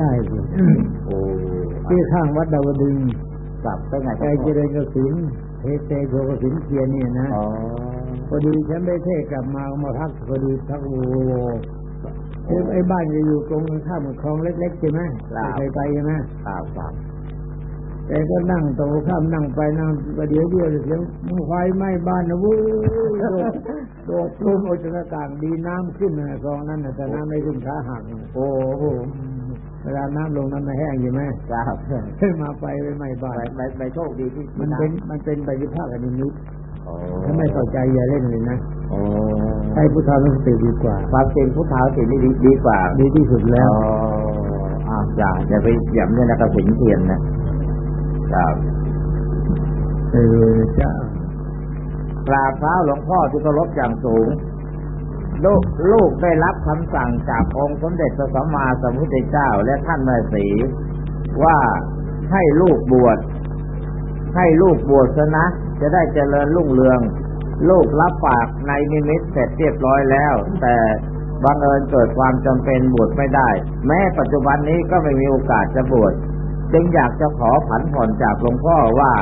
ช่สิโอ้ที่ข้างวัดดาวดึงกลับไปไงใจเจริญกสินเทเตโชกสินเทียนเนี่ยนะอ๋อพอดีฉันไปเทศกลับมามาพักพอดีพักโอ้โหคือไอ้บ้านจะอยู่ตรงข้ามกับคลองเล็กๆใช่ไหมเคยไปใช่ไหมตามตามแต่ก็นั่งโตข้ามนั่งไปนั่งประเดี๋ยวเดียวเสียงไฟไหม้บ้านนะวู้โดดลุ่มออกจากหน้าต่างดีน้ำขึ้นนะคลองนั้นนะแต่น้ำไม่ขึ้นขาหักนะโอ้โห เวลาน้ำลงน้ำไม่แห้งใช่ไหมครับขึ้นมาไปไม่ไหม้บ้านไม่ไม่ไม่โชคดีที่มันเป็นมันเป็นปฏิภาคอันนี้โอ้ถ้าไม่เข้าใจอย่าเล่นเลยนะโอ้ให้พุทธานุสติดีกว่า ความจริงพุทธาสินี่ดีดีกว่า ดีที่สุดแล้วอ๋ออ้าวอย่าอย่าไปหย่ำเนี่ยนะกระสินเทียนนะครับเออจะกราบเท้าหลวงพ่อที่เคารพอย่างสูง ลูกลูกได้รับคำสั่งจากองค์สมเด็จพระสัมมาสัมพุทธเจ้าและท่านแม่สีว่าให้ลูกบวช ให้ลูกบวชซะนะ จะได้เจริญรุ่งเรือง ลูกรับปากในนิมิตเสร็จเรียบร้อยแล้ว แต่บังเอิญเกิดความจำเป็นบวชไม่ได้ แม้ปัจจุบันนี้ก็ไม่มีโอกาสจะบวชจึงอยากจะขอผันผ่อนจากหลวงพ่อว่า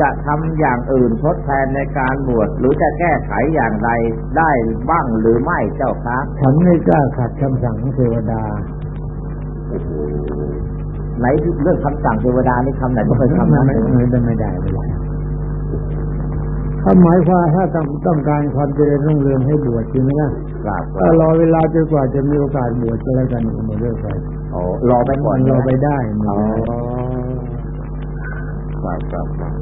จะทำอย่างอื่นทดแทนในการบวชหรือจะแก้ไขอย่างไรได้บ้างหรือไม่เจ้าคะฉันไม่กล้าขัดคำสั่งของเทวดาไหนเรื่องคำสั่งเทวดานี่คำไหนไม่เคยทำไม่นะไม่ไม่ได้ไม่ได้ไม่ได้ถ้าหมายความถ้าต้องต้องการความเจริญรุ่งเรืองให้บวชจริงไหมล่ะกราบก็รอเวลาจนกว่าจะมีโอกาสบวชก็แล้วกันหมดเรื่องไปโอ้รอไปก่อนรอไปได้อ๋อครับครับครับ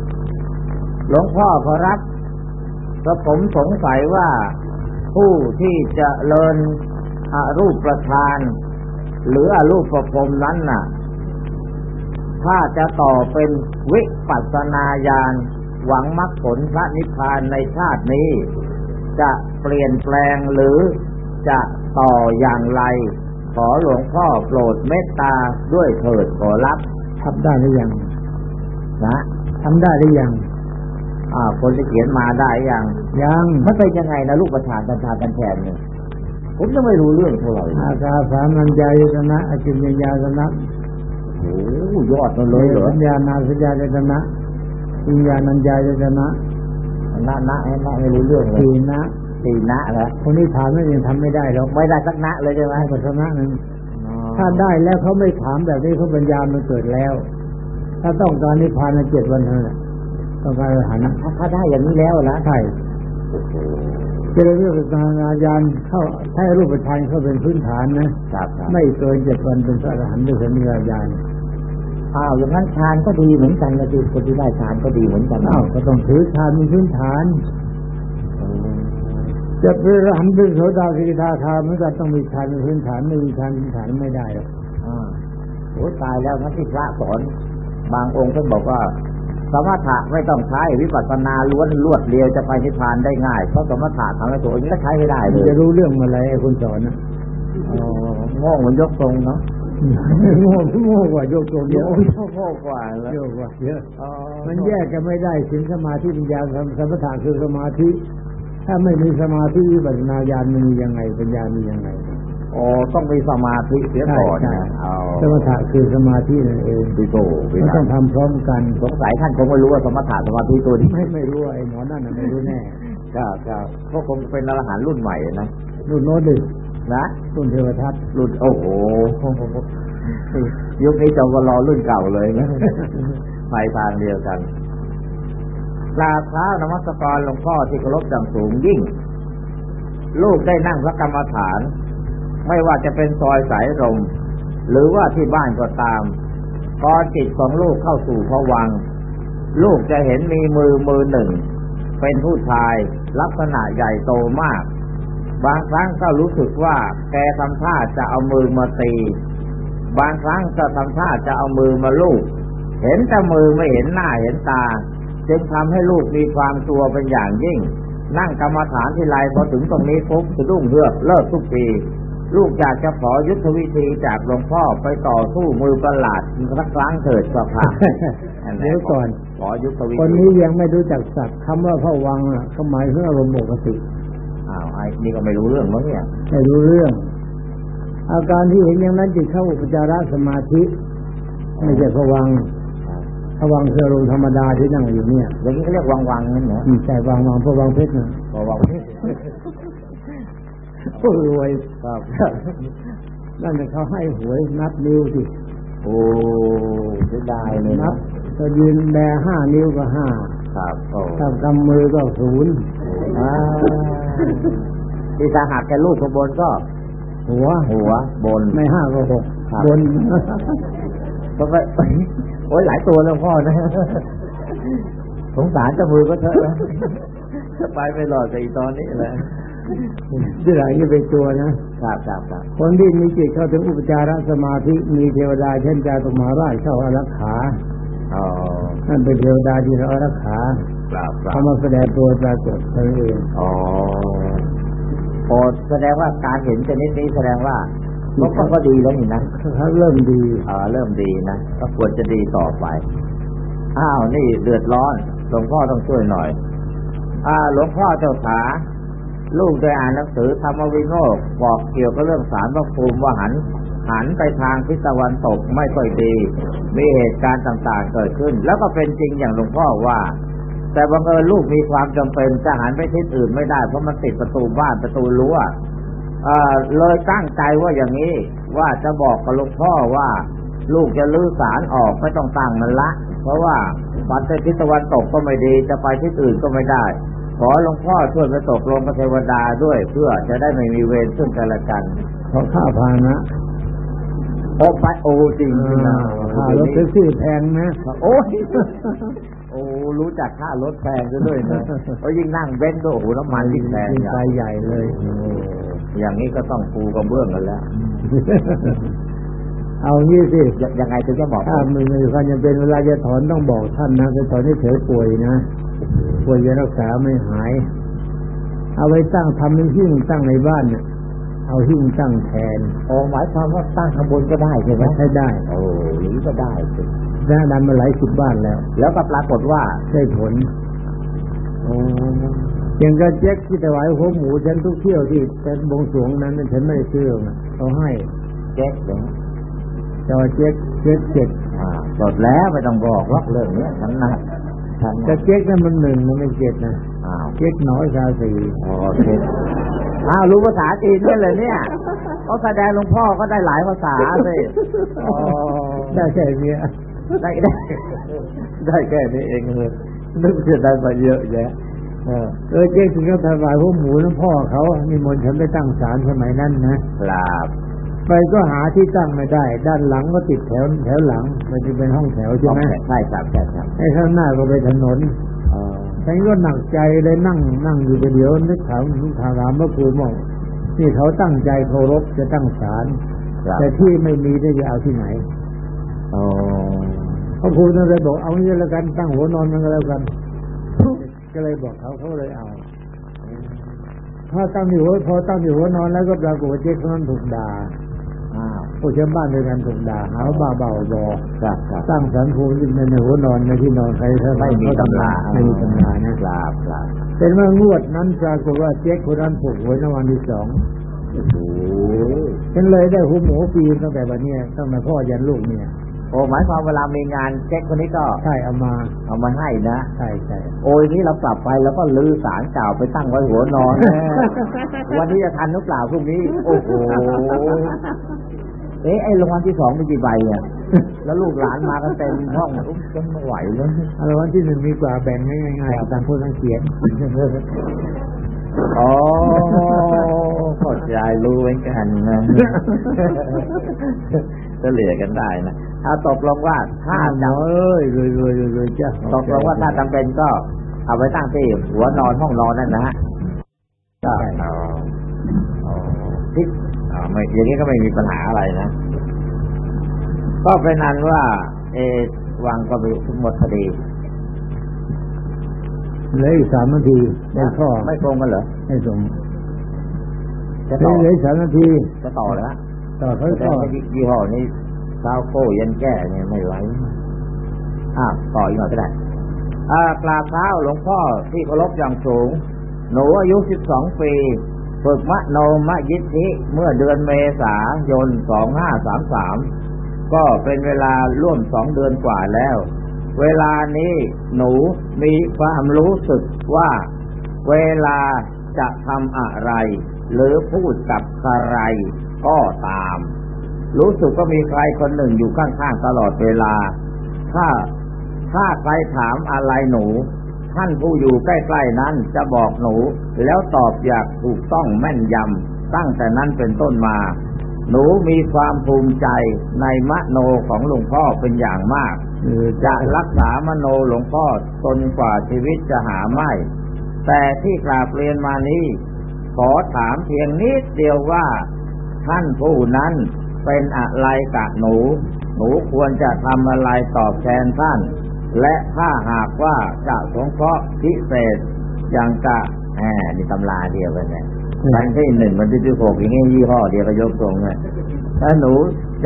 หลวงพ่อขอรับก็ผมสงสัยว่าผู้ที่จะเลินอรูปประทาน หรืออรูปประพรมนั้นน่ะ ถ้าจะต่อเป็นวิปัสสนาญาณหวังมรรคผลพระนิพพานในชาตินี้ จะเปลี่ยนแปลงหรือจะต่ออย่างไร ขอหลวงพ่อโปรดเมตตาด้วยเถิดขอรับทำได้หรือยัง นะทำได้หรือยัง อ่าคนที่เขียนมาได้ยังยังมันเป็นยังไงนะลูกประธานกัญชากันแทนเนี่ยผมจะไม่รู้เรื่องเท่าไหร่อาคาสามัญญายตนะอจินญญาตนะโอ้โหยอดมันเลยเหรอสัญญานาสัญญาตนะวิญญาณัญญายตนะนะนะนะนะไม่รู้เรื่องเลยสีนะสี่นะเหรอคนนี้ถามไม่ยังทำไม่ได้หรอกไม่ได้สักนะเลยใช่ไหมให้ปัสนะหนึ่งอ๋อถ้าได้แล้วเขาไม่ถามแบบนี้เขาปัญญามันเกิดแล้ว ถ้าต้องการนิพพานในเจ็ดวันเท่านั้น ต้องการอรหันต์ถ้าถ้าได้อย่างนี้แล้วนะใช่เจริญเรื่องการงานยานเข้าให้รูปฌานเข้าเป็นพื้นฐานนะครับครับไม่เกินเจ็ดวันเป็นพระอรหันต์ด้วยสัญญาญาณอ้าวอย่างนั้นฌานก็ดีเหมือนกันนะคือคนที่ได้ฌานก็ดีเหมือนกันอ้าวก็ต้องถือฌานเป็นพื้นฐานจะเป็นอรหันต์เป็นโสดาสิกขาคามันก็ต้องมีฌานเป็นพื้นฐานไม่มีฌานเป็นพื้นฐานไม่ได้หรอกอ่าโอ้ตายแล้วนักที่พระสอนบางองค์ท่านบอกว่า สมถะไม่ต้องใช้วิปัสสนาล้วนรวดเร็วจะไปนิพพานได้ง่ายเพราะสมถะทำให้ตัวเองก็ใช้ไม่ได้เลยจะรู้เรื่องมาอะไรไอ้คนสอนนะอ๋อโง่เหมือนยกทรงเนาะโง่โง่กว่าโยกโยกเยโง่อะโง่กว่าแล้วโยกกว่าเยอะอ๋อมันแยกกันไม่ได้สินสมาธิปัญญาสมถะคือสมาธิ ถ้าไม่มีสมาธิวิปัสสนาญาณมันมียังไงปัญญามียังไง อ๋อต้องมีสมาธิเสียก่อนนะเอาสมถะคือสมาธินั่นเองดิโก้มันต้องทำพร้อมกันสงสัยท่านคงไม่รู้ว่าสมถะสมาธิตัวนี้ไม่ไม่รู้ว่าไอ้หมอนั่นน่ะไม่รู้แน่ก็ก็ก็คงเป็นอรหันต์รุ่นใหม่นะรุ่นโน้ตดินะรุ่นเทวทัตรุ่นโอ้โหยุคนี้จงก็รอรุ่นเก่าเลยนะไปทางเดียวกันกราบเท้านมัสการหลวงพ่อที่เคารพอย่างสูงยิ่ง ลูกได้นั่งพระกรรมฐาน ไม่ว่าจะเป็นซอยสายลมหรือว่าที่บ้านก็ตาม พอจิตของลูกเข้าสู่ภวัง ลูกจะเห็นมีมือมือหนึ่ง เป็นผู้ชายลักษณะใหญ่โตมาก บางครั้งก็รู้สึกว่าแกทำท่าจะเอามือมาตี บางครั้งก็ทำท่าจะเอามือมาลูบเห็นแต่มือไม่เห็นหน้าเห็นตา จึงทำให้ลูกมีความกลัวเป็นอย่างยิ่ง นั่งกรรมฐานที่ไรพอถึงตรงนี้ปุ๊บสะดุ้งเฮือกเลิกทุกปี ลูกอยากจะขอยุทธวิธีจากหลวงพ่อไปต่อสู้มือประหลาดสักครั้งเถิดสักค่ะเดี๋ยวก่อนขอยุทธวิธีคนนี้ยังไม่รู้จักศัพท์คำว่าพระวังอะเขาหมายถึงอารมณ์ปกติอ้าวไอ้นี่ก็ไม่รู้เรื่องมั้งเนี่ยไม่รู้เรื่อง อาการที่เห็นอย่างนั้นจิตเข้าอุปจารสมาธิไม่ใช่ผวังค์ผวังค์คืออารมณ์ธรรมดาที่นั่งอยู่เนี่ยอย่างนี้เขาเรียกวังวังนั่นเหรออืมใช่วางวางผวังค์เพชรนะพอวังโอ้ร วยครับนั่นน่ะเขาให้หวยนับนิ้วสิโอ้เสียดายเลยนันะบจะยืนแบห้านิ้วก็ห้าครับโอ้ถ้ากำมือก็ศูนย์อ่าที่ถ้าหากแกลูกข้างบนก็ หัว หัว บน ไม่ห้าก็หกครับบนก็ไปโอ้ยหลายตัวแล้วพ่อนะสงสารเจ้ามือก็เถอะนะไปไม่รอดกับอีตอนนี้เลย ที่หลังนี่เป็นตัวนะครับครับครับคนที่มีจิตเข้าถึงอุปจารสมาธิมีเทวดาเช่นจาตุมาราชเข้าอารักขาอ๋อนั่นเป็นเทวดาที่เราอารักขาครับครัเขาบมาแสดงตัวปรากฏเท่านั้นเองอ๋อโอ้แสดงว่าการเห็นชนิดนี้แสดงว่าก็ก็ดีแล้วนี่นะเขาเริ่มดีอ่าเริ่มดีนะก็ควรจะดีต่อไปอ้าวนี่เดือดร้อนหลวงพ่อต้องช่วยหน่อย อ่าหลวงพ่อเจ้าขา ลูกได้อ่านหนังสือธรรมวิโมกข์บอกเกี่ยวกับเรื่องสารพระภูมิว่าหันหันไปทางทิศตะวันตกไม่ค่อยดี มีเหตุการณ์ต่างๆเกิดขึ้น แล้วก็เป็นจริงอย่างหลวงพ่อว่า แต่บังเอิญลูกมีความจำเป็นจะหันไปทิศอื่นไม่ได้เพราะมันติดประตูบ้านประตูรั้วเอ่อเลยตั้งใจว่าอย่างนี้ว่าจะบอกกับหลวงพ่อว่า ลูกจะลื้อสารออกไม่ต้องตั้งมันละ เพราะว่าปัดไปทิศตะวันตกก็ไม่ดีจะไปทิศอื่นก็ไม่ได้ ขอหลวงพ่อช่วยไปตกลงกับเทวดาด้วย เพื่อจะได้ไม่มีเวรซึ่งกันและกันเขาค่าพาหนะโอ้ไปโอ้จริงๆนะค่ารถแท็กซี่แพงนะโอ้ยโอ้รู้จักค่ารถแพงซะด้วยนะเพราะยิ่งนั่งเบนซ์ด้วยโอ้โหน้ำมันยิ่งแพงยิ่งอย่างไปใหญ่เลยโอ้อย่างนี้ก็ต้องปูกระเบื้องกันแล้วเอางี้สิยยังไงถึงจะบอกถ้ามันมีความจำเป็นเวลาจะถอนต้องบอกท่านนะจะถอนให้เฉยป่วยนะ ป่วยจะรักษาไม่หาย เอาไว้ตั้งทำเป็นหิ้งตั้งในบ้านเนี่ยเอาหิ้งตั้งแทนโอ้หมายความว่าตั้งข้างบนก็ได้ใช่ไหมใช้ได้ โอ้หรือก็ได้สิแนะนำมาหลายสิบบ้านแล้ว แล้วก็ปรากฏว่าได้ผลโอ้อย่างกระเจ๊กที่ถวายหัวหมูฉันทุกเที่ยวที่เป็นบวงสรวงนั้นฉันไม่ได้ซื้อนะเขาให้เจ๊กเลยจอเจ๊กเจ๊กเจ็ดอ่าจดแล้วไม่ต้องบอกหรอกเรื่องเนี้ยทั้งนั้นทั้งกระ นั้นเจ๊กนั้นมันหนึ่งมันไม่เจ็ดนะอ้าวเจ๊กน้อยชาสีโอเคอ้าวรู้ภาษาจีนด้วยเลยเนี่ยเขาแสดงหลวงพ่อก็ได้หลายภาษาสิอ๋อได้แค่เนี้ยได้ได้ได้แค่นี้เองเลยนึกจะได้มาเยอะแยะเออเออเจ๊กถึงก็ถวายหัวหมูน้ำพ่อเขานิมนต์ฉันไปตั้งศาลสมัยนั้นนะกราบ ไปก็หาที่ตั้งไม่ได้ ด้านหลังก็ติดแถวแถวหลัง มันจะเป็นห้องแถวใช่ไหมใช่ครับใช่ครับให้ข้างหน้าก็ไปถนนเออฉันก็หนักใจเลยนั่งนั่งอยู่ไปเดี๋ยวนึกถามถามถามพระครูบอกนี่เขาตั้งใจเคารพจะตั้งศาลครับแต่ที่ไม่มีได้จะเอาที่ไหนโอ้พระครูนั่นเลยบอกเอางี้แล้วกันตั้งหัวนอนมันก็แล้วกันก็เลยบอกเขาเขาเลยเอาพอตั้งอยู่หัวพอตั้งอยู่หัวนอนแล้วก็ปรากฏว่าเจ๊คนนั้นถูกด่า อ้าวพวกชาวบ้านด้วยกันถูกด่าหาว่าบ้าเบาบอครับครับตั้งสันภูมิในในหัวนอนในที่นอนใครถ้าไม่มีตำราไม่มีตำรานะกราบกราบเป็นเมื่องวดนั้นปรากฏว่าเจ๊กคนนั้นถูกหวยในวันที่สองโอ้โหฉันเลยได้หูหมูฟรีตั้งแต่วันเนี้ยตั้งแต่พ่อยันลูกเนี่ย โอ้หมายความเวลามีงานเช็คคนนี้ก็ใช่เอามา เอามาให้นะใช่ใช่โอ้ยนี่เรากลับไปแล้วก็ลือสารเก่าไปตั้งไว้หัวนอนแน่วันนี้จะทันหรือเปล่าพรุ่งนี้ โอ้โหเอ๊ะไอ้รางวัลที่สองมีกี่ใบเนี่ยแล้วลูกหลานมากันเต็มห้องอุ๊ยจนไม่ไหวเลยเอาละวันที่หนึ่งมีกว่าแบ่งง่ายๆตามผู้ทั้งเขียน อ๋อเข้าใจรู้เหมือนกันนะก็เหลือกันได้นะถ้าตกลงว่าถ้าจำเอ้ยรวยรวยรวยรวยจ้าตกลงว่าถ้าจำเป็นก็ เอาไว้ตั้งที่หัวนอนห้องนอนนั่นนะฮะก็เอาเอาที่อ่าไม่อย่างนี้ก็ไม่มีปัญหาอะไรนะ ก็เป็นนั้นว่า เออวางก็ไปหมดพอดี เหลืออีกสามนาทีได้ข้อไม่ตรงกันเหรอให้ส่งจะเหลืต่ออเหลืออีกสามนาทีจะต่อเลยฮะต่อเขาแสดก็งว่ายี่ห้อนี้ซาวโก้ยันแก้เนี่ยไม่ไหวอ้าวต่ออีกหน่อยก็ได้อ่ากราบเท้าหลวงพ่อที่เคารพอย่างสูง หนูอายุ12ปีฝึกมโนมยิทธิเมื่อเดือนเมษายน2533ก็เป็นเวลาร่วมสองเดือนกว่าแล้ว เวลานี้หนูมีความรู้สึกว่า เวลาจะทำอะไร หรือพูดกับใครก็ตาม รู้สึกก็มีใครคนหนึ่งอยู่ข้างๆตลอดเวลา ถ้าถ้าใครถามอะไรหนู ท่านผู้อยู่ใกล้ๆนั้นจะบอกหนู แล้วตอบอย่างถูกต้องแม่นยำตั้งแต่นั้นเป็นต้นมา หนูมีความภูมิใจในมโนของหลวงพ่อเป็นอย่างมาก จะรักษามโนหลวงพ่อจนกว่าชีวิตจะหาไม่ แต่ที่กราบเรียนมานี้ ขอถามเพียงนิดเดียวว่า ท่านผู้นั้นเป็นอะไรกับหนู หนูควรจะทำอะไรตอบแทนท่าน และถ้าหากว่าจะสงเคราะห์พิเศษอย่างกะแหมนี่ตำราเดียวกันเนี่ยวันที่หนึ่งวันที่สิบหกอย่างนี้ยี่ห้อเดียวก็ยกตรงเลยถ้าหนู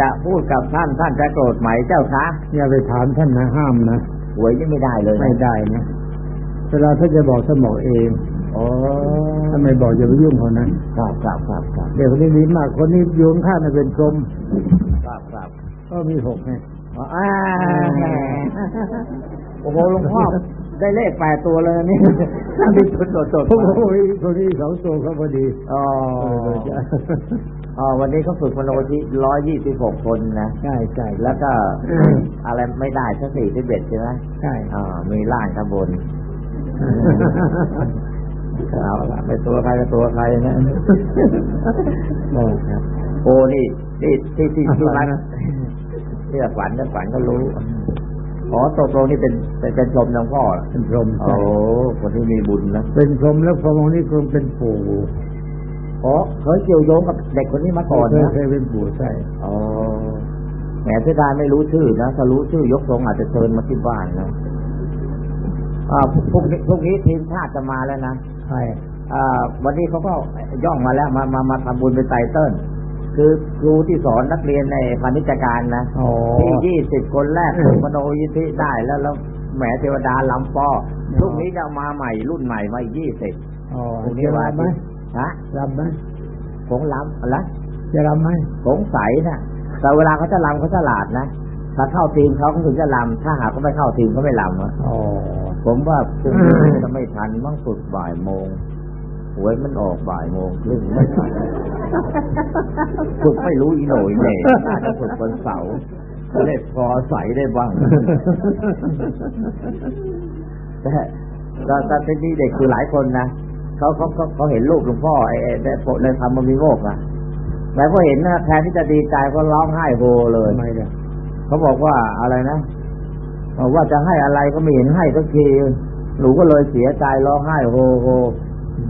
จะพูดกับท่านท่านจะโกรธไหมเจ้าคะอย่าไปถามท่านนะห้ามนะหวยยังไม่ได้เลยนะไม่ได้นะเวลาท่านจะบอกท่านบอกเองโอ้ถ้าไม่บอกอย่าไปยุ่งเขานะครับครับครับครับเด็กคนนี้ดีมากคนนี้โยงข้างน่ะเป็นกลมครับครับก็มีหกไงอ่าโอ้โหหลวงพ่อได้เลขแปดตัวเลยนี่นั่นเป็นชุดสดสดโอ้โหคนนี้สองตัวเขาพอดีอ๋อเออจะอ๋อวันนี้เขาฝึกมโนที่ร้อยยี่สิบหกคนนะ ใช่ใช่แล้วก็อะไรไม่ได้สักสี่สิบเอ็ดใช่ไหมใช่อ่ามีล่างข้างบนเอาละไปตัวใครก็ตัวใครนะโอ้ครับโอ้นี่นี่ที่ที่ที่รักที่ฝันก็ฝันก็รู้อ๋อตกลงนี่เป็นเป็นเป็นชมหลวงพ่อเหรอเป็นพรหมโอ้คนที่มีบุญนะเป็นพรหมแล้วพรหมนี้คงเป็นปู่ อ๋อเคยเกี่ยวโยงกับเด็กคนนี้มาก่อนเคยนะเคยเป็นปู่ใช่อ๋อแหมเสียดายไม่รู้ชื่อนะถ้ารู้ชื่อยกทรงอาจจะเชิญมาที่บ้านนะอ่าพวกนี้พวกนี้ทีมชาติจะมาแล้วนะใช่อ่าวันนี้เขาก็ย่องมาแล้วมามามาทำบุญเป็นไตเติ้ลคือครูที่สอนนักเรียนในพาณิชยการนะอ๋อที่ยี่สิบคนแรกฝึกมโนยิทธิได้แล้วแล้วแหมเทวดาลำปอพรุ่งนี้จะมาใหม่รุ่นใหม่มาอีกยี่สิบอ๋อพรุ่งนี้จะมารับไหม ฮะรับไหมผงลำอะไรจะรับไหมสงสัยนะแต่เวลาเขาจะลำเขาฉลาดนะถ้าเข้าทีมเขาเขาถึงจะลำถ้าหากเขาไม่เข้าทีมเขาไม่ลำอะอ๋อผมว่าพรุ่งนี้จะไม่ทันมั้งฝึกบ่ายโมงหวยมันออกบ่ายโมงครึ่งไม่ทันฝึกไม่รู้อีโหน่อยเนี่ยน่าจะฝึกวันเสาร์ก็เลยพอใสได้บ้างแต่แต่แต่ที่นี่เด็กคือหลายคนนะ เขาเขาเขาเขาเห็นรูปหลวงพ่อไอ้ไอ้ได้โปรดเลยทำมันมีโมกอะแต่พอเห็นนะแทนที่จะดีใจก็ร้องไห้โฮเลยทำไมเนี่ยเขาบอกว่าอะไรนะบอกว่าจะให้อะไรก็ไม่เห็นให้สักทีหนูก็เลยเสียใจร้องไห้โฮโฮ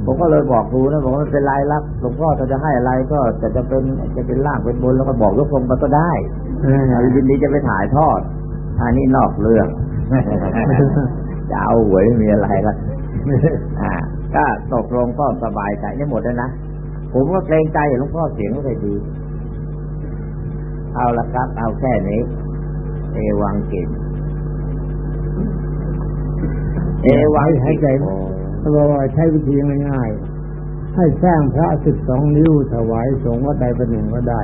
ผมก็เลยบอกครูนะบอกว่าไม่เป็นไรลักหลวงพ่อถ้าจะให้อะไรก็จะจะเป็นจะเป็นล่างเป็นบนแล้วก็บอกยกทรงไปก็ได้เออยินดีจะไปถ่ายทอดอันนี้นอกเรื่องจะเอาหวยไม่มีอะไรละ อ่าก็ตกลงก็สบายใจนี่หมดแล้วนะ ผมก็เกรงใจหลวงพ่อเสียงไม่ค่อยดี เอาละครับ เอาแค่นี้ เอวังกินเอวังให้ใจโอ้เขาบอกว่าใช้วิธีง่ายๆ ให้สร้างพระสิบสองนิ้วถวายสงฆ์วัดใดประหนึ่งก็ได้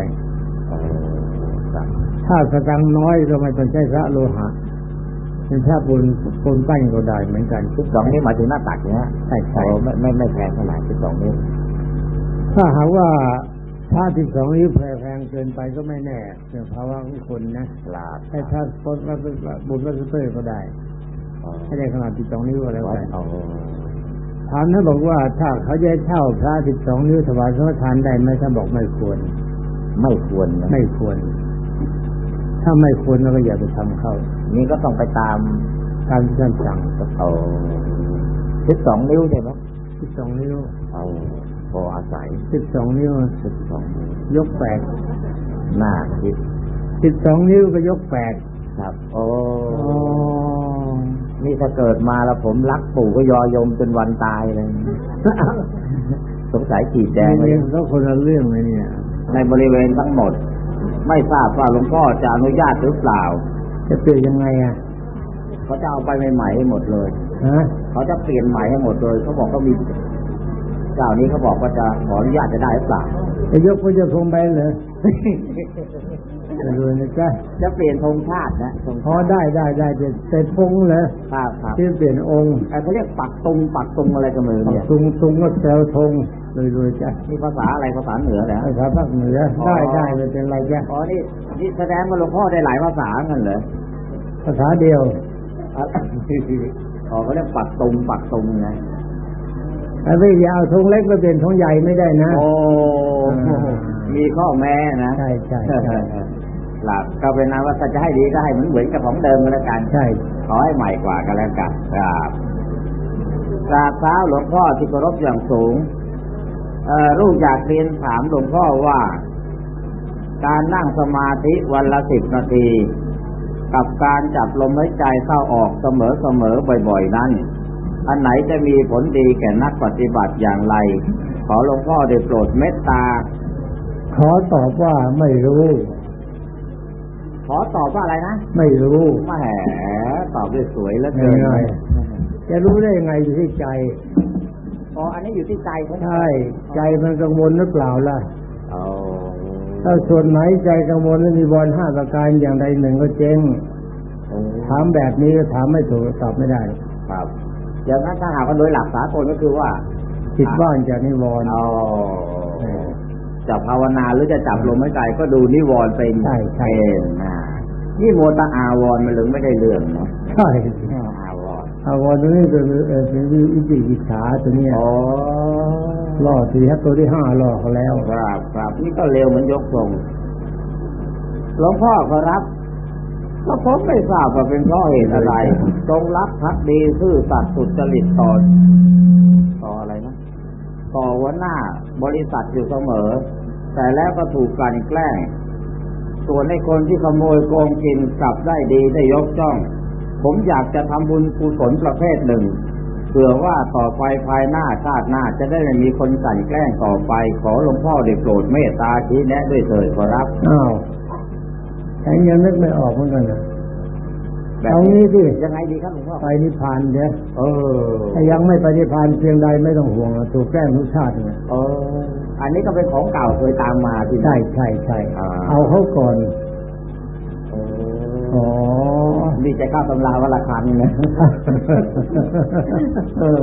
โอ้ครับถ้าสตังค์น้อยก็ไม่ต้องใช้พระโลหะ เป็นพระปูนปูนปั้นก็ได้เหมือนกันสิบสองนี่หมายถึงหน้าตักนะฮะใช่ใช่โอ้ไม่ไม่ไม่แพงเท่าไหร่สิบสองนิ้วถ้าหากว่าพระสิบสองนิ้วแพงเกินไปก็ไม่แน่เรื่องภาวะของคนนะลาดให้พระปนพระบุญพระสุเตอร์ก็ได้อ๋อให้ได้ขนาดสิบสองนิ้วก็แล้ววัดกันเอาถามนะบอกว่าถ้าเขาจะให้เช่าพระสิบสองนิ้วถวายสังฆทานได้ไหมถ้าบอกไม่ควร ไม่ควรนะไม่ควร ถ้าไม่ควรเราก็อย่าไปทำเข้า นี่ก็ต้องไปตามตามที่ท่านสั่งเอาสิบสองนิ้วใช่ไหมสิบสองนิ้วเอาพออาศัยสิบสองนิ้วสิบสองนิ้วยกแปดหน้าคิดสิบสองนิ้วก็ยกแปดครับ โอ้อ๋อนี่ถ้าเกิดมาแล้วผมรักปู่ก็ยอยมจนวันตายเลย สงสัยขีดแดงเลยเรื่องก็คนละเรื่องเลยเนี่ย ในบริเวณทั้งหมด ไม่ทราบว่าหลวงพ่อจะอนุญาตหรือเปล่า จะเปลี่ยนยังไงอะเขาจะเอาไปใหม่ๆให้หมดเลยฮะเขาจะเปลี่ยนใหม่ให้หมดเลยเขาบอกเขามีจเจ้านี้เขาบอกว่าจะขออนุญาตจะได้หรือเปล่าจะยกพระเจ้าคงไปเหรอไม่รู้นะจ๊ะจะเปลี่ยนธงชาตินะธงพอชาติได้ได้ได้แต่แต่พงเหรอครับครับที่เปลี่ยนองค์เอ่อเขาเรียกปักตรงปักตรงอะไรกับมือเนี่ยตุงตุงก็แซวธงเลยเลยจ้ะนี่ภาษาอะไรภาษาเหนือเหรอภาษาภาคเหนือได้ได้ไม่เป็นไรจ้ะอ๋อนี่นี่แสดงว่าหลวงพ่อได้หลายภาษากันเหรอภาษาเดียวอะอ๋อเขาเรียกปักตรงปักตรงไงแต่ไม่อยาเอาธงเล็กไปเปลี่ยนธงใหญ่ไม่ได้นะ โอ้อ่ามีข้อแม้นะใช่ใช่ใช่หลักก็เป็นนะว่าถ้าจะให้ดีก็ให้เหมือนเหมือนกับของเดิมก็แล้วกันใช่ขอให้ใหม่กว่ากันแล้วกันครับกราบเท้าหลวงพ่อที่เคารพอย่างสูงเอ่อ ลูกอยากเรียนถามหลวงพ่อว่า การนั่งสมาธิวันละสิบนาที กับการจับลมหายใจเข้าออกเสมอเสมอๆบ่อยๆนั้น อันไหนจะมีผลดีแก่นักปฏิบัติอย่างไร ขอหลวงพ่อได้โปรดเมตตา ขอตอบว่าไม่รู้ขอตอบว่าอะไรนะ ไม่รู้แหมตอบได้สวยเหลือเกินง่ายจะรู้ได้ยังไงอยู่ที่ใจ อ๋อ อันนี้อยู่ที่ใจเขาใช่ ใจมันกังวลหรือเปล่าล่ะโอ้ถ้าส่วนไหนใจกังวลแล้วมีบอลห้าประการอย่างใดหนึ่งก็เจ๊งถามแบบนี้ก็ถามไม่ถูกตอบไม่ได้ ครับอย่างนั้นถ้าหากว่าโดยหลักสากลก็คือว่าจิตว่างจากนิวรณ์เอาจะภาวนาหรือจะจับลมหายใจก็ดูนิวรณ์เป็นใช่ใช่เป็นนะนี่โมตะอาวรณ์มันถึงไม่ได้เรื่องนะใช่ อาวรณ์อาวรณ์ตัวนี้เป็นเออเป็นวิจิกิจฉาตัวเนี้ยอ๋อล่อสี่ฮัตตัวที่ห้าล่อเขาแล้วครับครับนี่ก็เร็วเหมือนยกทรงหลวงพ่อขอรับ ก็ผมไม่ทราบว่าเป็นเพราะเหตุอะไรจงรักภักดีซื่อสัตย์สุจริตต่อต่ออะไรนะต่อหัวหน้าบริษัทอยู่เสมอ แต่แล้วก็ถูกกลั่นแกล้ง ส่วนในคนที่ขโมยโกงกินกลับได้ดีได้ยกจ้อง ผมอยากจะทำบุญกุศลประเภทหนึ่งเผื่อว่าต่อไปภายหน้าชาติหน้าจะได้ไม่มีคนกลั่นแกล้งต่อไป ขอหลวงพ่อได้โปรดเมตตาชี้แนะด้วยเถิดขอรับอ้าวฉันยังนึกไม่ออกเหมือนกันนะแบบเอางี้สิยังไงดีครับหลวงพ่อไปนิพพานเด้อเออถ้ายังไม่ไปนิพพานเพียงใดไม่ต้องห่วงอะถูกแกล้งทุกชาติเลยเอออันนี้ก็เป็นของเก่าเคยตามมาที่ใช่ใช่ใช่อ่าเอาเขาก่อนเออ๋ออ ดีใจเข้าตำราวันละครั้งนะเออ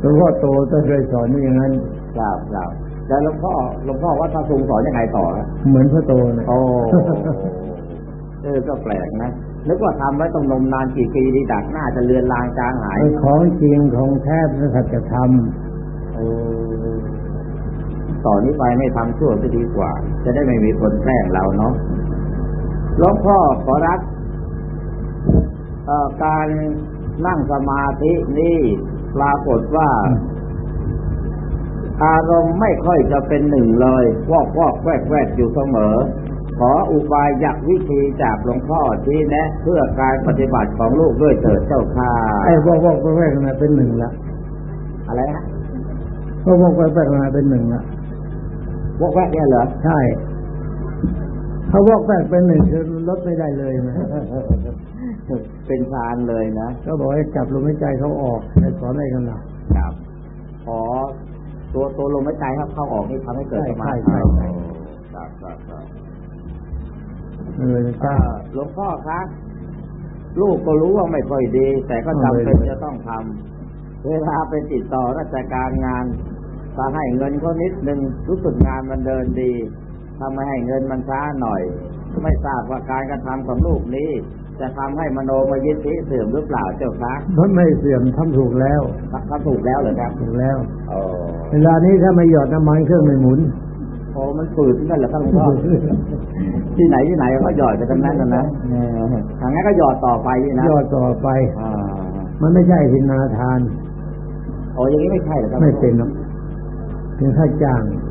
หลวงพ่อโตต้องเคยสอนนี่อย่างนั้นครับครับแล้วหลวงพ่อหลวงพ่อว่าพระทรงสอนยังไงต่อฮะเหมือนพ่อโตนะโอ้เออก็แปลกนะนึกว่าทำไว้ต้องนมนานกี่ปีดีดักหน้าจะเลือนลางจางหายไอ้ของจริงของแท้เป็นสัจธรรมเออต่อนนี้ไปไม่ทำชั่วจะดีกว่า จะได้ไม่มีคนแกล้งเราเนาะ หลวงพ่อขอรับการนั่งสมาธินี่ปรากฏว่า อารมณ์ไม่ค่อยจะเป็นหนึ่งเลยวอกวอกแวกแวกอยู่เสมอ ขออุบายยักวิธีจากหลวงพ่อที่แนะ เพื่อการปฏิบัติของลูกด้วยเถิดเจ้าค่ะไอ้วอกวอกแวกๆนะเป็นหนึ่งละอะไรฮะวอกวอกแวกๆนะเป็นหนึ่งละวอกแวกเนี่ยเหรอใช่ ถ้าวอกแวกเป็นหนึ่งคือลดไม่ได้เลยนะเป็นฌานเลยนะก็บอกให้จับลมหายใจเขาออกให้สอนอะไรกันล่ะครับขอตัวตัวลมหายใจครับเข้าออกนี่ทำให้เกิดสมาธิใช่ใช่ครับครับครับเออจ้าอ่าหลวงพ่อครับลูกก็รู้ว่าไม่ค่อยดี แต่ก็จำเป็นเออจะต้องทำเวลาไปติดต่อราชการงานถ้าให้เงินเขานิดนึงรู้สึกงานมันเดินดี ถ้าไม่ให้เงินมันช้าหน่อย ไม่ทราบว่าการกระทำของลูกนี้ จะทำให้มโนมยิทธิเสื่อมหรือเปล่าเจ้าคะมันไม่เสื่อมทำถูกแล้วทำถูกแล้วเหรอครับถูกแล้วโอ้เวลานี้ถ้าไม่หยอดน้ำมันเครื่องไม่หมุนโอ้มันฝืดนั่นแหละครับหลวงพ่อที่ไหนที่ไหนก็หยอดกันทั้งนั้นนะนะเออทางนั้นก็หยอดต่อไปนี่นะยอดต่อไปอ่ามันไม่ใช่หินนาทานโอ้อย่างนี้ไม่ใช่เหรอครับไม่เป็นหรอกเป็นค่าจ้างอ๋อ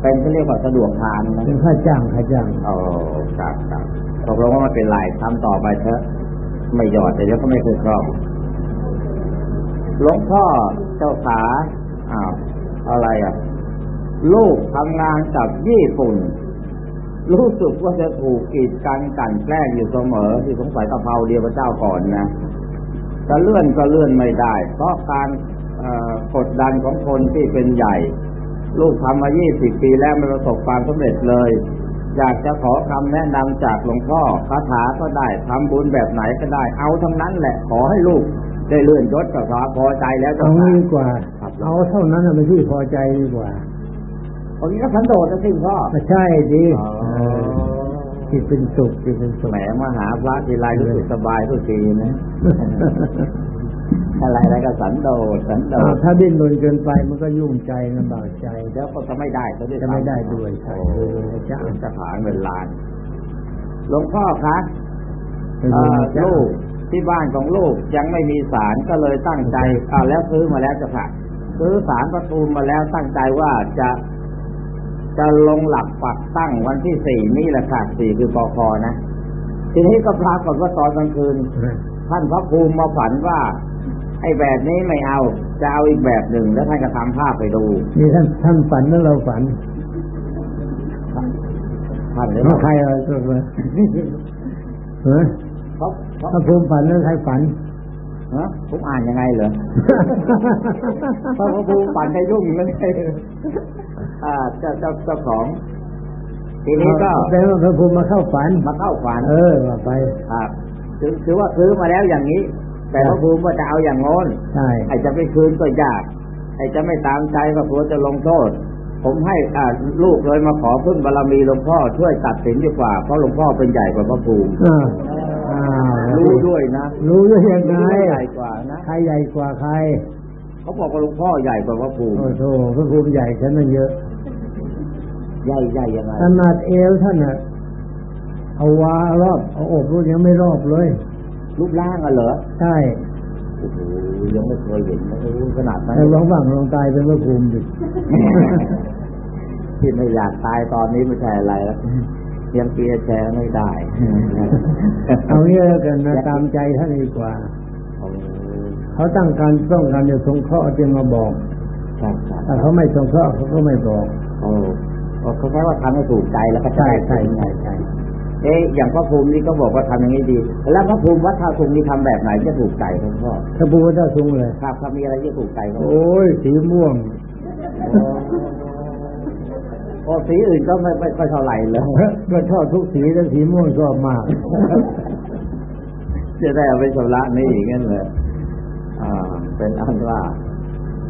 เป็นเขาเรียกว่าสะดวกทานนะเป็นค่าจ้างค่าจ้างอ๋อครับครับตกลงว่ามันเป็นไรทำต่อไปเถอะ ไม่หยอดแต่เดี๋ยวก็ไม่เคยครอบหลวงพ่อเจ้าขาอ้าวอะไรอะ ลูกทำงานกับญี่ปุ่น รู้สึกว่าจะถูกกีดกันกลั่นแกล้งอยู่เสมอ ที่สงสัยกะเพราเดียวพระเจ้าก่อนนะจะเลื่อนก็เลื่อนไม่ได้ เพราะการเอ่อกดดันของคนที่เป็นใหญ่ ลูกทำมา20ปีแล้วไม่ประสบความสำเร็จเลย อยากจะขอคำแนะนำจากหลวงพ่อคาถาก็ได้ทำบุญแบบไหนก็ได้ เอาทั้งนั้นแหละขอให้ลูก ได้เลื่อนยศก็พอใจแล้วเอาเจ้าค่ะดีกว่าครับเอาเท่านั้นน่ะเป็นที่พอใจดีกว่าตรงนี้ก็สันโดษนะสิพ่อไม่ใช่ดีอ๋อเออจิตเป็นสุขจิตเป็นสุขแหมมาหาพระทีไรรู้สึกสบายทุกทีนะ อะไรอะไรก็สันโดษสันโดอ่าษถ้าดิ้นรนเกินไปมันก็ยุ่งใจลำบากใจแล้วก็จะไม่ได้เขาด้วยจะไม่ได้ด้วยใช่โอ้จะจะผานเป็นลานหลวงพ่อคะเป็นเอ่อจะลูกที่บ้านของลูกยังไม่มีสารก็เลยตั้งใจอ่าแล้วซื้อมาแล้วเจะค่ะซื้อสารประตูมมาแล้วตั้งใจว่าจะจะลงหลักปักตั้งวันที่สี่นี่แหละค่ะสี่คือปอคอนะทีนี้ก็ปรากฏว่าตอนกลางคืนท่านพระภูมิมาฝันว่า ไอ้แบบนี้ไม่เอา จะเอาอีกแบบหนึ่งแล้วท่านก็ทำภาพไปดูนี่ท่านท่านฝันแล้วเราฝันท่านเลยเพราะใครเอาตัวมาเฮ้ยเขาเขาถ้าภูมิฝันแล้วใครฝันฮะผมอ่านยังไงเหรอพระภูมิฝันให้ยุ่งเลยอ่าเจ้าเจ้าเจ้าของทีนี้ก็แปลว่าพระภูมิมาเข้าฝันมาเข้าฝัน เออว่าไปครับถือถือว่าซื้อมาแล้วอย่างนี้ แต่พระภูมิว่าจะเอาอย่างโน้นใช่ไอ้จะไปคืนก็ยากไอ้จะไม่ตามใจก็กลัวจะลงโทษ ผมให้อ่าลูกเลยมาขอพึ่งบารมีหลวงพ่อช่วยตัดสินดีกว่าเพราะหลวงพ่อเป็นใหญ่กว่าพระภูมิอ่าอ่ารู้ด้วยนะรู้ได้ยังไงรู้ว่าใหญ่กว่านะใครใหญ่กว่าใครเขาบอกว่าหลวงพ่อใหญ่กว่าพระภูมิโอ้โหพระภูมิใหญ่ฉันมันเยอะ ใหญ่ใหญ่ยังไงขนาดเอวท่านน่ะเอาวารอบเอาอกรูปยังไม่รอบเลย รูปร่างอะเหรอ ใช่โอ้โหยังไม่เคยเห็นนะโอ้โหขนาดนั้นแต่ลองบ้างลองตายเป็นพระภูมิดิที่ไม่อยากตายตอนนี้ไม่ใช่อะไรแล้วยังเปียร์แชร์ไม่ได้ เอางี้แล้วกันนะตามใจท่านดีกว่าโอ้เขาตั้งการต้องการจะสงเคราะห์จึงมาบอกครับครับถ้าเขาไม่สงเคราะห์เขาก็ไม่บอกโอ้โอ้เขาแค่ว่าทำให้ถูกใจแล้วก็จะใช่ได้ใช่ใช่ใช่ เอ๊ะอย่างพระภูมินี่ก็บอกว่าทำอย่างนี้ดี แล้วพระภูมิวัดท่าทุงนี่ทำแบบไหนจะถูกใจครับพ่อถ้าพูดว่าทุงเลยครับครับมีอะไรที่ถูกใจครับโอ้ยสีม่วงโอ้สีอื่นก็ไม่ไม่ค่อยเท่าไหร่เลยก็ชอบทุกสีแต่สีม่วงชอบมากจะได้เอาไปชำระหนี่อย่างนั้นเลยอ่า เป็นอันว่า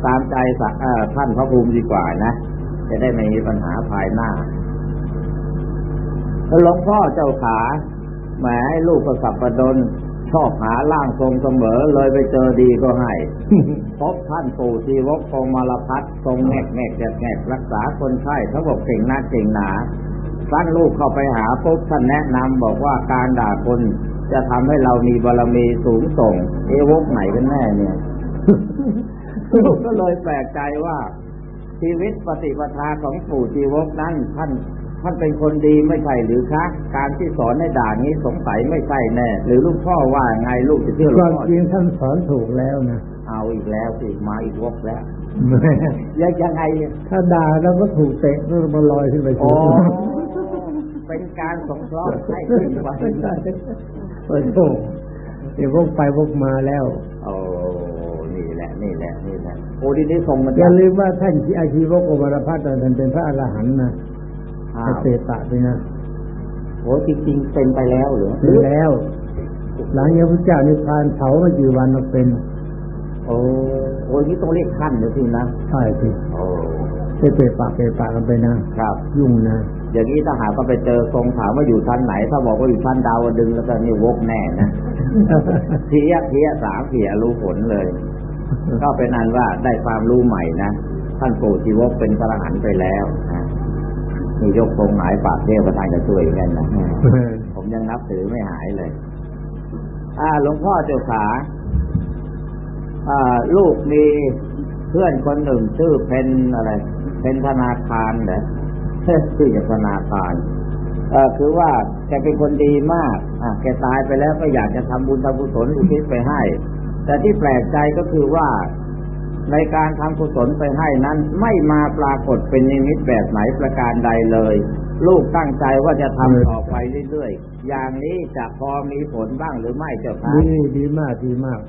ตามใจสักเอ่อท่านพระภูมิดีกว่านะ จะได้ไม่มีปัญหาภายหน้าแล้ว หลวงพ่อเจ้าขาแหมลูกประสับประดนชอบหาร่างทรงเสมอเลยไปเจอดีก็ให้พบท่านปู่ชีวกทรงมารพัฒน์ทรงแงกแงกแงกแงกรักษาคนไข้เขาบอกเก่งนักเก่งหนาท่านลูกเข้าไปหาปุ๊บท่านแนะนำบอกว่าการด่าคนจะทำให้เรามีบารมีสูงส่ง เอวกไหนกันแน่เนี่ยลูกก็เลยแปลกใจว่าชีวิตปฏิปทาของปู่ชีวกนั้นท่าน ท่านเป็นคนดีไม่ใช่หรือคะ การที่สอนให้ด่านี้สงสัยไม่ใช่แน่ หรือลูกพ่อว่าไงลูกจะเชื่อหลคววางมพ่อจริงท่านสอนถูกแล้วนะเอาอีกแล้วสิมาอีกวกแล้วยังยังไงถ้าด่าแล้วก็ถูกเตะก็มาลอยขึ้นไปโอ้สูงเป็นการสงเคราะห์ให้ขึ้นไปโอ้โหเดี๋ยวพวกไปพวกมาแล้วโอ้นี่แหละ นี่แหละนี่แหละโอ้ดีนี้ส่งมันอย่าลืมว่าท่านที่อาชีวกโอวรพัฒน์ท่านเป็นพระอรหันต์นะ อ้าพระวเตตะไปนะโอ้จริงๆเป็นไปแล้วเหรอเป็นแล้ว หลังจากพระเจ้านิพพานเผามากี่วันมาเป็น โอ้โอ้นี่ต้องเรียกขั้นเดี๋ยวสินะใช่สิโอ้เปเปะปากเปะปากกันไปนะครับ ยุ่งนะอย่างนี้ถ้าหากว่าไปเจอทรงถามว่าอยู่ชั้นไหน ถ้าบอกว่าอยู่ชั้นดาวดึงส์แล้วก็นี่วกแน่นะเพียเพียสามเพียรู้ผลเลย ก็เป็นอันว่าได้ความรู้ใหม่นะท่านปู่ชีวกเป็นพระอรหันต์ไปแล้วนะ นี่ยกทรงหายปากเทพประธานจะช่วยกันนะผมยังนับถือไม่หายเลย อ่าหลวงพ่อเจ้าขาอ่า ลูกมีเพื่อนคนหนึ่งชื่อเป็นอะไรเป็นธนาคารเหรอชื่อจากธนาคารเออคือว่าแกเป็นคนดีมาก อะแกตายไปแล้วก็อยากจะทำบุญทำกุศลอุทิศไปให้ แต่ที่แปลกใจก็คือว่า ในการทำกุศลไปให้นั้นไม่มาปรากฏเป็นนิมิตแบบไหนประการใดเลย ลูกตั้งใจว่าจะทำต่อไปเรื่อยๆ อย่างนี้จะพอมีผลบ้างหรือไม่เจ้าคะดีดีมากดีมาก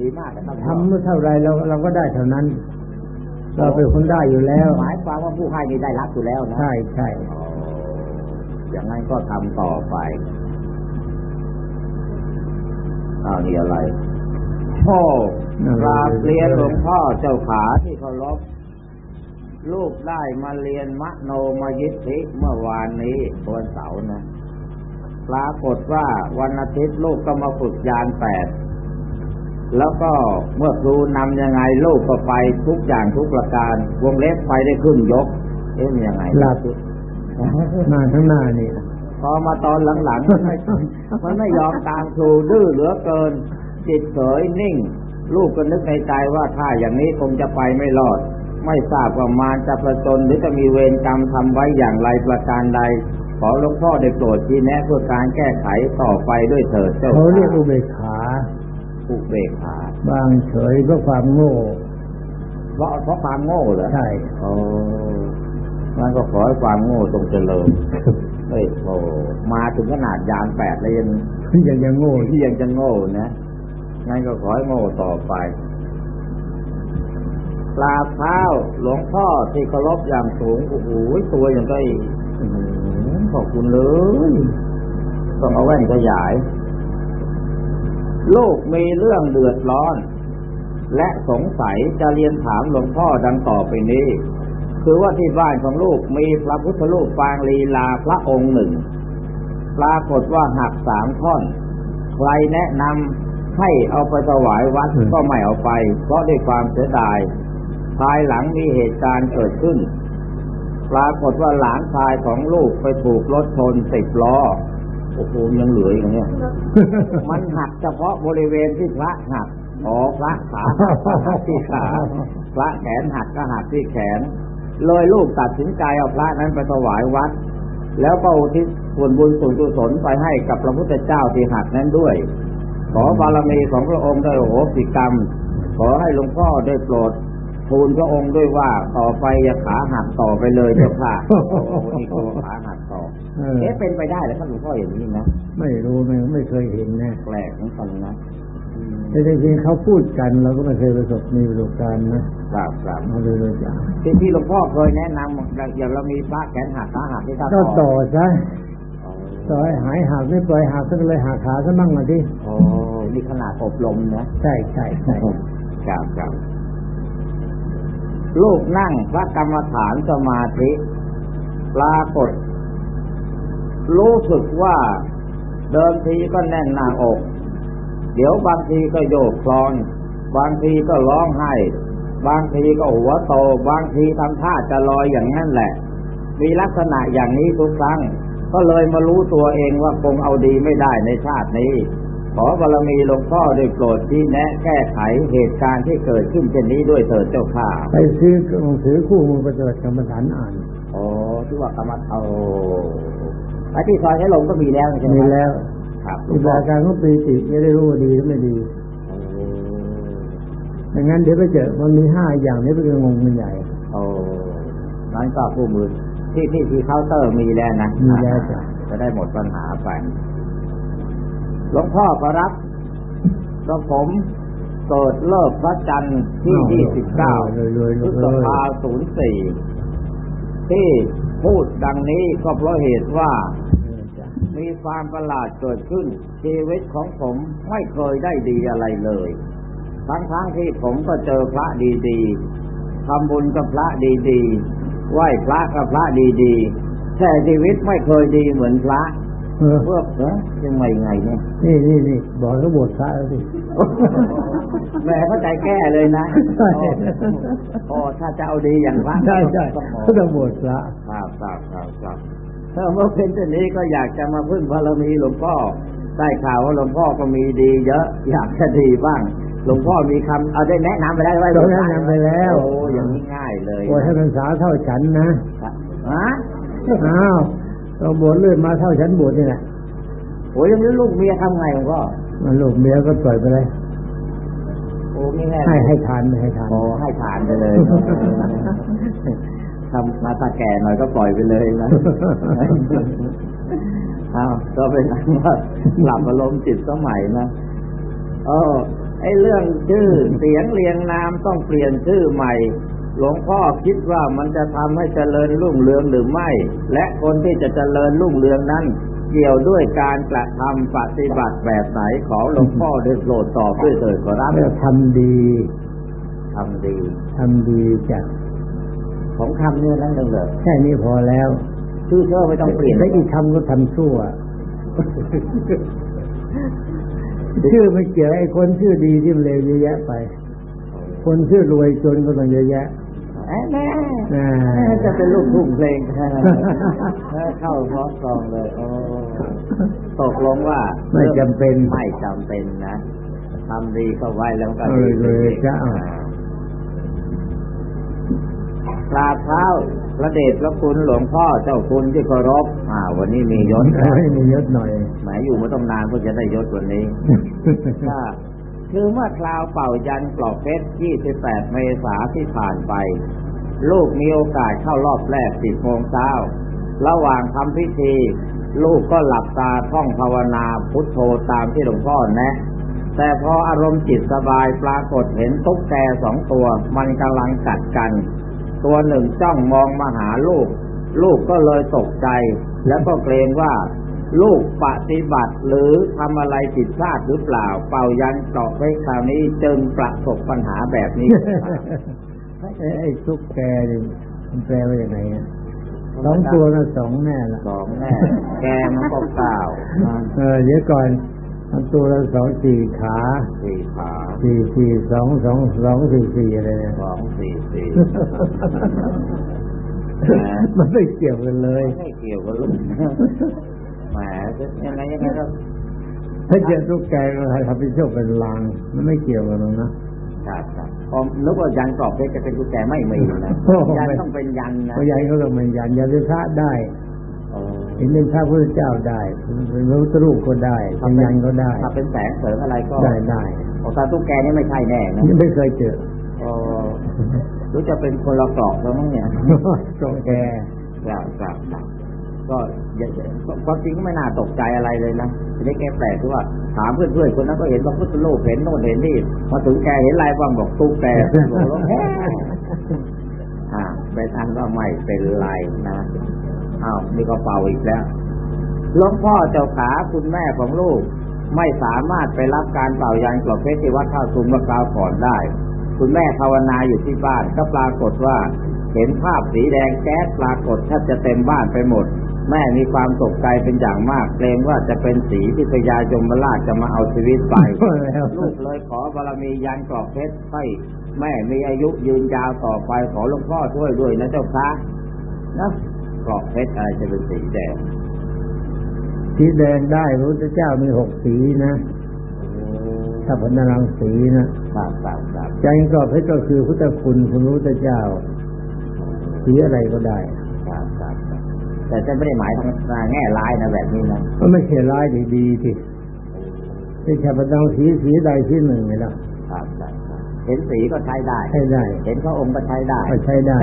ดีมากนะครับทำเมื่อเท่าไรเราเราก็ได้เท่านั้น เราเป็นคนได้อยู่แล้ว หมายความว่าผู้ให้นี่ได้รับอยู่แล้วนะใช่ใช่อ๋ออย่างนั้นก็ทำต่อไปอ้าวนี่อะไร พ่อกราบเรียนหลวงพ่อเจ้าขาที่เคารพลูกได้มาเรียนมโนมยิทธิเมื่อวานนี้วันเสาร์นะปรากฏว่าวันอาทิตย์ลูกก็มาฝึกยานแปดแล้วก็เมื่อครูนำยังไงลูกก็ไปทุกอย่างทุกประการวงเล็บไปได้ครึ่งยก เอ๊ะมันยังไงหลับมาทั้งหน้านี่พอมาตอนหลังๆมันไม่มันไม่ยอมตามครูดื้อเหลือเกิน จิตเฉยนิ่ง ลูกก็นึกในใจว่าถ้าอย่างนี้คงจะไปไม่รอด ไม่ทราบว่ามารจะประจนหรือจะมีเวรกรรมทำไว้อย่างไรประการใด ขอหลวงพ่อได้โปรดชี้แนะเพื่อการแก้ไขต่อไปด้วยเถิดเจ้าเขาเรียกอุค่ะเบกขาอุเบกขาบางเฉยเพราะความโง่เพราะเพราะความโง่เหรอใช่โอ้งั้นก็ขอให้ความโง่จงเจริญเฮ้ยโอ้มาถึงขนาดยานแปดแล้วยังยังยังโง่ที่ยังจะโง่นะ งั้นก็ขอให้โง่ต่อไปกราบเท้าหลวงพ่อที่เคารพอย่างสูงโอ้โหตัวอย่างก็อีกอื้อหือขอบคุณเลยต้องเอาแว่นขยาย ลูกมีเรื่องเดือดร้อน และสงสัยจะเรียนถามหลวงพ่อดังต่อไปนี้ คือว่าที่บ้านของลูกมีพระพุทธรูปปางลีลาพระองค์หนึ่ง ปรากฏว่าหักสามท่อน ใครแนะนำ ให้เอาไปถวายวัดก็ไม่เอาไป เพราะด้วยความเสียดาย ภายหลังมีเหตุการณ์เกิดขึ้น ปรากฏว่าหลานชายของลูกไปถูกรถชนสิบล้อโอ้โหยังเหลืออย่างเนี้ยมันหักเฉพาะบริเวณที่พระหักอ๋อพระขาหักพระหักที่ขาพระแขนหักก็หักที่แขน เลยลูกตัดสินใจเอาพระนั้นไปถวายวัด แล้วก็อุทิศส่วนบุญส่วนกุศลไปให้กับพระพุทธเจ้าที่หักนั้นด้วย ขอบารมีของพระองค์ได้โอโหสิกรรม ขอให้หลวงพ่อได้โปรดทูลพระองค์ด้วยว่าต่อไปอย่าขาหักต่อไปเลยเจ้าค่ะโอ้โหนี่กลัวขาหักต่อเออเอ๊ะเป็นไปได้แล้วท่านหลวงพ่ออย่างนี้นะไม่รู้ไม่ไม่เคยเห็นนะแปลกเหมือนกันนะอืมแต่จริงๆเขาพูดกันเราก็ไม่เคยประสบมีประสบการณ์นะครับครับมาเลยเลยจ้ะที่ที่หลวงพ่อเคยแนะนำอย่างเรามีพระแขนหักขาหักที่ท่าก็ต่อซะอ๋อ ต่อให้หายหักไม่ปล่อยหักสักเลยหักขาซะมั่งอะดิโอ้นี่ขนาดอบรมนะใช่ใช่ใช่ครับครับลูกนั่งพระกรรมฐานสมาธิ ปรากฏ รู้สึกว่าเดิมทีก็แน่นหน้าอก เดี๋ยวบางทีก็โยกคลอน บางทีก็ร้องไห้ บางทีก็หัวโต บางทีทำท่าจะลอยอย่างนั้นแหละ มีลักษณะอย่างนี้ทุกครั้ง ก็เลยมารู้ตัวเองว่าคงเอาดีไม่ได้ในชาตินี้ ขอบารมีหลวงพ่อได้โปรดที่แนะ แก้ไขเหตุการณ์ที่เกิดขึ้นเช่นนี้ด้วยเถิดเจ้าข้าไปซื้อหนังสือคู่มือปฏิบัติกรรมฐานอ่านโอ้ที่ว่ากรรมฐานโอ้ไอ้ที่ซอยใช้ลมก็มีแล้วใช่ไหมมีแล้ว ครับหลวอิงบาพ่อการของปีติจะได้รู้ว่าดีหรือไม่ดีดังนั้นเดี๋ยวไปเจอมันมีห้าอย่างนี้เป็นงงมันใหญ่โอ้นั้นก็ผู้มือ ที่ที่ที่เคาน์เตอร์มีแล้วนะมีแล้วจ้ะจะได้หมดปัญหาไปหลวงพ่อขอรับกระผมเกิดเลิกพระจันทร์ที่ 29เลยเลยพเลฤยษเลยภาศูนย์สี่ที่พูดดังนี้ก็เพราะเหตุว่า มีความประหลาดเกิดขึ้น ชีวิตของผมไม่เคยได้ดีอะไรเลย ทั้งๆทที่ผมก็เจอพระดีๆทำบุญกับพระดีๆ ไหว้พระกับพระดีๆแต่ชีวิตไม่เคยดีเหมือนพระเออเพื่อเอ้ยยังไงไงเนี่ยนี่นี่นี่บอกเขาบวชพระแล้วสิแหม่เข้าใจแก้เลยนะใช่โอ้ถ้าจะเอาดีอย่างพระใช่ใช่ต้องมองเขาต้องบวชพระครับครับครับครับถ้าเมื่อเป็นเช่นนี้ก็อยากจะมาพึ่งบารมีหลวงพ่อได้ข่าวว่าหลวงพ่อก็มีดีเยอะ อยากจะดีบ้าง หลวงพ่อมีคำเอาได้แนะนำไปแล้วไว้เราแนะนำไปแล้วโอ้อย่างนี้ง่ายเลยบวชให้พรรษาเท่าฉันนะฮะอ้าวเราบวชเลื่อนมาเท่าฉันบวชนี่แหละโอ้ยยังนี้ลูกเมียทำไงหลวงพ่อมันลูกเมียก็ปล่อยไปเลยโอ้ไม่แน่ให้ให้ทานไม่ให้ทานโอ้ให้ทานไปเลยทำมาตาแก่หน่อยก็ปล่อยไปเลยนะอ้าวก็เป็นอันว่าหลับอารมณ์จิตสมัยนะเออ ไอ้เรื่องชื่อเสียงเรียงนามต้องเปลี่ยนชื่อใหม่ หลวงพ่อคิดว่ามันจะทำให้เจริญรุ่งเรืองหรือไม่ และคนที่จะเจริญรุ่งเรืองนั้น เกี่ยวด้วยการกระทำปฏิบัติแบบไหนขอหลวงพ่อได้โปรดตอบด้วยเถิดขอรับเรียกทำดีทำดีทำดีจ้ะของคำเนี่ยนั่นเองเหรอแค่นี้พอแล้วชื่อเธอไม่ต้องเปลี่ยนแล้วอีกทำก็ทำชั่ว ชื่อไม่เกี่ยวไอ้คนชื่อดีที่มันเลวเยอะแยะไป คนชื่อรวยจนก็ต้องเยอะแยะแม่จะเป็นลูกทุ่งเพลงเข้าพร้อมกองเลยตกลงว่า ไม่จำเป็นไม่จำเป็นนะทำดีเข้าไว้แล้วก็ดีเลยจ้ากราเท้า พระเดชพระคุณหลวงพ่อเจ้าคุณที่เคารพอ่า วันนี้มียศแล้วให้มียศหน่อยหมายอยู่มาต้องนานเพื่อจะได้ยศวันนี้ค่ะคือเมื่อคราวเป่ายันกรอบเพชร 28 เมษาที่ผ่านไป ลูกมีโอกาสเข้ารอบแรก 10 โมงเช้า ระหว่างทำพิธี ลูกก็หลับตาท่องภาวนาพุทโธตามที่หลวงพ่อแนะแต่พออารมณ์จิตสบายปรากฏเห็นตุ๊กแกสองตัว มันกำลังกัดกัน ตัวหนึ่งจ้องมองมาหาลูก ลูกก็เลยตกใจ แล้วก็เกรงว่า ลูกปฏิบัติหรือทำอะไรผิดพลาดหรือเปล่า เป่ายันเกราะไว้คราวนี้จึงประสบปัญหาแบบนี้ไอ้ไอ้ตุ๊กแกนี่มันแปลว่าอย่างไรอะสองตัวนะสองแน่ละสองแน่ แกมันก็เก้าเออเดี๋ยวก่อนมัน ตัวละสองสี่ขาสี่ขาสี่สี่สองสองสองสี่สี่อะไรเนี่ยสองสี่สี่มันไม่เกี่ยวกันเลยไม่เกี่ยวกับลูกแหมยังไงยังไงก็ถ้าเจอตุ๊กแกก็ทำเป็นโชคเป็นลางมันไม่เกี่ยวกันหรอกนะครับครับผมนึกว่ายันกรอบเพชรจะเป็นกุญแจไม่มีนะโอ้โหยันต้องเป็นยันนะเพราะยันเขาต้องเป็นยันยันเป็นพระได้ โอ้เห็นเป็นพระพุทธเจ้าได้เป็นพระพุทธรูปก็ได้เป็นยันก็ได้ถ้าเป็นแสงเสริงอะไรก็ได้ได้โอกาตุ๊กแกนี่ไม่ใช่แน่นะไม่เคยเจอโอ้รู้จะเป็นคนละกรอบแล้วมั้งเนี่ยตุ๊กแกครับครับครับก็อย่าความจริงก็ไม่น่าตกใจอะไรเลยนะทีนี้แกแปลกที่ว่าถามเพื่อนๆคนนั้นก็เห็นพระพุทธรูปเห็นโน่นเห็นนี่มาถึงแกเห็นอะไรบ้างบอกตุ๊กแกบอกว่าแฮ่อ่าเป็นอันว่าไม่เป็นไรนะ อ้าวนี่ก็เป่าอีกแล้วหลวงพ่อเจ้าขาคุณแม่ของลูก ไม่สามารถไปรับการเป่ายันกรอบเพชรที่วัดท่าซุงเมื่อคราวก่อนได้ คุณแม่ภาวนาอยู่ที่บ้านก็ปรากฏว่า เห็นภาพสีแดงแก๊สปรากฏแทบจะเต็มบ้านไปหมด แม่มีความตกใจเป็นอย่างมาก เกรงว่าจะเป็นสีที่พญายมราชจะมาเอาชีวิตไปแล้วลูกเลยขอบารมียันกรอบเพชรให้แม่มีอายุยืนยาวต่อไปขอหลวงพ่อช่วยด้วยนะเจ้าคะนะ กรอบเพชรอะไรจะเป็นสีแดง สีแดงได้พระพุทธเจ้ามีหกสีนะถ้าพนรังสีนะครับครับครับใจกรอบเพชรก็คือพุทธคุณคุณพระพุทธเจ้า สีอะไรก็ได้ครับครับครับแต่จะไม่ได้หมายทางแง่ร้ายนะแบบนี้นะมันไม่ใช่ร้ายดีดีๆสิไม่ใช่พนรังสีสีใดสีหนึ่งไงล่ะครับครับครับเห็นสีก็ใช้ได้ ใช้ได้ เห็นพระองค์ก็ใช้ได้ ก็ใช้ได้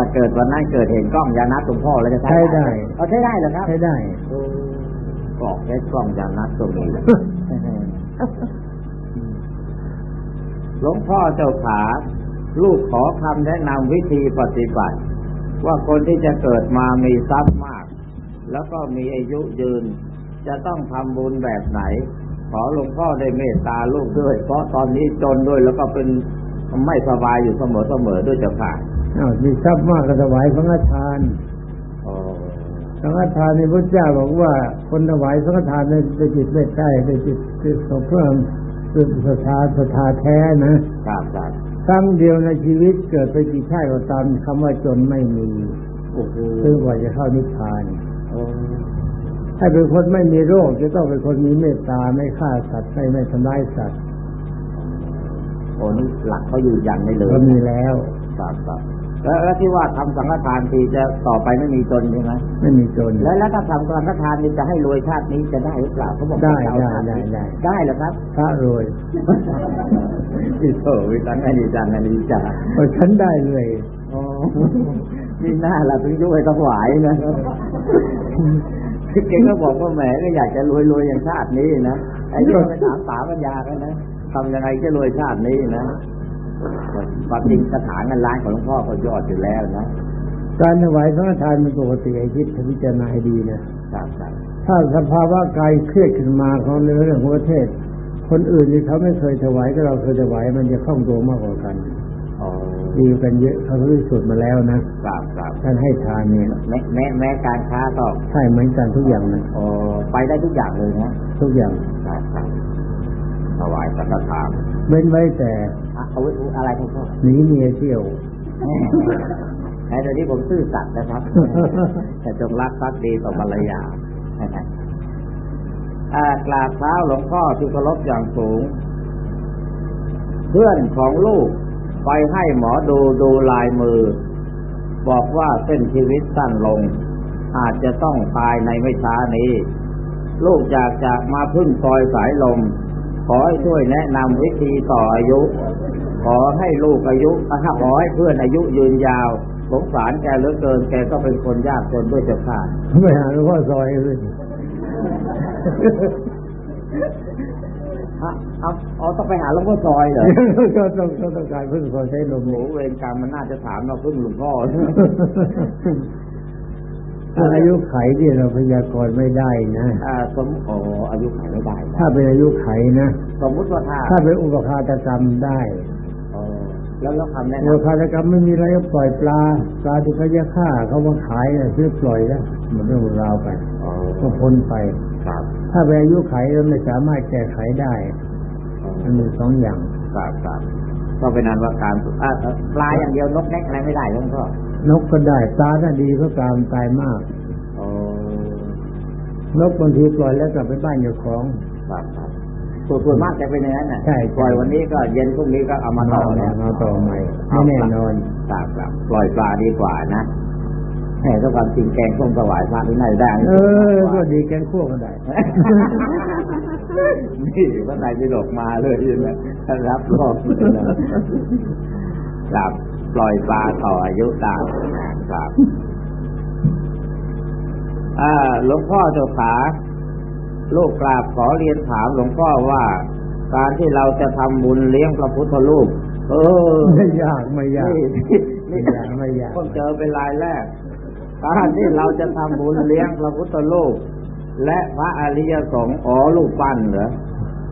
ถ้าเกิดวันนั้นเกิดเห็นกล้องยานัดหลวงพ่อแล้วจะใช้ใช้ได้เอาใช้ได้เหรอครับใช้ได้โอ้กรอกเพชรกล้องยานัดตรงนี้หลวงพ่อเจ้าขาลูกขอคำแนะนำวิธีปฏิบัติ ว่าคนที่จะเกิดมามีทรัพย์มาก แล้วก็มีอายุยืน จะต้องทำบุญแบบไหน ขอหลวงพ่อได้เมตตาลูกด้วย เพราะตอนนี้จนด้วยแล้วก็เป็นไม่สบายอยู่เสมอเสมอๆด้วยเจ้าค่ะ อ้าวมีทรัพย์มากก็ถวายสังฆทานโอ้สังฆทานในพระเจ้าบอกว่า คนถวายสังฆทานในในจิตไม่ใช่ในจิตคือเพิ่มคือศรัทธาศรัทธาแท้นะครับครับครั้งเดียวในชีวิตเกิดไปกี่ชาติก็ตามคำว่าจนไม่มีโอ้โหซึ่งกว่าจะเข้านิพพานโอ้ถ้าเป็นคนไม่มีโรค จะต้องเป็นคนมีเมตตาไม่ฆ่าสัตว์ไม่ไม่ทำร้ายสัตว์โอ้นี่หลักเขาอยู่ยันได้เลยก็มีแล้วครับครับ แล้วแล้วที่ว่าทำสังฆทานทีจะต่อไปไม่มีจนใช่ไหมไม่มีจน แล้วแล้วถ้าทำสังฆทานนี่จะให้รวยชาตินี้จะได้หรือเปล่าเขาบอกได้จะเอาได้ชาตินี้ได้ได้เหรอครับพระรวยพี่โถวิสังอนิจังอนิจาก็ฉันได้เลยโอ้นี่หน้าเราถึงยุให้ต้องไหวนะคือเก่งก็บอกว่าแหมก็อยากจะรวยรวยๆอย่างชาตินี้นะไอ้นี่ก็ไปถามป๋าปัญญากันนะทำยังไงจะรวยชาตินี้นะ ความจริงกระถางเงินล้านของหลวงพ่อก็ยอดอยู่แล้วนะการถวายสังฆทานเป็นปกติไอ้คิดพิจารณาให้ดีนะครับครับถ้าสภาวะกายเครียดขึ้นมาของเนื้อเรื่องของประเทศ คนอื่นที่เขาไม่เคยถวายก็เราเคยถวายมันจะคล่องตัวมากกว่ากันอ๋อดีกันเยอะเขาพิสูจน์มาแล้วนะครับครับท่านให้ทานเนี่ยแม้แม้แม้การค้าก็ใช่เหมือนกันทุกอย่างนะอ๋อไปได้ทุกอย่างเลยนะทุกอย่างครับครับ ถวายสังฆทานเว้นไว้แต่อะเอาไว้อะไรครับพ่อหนีเมียเที่ยวในตอนนี้ผมซื่อสัตย์นะครับ แต่จงรักภักดีต่อภรรยาอ่ากราบเท้าหลวงพ่อที่เคารพอย่างสูง เพื่อนของลูกไปให้หมอดูดูลายมือ บอกว่าเส้นชีวิตสั้นลง อาจจะต้องตายในไม่ช้านี้ ลูกอยากจะมาพึ่งซอยสายลม ขอให้ช่วยแนะนำวิธีต่ออายุ ขอให้ลูกอายุอะขอให้เพื่อนอายุยืนยาวสงสารแกเหลือเกิน แกก็เป็นคนยากจนด้วยเจ้าค่ะไปหาหลวงพ่อซอยเลยฮะเอาเอาต้องไปหาหลวงพ่อซอยเหรอก็ต้องก็ต้องการพึ่งคนใช้ลมโหนี่เวรกรรมมันน่าจะถามเราพึ่งหลวงพ่อ อายุไขที่เราพยากรณ์ไม่ได้นะอ่าสมอ๋ออายุไขไม่ได้นะถ้าเป็นอายุไขนะสมมุติว่าถ้าถ้าเป็นอุปคาตกรรมได้อ๋อแล้วแล้วคำแนะอุนปคาตกรรมไม่มีอะไรก็ปล่อยปลาปลาที่เขาจะฆ่าเขามาขายเนี่ยซื้อปล่อยแล้วหมันเรื่องราวไปำอ๋อก็พ้นไปครับ ถ้าเป็นอายุไขเราไม่สามารถแก้ไขได้อ๋อมันมีสองอย่างครับครับก็เป็นนันว่าการอ่าเอ่อปลาอย่างเดียวนกแนกอะไรไม่ได้หลวงพ่อ นกก็ได้ปลาถ้าดีเพราะปลามันตายมากอ๋อนกบางทีปล่อยแล้วกลับไปบ้านเจ้าของครับครับส่วนส่วนมากจะเป็นอย่างนั้นน่ะใช่ใช่ปล่อยวันนี้ก็เย็นพรุ่งนี้ก็เอามาต่อแล้วมาต่อใหม่ไม่แน่นอนครับครับปล่อยปลาดีกว่านะแหมต้องการกินแกงส้มถวายพระที่ไหนได้เออก็ดีแกงคั่วก็ได้นี่พระนายพิดกมาเลยนะท่านรับรอบเลยนะครับ ปล่อยปลาต่ออายุตามนะครับอ่าหลวงพ่อเจ้าขาลูกกราบขอเรียนถามหลวงพ่อว่า การที่เราจะทำบุญเลี้ยงพระพุทธรูปเออไม่ยากไม่ยากนี่ไม่นี่ยากไม่ยากเพิ่งเจอเป็นรายแรกการที่เราจะทำบุญเลี้ยงพระพุทธรูปและพระอริยสงฆ์อ๋อลูกปั้นเหรอ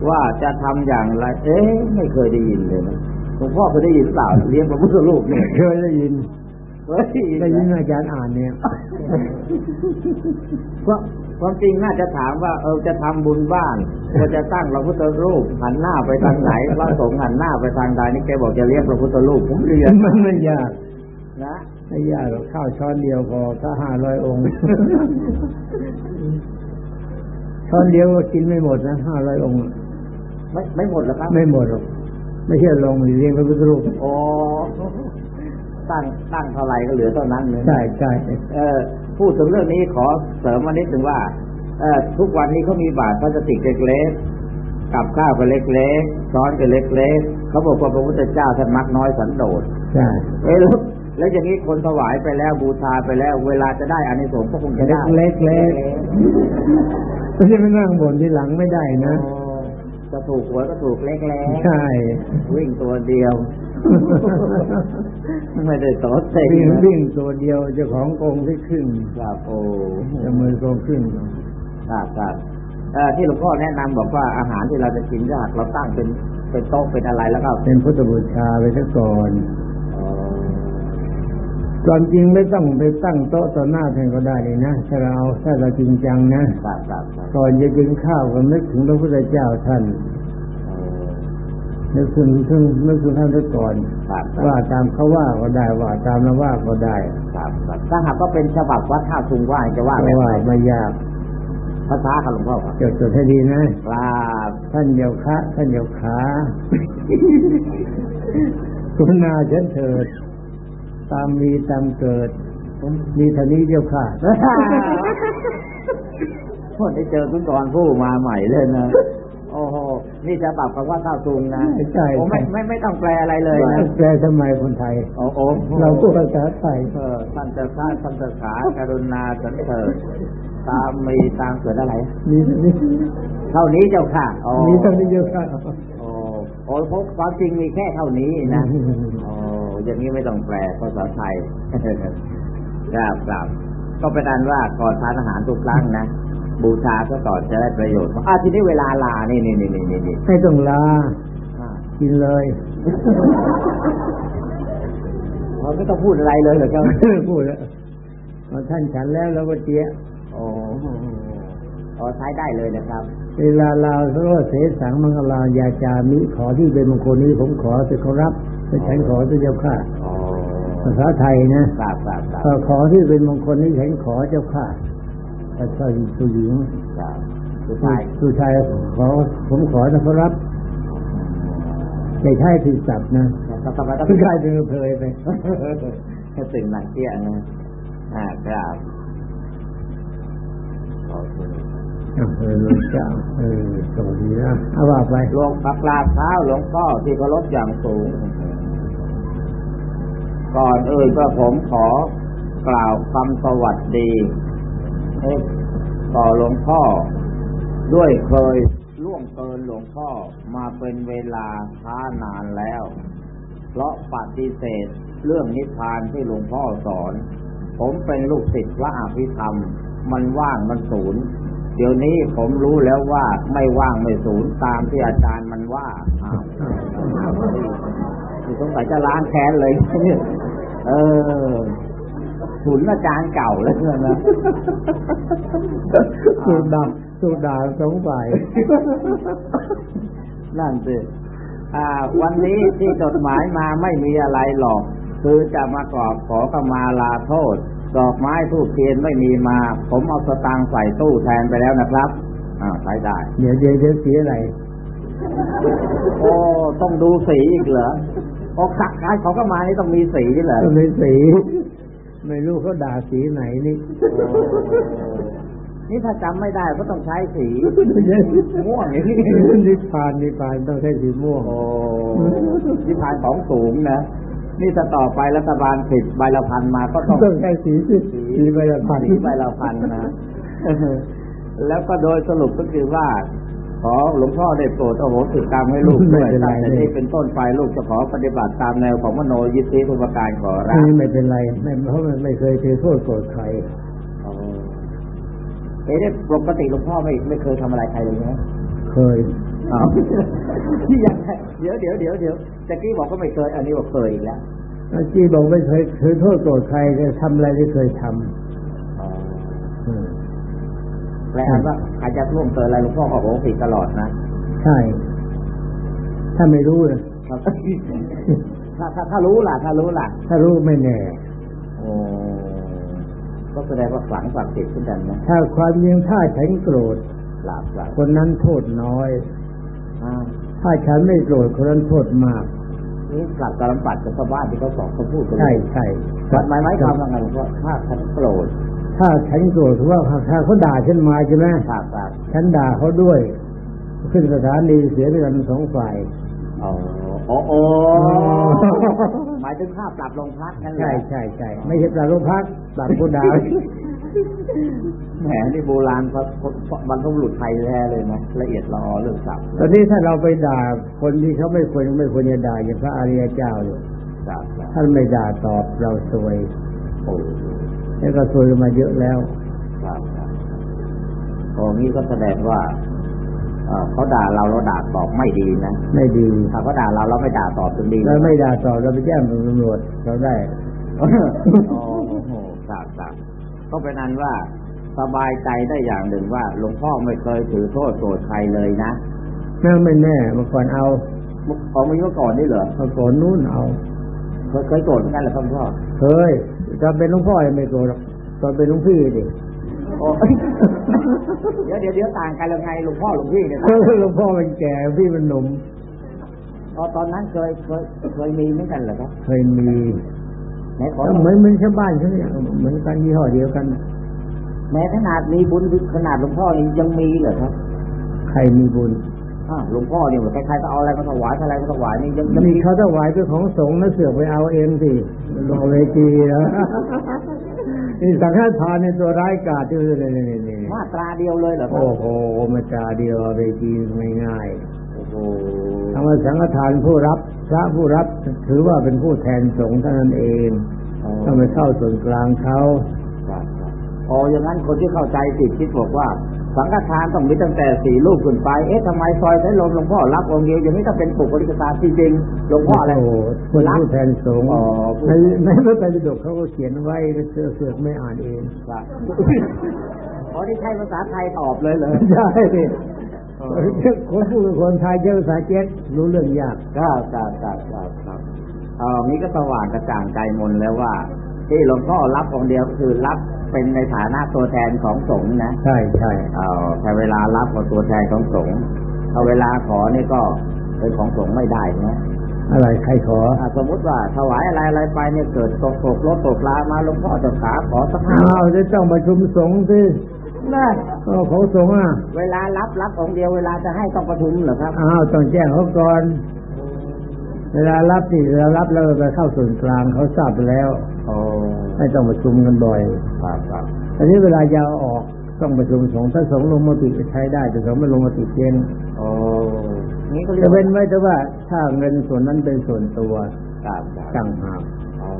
ว่าจะทำอย่างไร เอ๊ะไม่เคยได้ยินเลยนะ หลวงพ่อเคยได้ยินหรือเปล่าเลี้ยงพระพุทธรูปเนี่ยเคยได้ยินเฮ้ยได้ยินอาจารย์อ่านเนี่ยก็ความจริงน่าจะถามว่าเออจะทำบุญบ้านก็จะตั้งพระพุทธรูปหันหน้าไปทางไหนพระสงฆ์หันหน้าไปทางใดนี่แกบอกจะเลี้ยงพระพุทธรูปผมเรียนมันไม่ยากนะไม่ยากหรอกข้าวช้อนเดียวพอถ้าห้าร้อยองค์ช้อนเดียวก็กินไม่หมดนะห้าร้อยองค์อะไม่ไม่หมดหรอครับ ไม่หมดหรอก ไม่ใช่ลงเลี้ยงพระพุทธรูปอ๋อตั้งตั้งเท่าไหร่ก็เหลือเท่านั้นเลยใช่ใช่เออพูดถึงเรื่องนี้ขอเสริมมานิดหนึ่งว่า เออทุกวันนี้เขามีบาตรพลาสติกเล็กๆกับข้าวก็เล็กๆช้อนก็เล็กๆเขาบอกว่าพระพุทธเจ้าท่านมักน้อยสันโดษใช่เอ้ยแล้วแล้วอย่างนี้คนถวายไปแล้วบูชาไปแล้ว เวลาจะได้อานิสงส์ก็คงจะได้เล็กๆเล็กไม่ใช่ไม่นั่งบนที่หลังไม่ได้นะโอ้ จะถูกหวยก็ถูกเล็กใช่ๆวิ่งตัวเดียว ไม่ได้ต่อเต็งวิ่งนะวิ่งตัวเดียวเจ้าของโกงที่ครึ่งครับโอ้จะมือโกงครึ่งครับครับเอ่อที่หลวงพ่อแนะนำบอกว่าอาหารที่เราจะกินยากเราตั้งเป็นเป็นโต๊ะเป็นอะไรแล้วก็เป็นพุทธบูชาไปซะก่อนอ๋อ ความจริงไม่ต้องไปตั้งโต๊ะต่อหน้าท่านก็ได้เลยนะถ้าเราเอาถ้าเราจริงจังนะครับครับครับก่อนจะกินข้าวก็นึกถึงพระพุทธเจ้าท่านเออนึกถึงถึงนึกถึงท่านซะก่อนครับครับว่าตามเขาว่าก็ได้ว่าตามเราว่าก็ได้ครับครับถ้าหากว่าเป็นฉบับวัดท่าทุงว่าจะว่าเพแบบราะไหว่านไม่ยากภาษาครับหลวงพ่อครับจดจดให้ดีนะครับท่านเดียวคะท่านเดียวขาสุนาฉันเถิด ตามมีตามเกิดมีเท่านี้เดียวค่ะพอได้เจอคุณกรผู้มาใหม่เลยนะโอ้โหนี่ฉบับคำว่าท่าทุงนะใช่โอ้ไม่ไม่ไม่ต้องแปลอะไรเลยนะแปลทำไมคนไทยโอ้โหเราก็ภาษาไทยเออท่านจะข้าท่านจะขาการุณาสันเถิดตามมีตามเกิดอะไรมีมีเท่านี้เจ้าค่ะอ๋อมีเท่านี้เดียวค่ะโอ้โอ้ยพบความจริงมีแค่เท่านี้นะโอ้ อย่างนี้ไม่ต้องแปลภาษาไทยครับครับก็เป็นอันว่าก่อนทานอาหารทุกครั้งนะบูชาก็ก่อนจะได้ประโยชน์อะทีนี้เวลาลานี่นี่นี่นี่นี่นี่ไม่ต้องลาอ่ากินเลยเราไม่ต้องพูดอะไรเลยเหรอครับพูดแล้วพอท่านฉันแล้วเราก็เจี๊ยะโอ้อ๋อใช้ได้เลยนะครับ เวลาลาวเขาก็เสสังมังคลายาจามิขอที่เป็นมงคลนี้ผมขอจะเขารับแต่ฉันขอจะเจ้าข้าอ๋อภาษาไทยนะครับครับครับก็ขอที่เป็นมงคลนี้ฉันขอเจ้าข้าแต่ถ้าผู้หญิงครับผู้ชายผู้ชายขอผมขอจะเขารับไม่ใช่ผิดศัพท์นะต่อไปก็ผู้ชายเป็นกระเพยไปถ้าสิ่งหนักเตี้ยนะอ่าครับโอเค เออหลวงเจ้าเออสวัสดีนะเอาว่าไปหลวงปักลาเท้าหลวงพ่อที่เคารพอย่างสูง ก่อนอื่นก็ผมขอกล่าวคำสวัสดีต่อหลวงพ่อ ด้วยเคยล่วงเกินหลวงพ่อมาเป็นเวลาช้านานแล้ว เพราะปฏิเสธเรื่องนิพพานที่หลวงพ่อสอน ผมเป็นลูกศิษย์พระอภิธรรม มันว่างมันศูนย์ เดี๋ยวนี้ผมรู้แล้วว่าไม่ว่างไม่ศูนย์ตามที่อาจารย์มันว่าอ้าวสงสัยจะล้างแค้นเลย เออศูนย์อาจารย์เก่าแล้วเนี่ยนะสูดดับสูดด่าสองฝ่ายนั่นสิอ่าวันนี้ที่จดหมายมาไม่มีอะไรหรอก คือจะมากราบขอขมาลาโทษ ดอกไม้ทูบเทียนไม่มีมา ผมเอาสตางค์ใส่ตู้แทนไปแล้วนะครับอ่าใช้ได้ เดี๋ยวเดี๋ยวเดี๋ยวเสียอะไร โอ้ต้องดูสีอีกเหรอโอ้คักคล้ายเขาก็มานี่ต้องมีสีเหรอก็ไม่สี ไม่รู้เขาด่าสีไหนนี่โอ้นี่ถ้าจำไม่ได้ก็ต้องใช้สีม่วงอย่างนี้นิพพานนิพพานต้องใช้สีม่วงโอ้ที่พานของสูงนะ นี่ถ้าต่อไปรัฐบาลผิดใบละพันมาก็ต้องต้องใช้สีสีสีใบละพันสีใบละพันนะแล้วก็โดยสรุปก็คือว่าขอหลวงพ่อได้โปรดโอโหสิกรรมให้ลูกด้วยตั้งแต่นี้เป็นต้นไปลูกจะขอปฏิบัติตามแนวของมโนยิทธิทุกประการขอรับนี่ไม่เป็นไรไม่เพราะมันไม่เคยถือโทษโกรธใครอ๋อเอ๊ะปกติหลวงพ่อไม่ไม่เคยทำอะไรใครเลยนะเคยอ๋อ ที่ยังไงเดี๋ยวเดี๋ยวเดี๋ยวเดี๋ยวต่กี้บอกก็ไม่เคย อันนี้บอกเคยอีกแล้วเมื่อกี้บอกไม่เคยถือโทษโกรธใครจะทำอะไรไม่เคยทอ๋อำแปลว่าใครจะร่วมเกินอะไรหลวงพ่อขอโหสิตลอดนะ ใช่ ถ้าไม่รู้นะถ้าถ้าถ้ารู้ล่ะ ถ้ารู้ล่ะ ถ้ารู้ไม่แน่โอ้ก็แสดงว่าขลังศักดิ์สิทธิ์ขึ้นกันนะถ้าความยิงถ้าฉันโกรธหลาบหลาบคนนั้นโทษน้อย ถ้าฉันไม่โกรธคนนั้นโทษมาก นี่หลักการปัดกับชาวบ้านที่เขาสอนเขาพูดกันใช่ใช่วัดหมายหมายความว่าไงหลวงพ่อถ้าท่านโกรธถ้าฉันโกรธคือว่าถ้าเขาด่าฉันมาใช่ไหมภาพครับฉันด่าเขาด้วย ขึ้นสถานีเสียด้วยกันสองฝ่ายอ๋อโอ้โอ้หมายถึงค่าปรับโรงพักนั่นแหใช่ละใช่ใช่ไม่ใช่ปรับโรงพักปรับผู้ด่า แหมนี่โบราณเขาบรรพบุรุษไทยแท้เลยนะละเอียดละออเรื่องศัพท์ตอนนี้ถ้าเราไปด่าคนที่เขาไม่ควรไม่ควรจะด่าอย่างพระอริยเจ้าอยู่ครับครับท่านไม่ด่าตอบเราสวยโอ้แล้วก็สวยมาเยอะแล้วครับครับโอ้งี้ก็แสดงว่าเอ่อเขาด่าเราเราด่าตอบไม่ดีนะไม่ดีถ้าเขาด่าเราเราไม่ด่าตอบจนดีแล้วไม่ด่าตอบเราไปแจ้งตำรวจเราได้โอ้โหครับครับ ก็เป็นอันว่าสบายใจได้อย่างหนึ่งว่าหลวงพ่อไม่เคยถือโทษโกรธใครเลยนะแม่ไม่แน่เมื่อก่อนเอาของมีเมื่อก่อนนี่เหรอเมื่อก่อนนู้นเอาเคยเคยโกรธเหมือนกันเหรอครับหลวงพ่อเคยตอนเป็นหลุงพ่อยังไม่โกรธหรอกตอนเป็นหลุงพี่ดิโอ้เดี๋ยวเดี๋ยวเดี๋ยวต่างกันยังไงหลวงพ่อหลวงพี่เนี่ยเออหลวงพ่อมันแก่พี่มันหนุ่มอ๋อตอนนั้นเคยเคยเคยมีเหมือนกันเหรอครับ เคยมี ไหนขอก็เหมือนเหมือนชาวบ้านเขาเนี่ยเหมือนกันยี่ห้อเดียวกัน แม้ขนาดมีบุญขนาดหลวงพ่อนี่ยังมีเหรอครับ ใครมีบุญอ้าวหลวงพ่อเนี่ยใครๆก็เอาอะไรมาถวายอะไรมาถวายนี่ยังยังมีมีเขาถวายเป็นของสงฆ์แล้วเสือกไปเอาเองสิลงเวทีแล้วนี่สังฆทานในตัวร้ายกาจที่นี่นี่นี่มาตราเดียวเลยเหรอครับโอ้โหมาจาเดียวเอาไปจีง่ายโอ้โหอ้ คำว่าสังฆทานผู้รับพระผู้รับถือว่าเป็นผู้แทนสงฆ์เท่านั้นเองต้องไปเข้าส่วนกลางเขาครับครับอ๋ออย่างนั้นคนที่เข้าใจผิดคิดบอกว่า สังฆทานต้องมีตั้งแต่สี่ลูกขึ้นไป เอ๊ะทำไมซอยไส้ลมหลวงพ่อรับองค์เดียวอย่างนี้ถ้าเป็นปุกบริกตาจริงๆหลวงพ่ออะไรโอ้โหคนผู้แทนสงฆ์อ๋อในในพระไตรปิฎกเขาก็เขียนไว้เสือเสือกไม่อ่านเองครับอ๋อที่ใช้ภาษาไทยตอบเลยเลยใช่ คนพูดกับคนไทยเจอภาษาเจ็ดรู้เรื่องยากครับครับครับครับครับเออนี้ก็สว่างกระจ่างใจมนแล้วว่า ที่หลวงพ่อรับองค์เดียวก็คือรับเป็นในฐานะตัวแทนของสงฆ์นะใช่ใช่เออแต่เวลารับกับตัวแทนของสงฆ์เอาเวลาขอนี่ก็เป็นของสงฆ์ไม่ได้นะอะไรใครขออ่าสมมุติว่าถวายอะไรอะไรไปเนี่ยเกิดตกตกรถตกลามาหลวงพ่อจะขาขอสักห้าอ้าวจะต้องประชุมสงฆ์สิ นะก็เขาสงฆ์อะ เวลารับรับองค์เดียวเวลาจะให้ต้องประชุมเหรอครับ อ้าวต้องแจ้งเขาก่อน เวลารับนี่เวลารับแล้วไปเข้าส่วนกลางเขาทราบไปแล้วโอ้ไม่ต้องประชุมกันบ่อย ครับครับอันนี้เวลายาวออกต้องประชุมสงฆ์ถ้าสงฆ์ลงมติใช้ได้แต่สงฆ์ไม่ลงมติเจนโอ้นี่ก็เรียจะกเป็นไว้แต่ว่าถ้าเงินส่วนนั้นเป็นส่วนตัวครับครับต่างหาก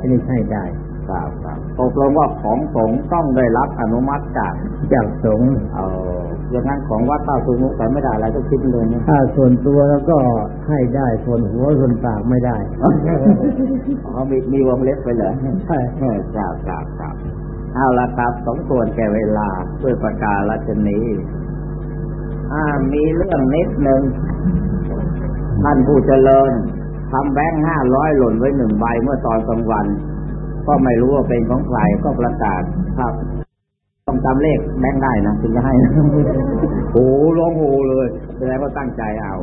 อันนี้ใช้ได้ ครับครับตกลงว่าของสงฆ์ต้องได้รับอนุมัติจากจากสงฆ์เอออย่างนั้นของวัดเต้าสุมุกแต่ไม่ได้อะไรก็คิดเลยเนี่ยถ้าส่วนตัวแล้วก็ให้ได้ส่วนหัวส่วนปากไม่ได้เขามีมีวงเล็บไปเหรอใช่เออครับครับครับเอาละครับสมควรแก่เวลาด้วยประกาศชนีอ่ามีเรื่องนิดหนึ่งท่านผู้เจริญทำแบงค์ห้าร้อยหล่นไว้หนึ่งใบเมื่อตอนกลางวัน ก็ไม่รู้ว่าเป็นของใครก็ประกาศครับ ต้องจำเลขแบงค์ได้นะถึงจะให้โอ้โหร้องโหเลยแสดงว่าตั้งใจเอา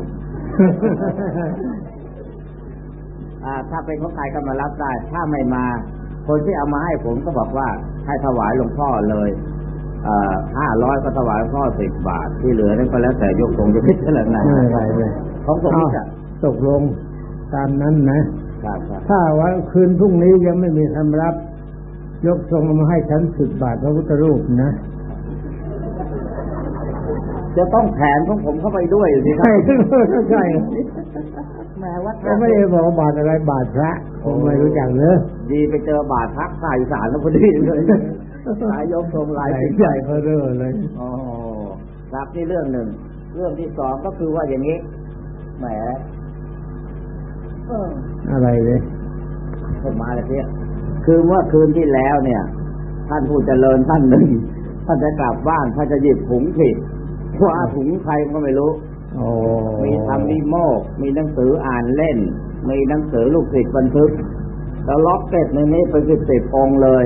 อ่าถ้าเป็นของใครก็มารับได้ ถ้าไม่มา คนที่เอามาให้ผมก็บอกว่าให้ถวายหลวงพ่อเลยห้าร้อยก็ถวายหลวงพ่อสิบบาท ที่เหลือนั่นก็แล้วแต่ยกตรงจะพิจารณาไม่ไรเลยของสงฆ์นี่จะตกลงตามนั้นนะครับครับ ถ้าวันคืนพรุ่งนี้ยังไม่มีคำรับ ยกทรงมาให้ฉันสิบบาทพระพุทธรูปนะ จะต้องแถมของผมเข้าไปด้วยสิครัใช่บใช่แหม้วัดเขาไม่ได้บอกบาทอะไรบาทพระผมไม่รู้จักเนอะดีไปเจอบาทพักสายสารแล้วพอดีเลยหลายยกทรงหลายใหญ่สิบใหญ่เพอเร่อเลยอ๋อครับนี่เรื่องหนึ่ง เรื่องที่สองก็คือว่าอย่างนี้แหมเอออะไรเลยขึ้นมาเลยเนี่ยคือเมื่อคืนที่แล้วเนี่ย ท่านผู้เจริญท่านหนึ่งท่านจะกลับบ้านท่านจะหยิบถุงผิดว่าถุงใครก็ไม่รู้โอ้มีทำนิโมก มีหนังสืออ่านเล่น มีหนังสือลูกศิษย์บันทึกแล้วล็อกเก็ตในนี้เป็นสิบสิบองค์เลย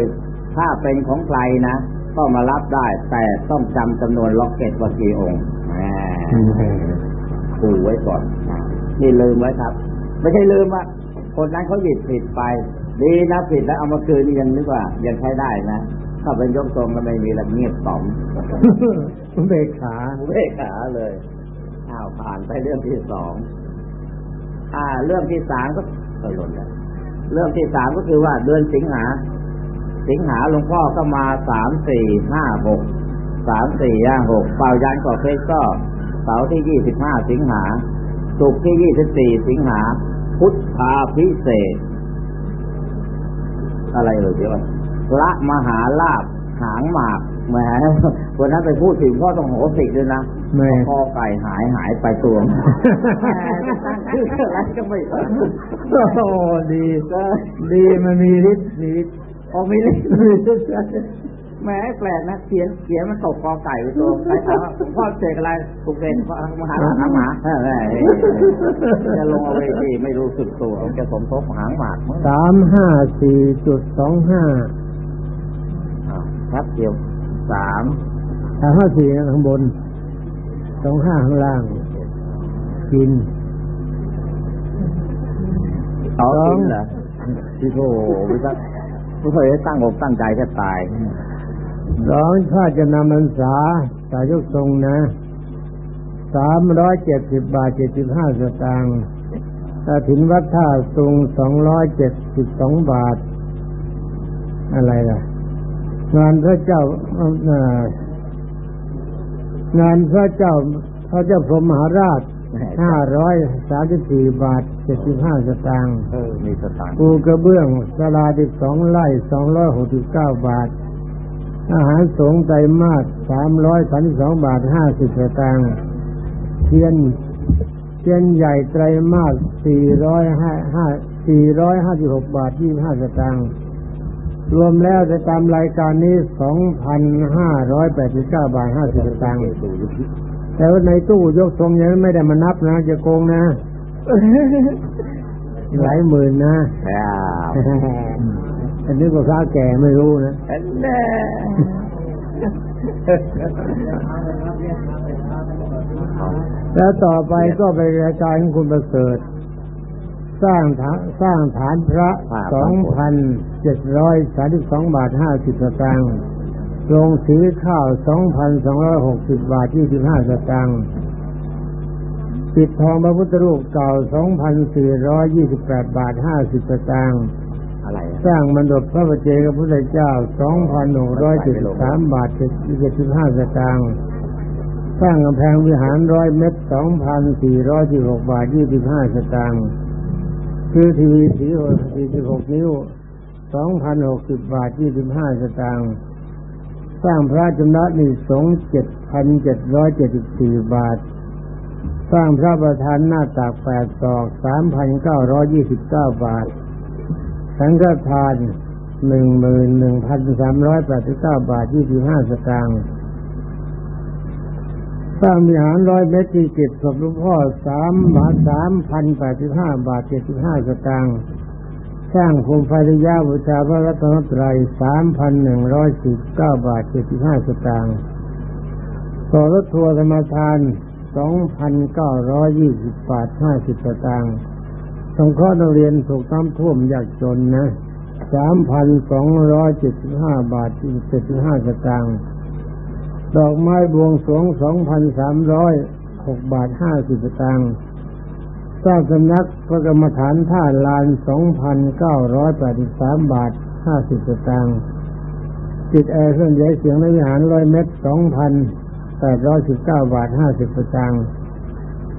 ถ้าเป็นของใครนะก็มารับได้ แต่ต้องจำจำนวนล็อกเก็ตว่ากี่องค์แหมดูไว้ก่อนนี่ลืมไว้ครับ ไม่ใช่ลืมอะคนนั้นเขาหยิบผิดไป ดีนะผิดแล้วเอามาคืนนี่ยังนึกว่า ยังใช้ได้นะถ้าเป็นยกทรงก็ไม่มีละเงียบต่อมเบกขาเวขาเลยอ้าวผ่านไปเรื่องที่สองอ่า เรื่องที่สามก็เออหล่นแล้วเรื่องที่สามก็คือว่าเดือนสิงหา สิงหาหลวงพ่อก็มาสามสี่ห้าหกสามสี่ห้าหกเป่ายันก่อเพชรก็เสาร์ที่ยี่สิบห้าสิงหา ศุกร์ที่ยี่สิบสี่สิงหา พุทธาพิเศษกอะไรเอ่ยเดี๋ยวก่อนพระมหาลาภหางหมากแหมวันนั้นไปพูดถึงพ่อต้องโหสิกด้วยนะแม่คอไก่หายหายไปตัวแหมจะตั้งชื่ออะไรก็ไม่รู้โอ้ดีก็ดีมันมีฤทธิ์มีฤทธิ์ออกไม่ได้มีฤทธิ์ แหมแปลกนะเขียนเขียนมันตกกอไก่ไปตัวใครถามว่าหลวงพ่อเสกอะไรถูกเสกพระมหาหางหมาเออแหมจะลงเอาเวทีไม่รู้สึกตัวจะสมทบหางหมากมั้งสามห้าสี่จุดสองห้าอ้าวครับเดียวสามสามห้าสี่ข้างบนสองห้าข้างล่าง กินต่อกินเหรอพี่โธ่ไม่ตั้งไม่เคยตั้งอกตั้งใจจะตาย สองถ้าจะนำมันษาสายกทรงนะสามร้อยเจ็ดสิบบาทเจ็ดสิบห้าสตางค์ถ้าถึงวัดท่าตุงสองร้อยเจ็ดสิบสองบาท อะไรล่ะ งานพระเจ้าเอ่องานพระเจ้าพระเจ้าพรหมมหาราชห้าร้อยสามสิบสี่บาทเจ็ดสิบห้าสตางค์เออมีสตางค์ปูกระเบื้องสลาดิบสองไร่สองร้อยหกสิบเก้าบาท อาหารสงไตรมาสสามร้อยสามสิบสองบาทห้าสิบสตางค์เทียนเทียนใหญ่ไตรมาสสี่ร้อยห้าห้าสี่ร้อยห้าสิบหกบาทยี่ห้าสตางค์รวมแล้วจะตามรายการนี้สองพันห้าร้อยแปดสิบเก้าบาทห้าสิบสตางค์แต่ว่าในตู้ยกทรงยังไม่ได้มานับนะ จะโกงนะ หลายหมื่นนะ อันนี้ก็พระแก่ไม่รู้นะอันแน่แล้วต่อไปก็ไปรายการของคุณประเสริฐ สร้างฐานสร้างฐานพระสองพันเจ็ดร้อยสามสิบสองบาทห้าสิบสตางค์ลงสีข้าวสองพันสองร้อยหกสิบบาทยี่สิบห้าสตางค์ปิดทองพระพุทธรูปเก่าสองพันสี่ร้อยยี่สิบแปดบาทห้าสิบสตางค์ อะไรสร้างมณฑปพระประเจกับพระพุทธเจ้าสองพันหกร้อยเจ็ดสิบสามบาทเจ็ดสิบห้าสตางค์สร้างกำแพงวิหารร้อยเมตรสองพันสี่ร้อยสิบหกบาทยี่สิบห้าสตางค์คือทีวีสีสี่สิบหกนิ้วสองพันหกสิบบาทยี่สิบห้าสตางค์สร้างพระจำระนิสงเจ็ดพันเจ็ดร้อยเจ็ดสิบสี่บาท สร้างพระประธานหน้าตากแปดศอกสามพันเก้าร้อยยี่สิบเก้าบาท สังฆทานหนึ่งหมื่นหนึ่งพันสามร้อยแปดสิบเก้าบาทยี่สิบห้าสตางค์สร้างวิหารร้อยเมตรที่เก็บศพหลวงพ่อสามบาทสามพันแปดสิบห้าบาทเจ็ดสิบห้าสตางค์สร้างโคมไฟระยะบูชาพระรัตนตรัยสามพันหนึ่งร้อยสิบเก้าบาทเจ็ดสิบห้าสตางค์ต่อรถทัวร์ธรรมทานสองพันเก้าร้อยยี่สิบบาทห้าสิบสตางค์ สงเคราะห์นักเรียนถูกน้ำท่วมยากจนนะสามพันสองร้อยเจ็ดสิบห้าบาทเจ็ดสิบห้าสตางค์ดอกไม้บวงสรวงสองพันสามร้อยหกบาทห้าสิบสตางค์สร้างสำนักพระกรรมฐานท่าลานสองพันเก้าร้อยแปดสิบสามบาทห้าสิบสตางค์ติดแอร์เครื่องย้ายเสียงในวิหารร้อยเมตรสองพันแปดร้อยสิบเก้าบาทห้าสิบสตางค์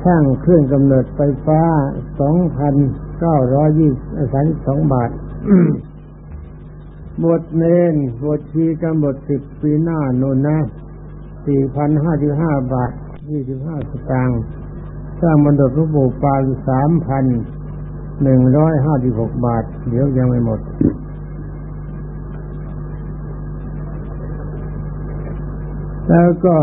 ช่างเครื่องกำเนิดไฟฟ้าสองพันเก้าร้อยยี่สิบสองบาทบทเนนบทชีกำบทสิบปีหน้าโนนนะสี่พันห้าสิบห้าบาทยี่สิบห้าสตางค์สร้างบรรดพระบูปานสามพันหนึ่งร้อยห้าสิบหกบาท เดี๋ยวยังไม่หมด แล้วก็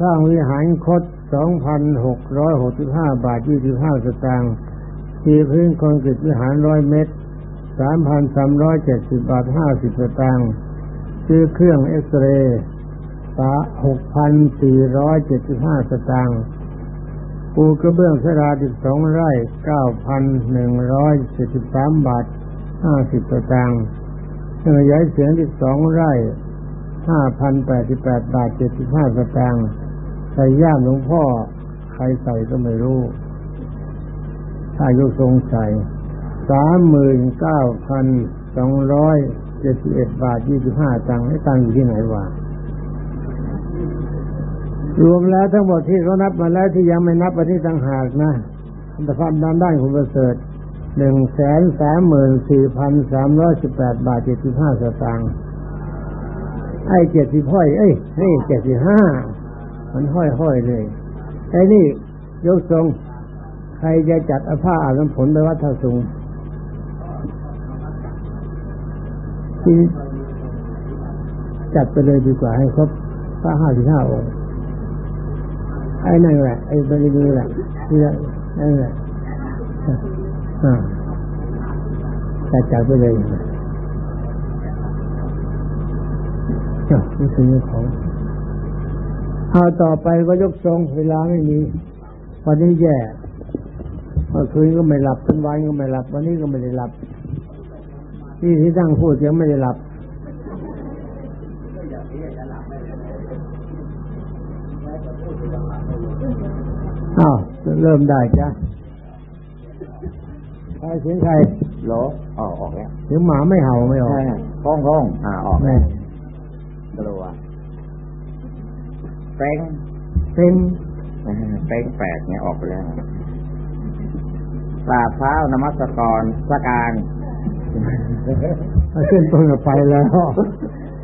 สร้างวิหารคด สองพันหกร้อยหกสิบห้าบาทยี่สิบห้าสตางค์ที่พื้นคอนกรีตวิหารร้อยเมตรสามพันสามร้อยเจ็ดสิบบาทห้าสิบสตางค์ซื้อเครื่องเอ็กซเรย์ตาหกพันสี่ร้อยเจ็ดสิบห้าสตางค์ปูกระเบื้องสราดิบสองไร่เก้าพันหนึ่งร้อยเจ็ดสิบสามบาทห้าสิบสตางค์เครื่องย้ายเสียงดิบสองไร่ห้าพันแปดสิบแปดบาทเจ็ดสิบห้าสตางค์ ใส่ย่ามหลวงพ่อ ใครใส่ก็ไม่รู้ ถ้ายกทรงใส่สามหมื่นเก้าพันสองร้อยเจ็ดสิบเอ็ดบาทยี่สิบห้าตังค์ให้ตังค์อยู่ที่ไหนวะรวมแล้วทั้งหมดที่เขานับมาแล้วที่ยังไม่นับอันนี้ต่างหากนะแต่ความด้านด้านของประเสริฐหนึ่งแสนสามหมื่นสี่พันสามร้อยสิบแปดบาทเจ็ดสิบห้าสตางค์ไอ้เจ็ดสิบห้อย เอ้ยนี่เจ็ดสิบห้า มันห้อยห้อยเลยไอ้นี่ยกทรง ใครจะจัดอาผ้าอาบน้ำผลไปวัดท่าสูงที่จัดไปเลยดีกว่าให้ครบผ้าห้าสิบห้าองค์ไอ้นั่นแหละไอ้บริบูรแหละนี่แหละนั่นแหละอ่าจัดจัดไปเลยจ้านี่คือเรื่องของ เอาต่อไปก็ยกทรงเวลาไม่มีวันนี้แย่เมื่อคืนก็ไม่หลับเป็นวันก็ไม่หลับ วันนี้ก็ไม่ได้หลับที่ที่ตั้งพูดยังไม่ได้หลับอ้าวเริ่มได้จ้ะใครเสียงใครโหลอ๋อออกแล้วเสียงหมาไม่เห่าไม่ออกใช่พ้องพ้องอ่าออกแม่กลัว เป้งเป็นเป้งแปลกเนี่ยออกไปแล้วกราบเท้านมัสกรสการถ้าขึ้นต้นก็ไปแล้ว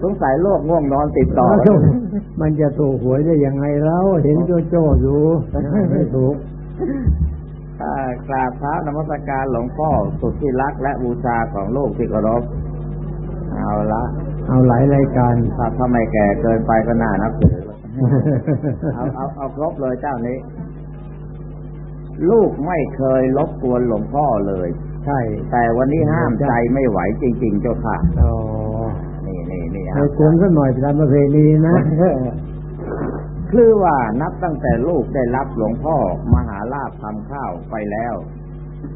สงสัยโรคง่วงนอนติดต่อ มันจะถูกหวยได้ยังไงแล้วเห็นโจโจ้อยู่ไม่ถูกอ่ากราบเท้านมัสการหลวงพ่อสุดที่รักและบูชาของโลกที่เคารพเอาละ เอาหลายรายการถ้าถ้าไม่แก่เกินไปก็น่านับถือ เอาเอาเอาครบเลยเจ้านี้ ลูกไม่เคยรบกวนหลวงพ่อเลย ใช่ แต่วันนี้ห้ามใจไม่ไหวจริง ๆ เจ้าค่ะอ๋อนี่นี่นี่ไปกวนสักหน่อยตามประเพณีนะคือว่านับตั้งแต่ลูกได้รับหลวงพ่อมหาลาภทำข้าวไปแล้ว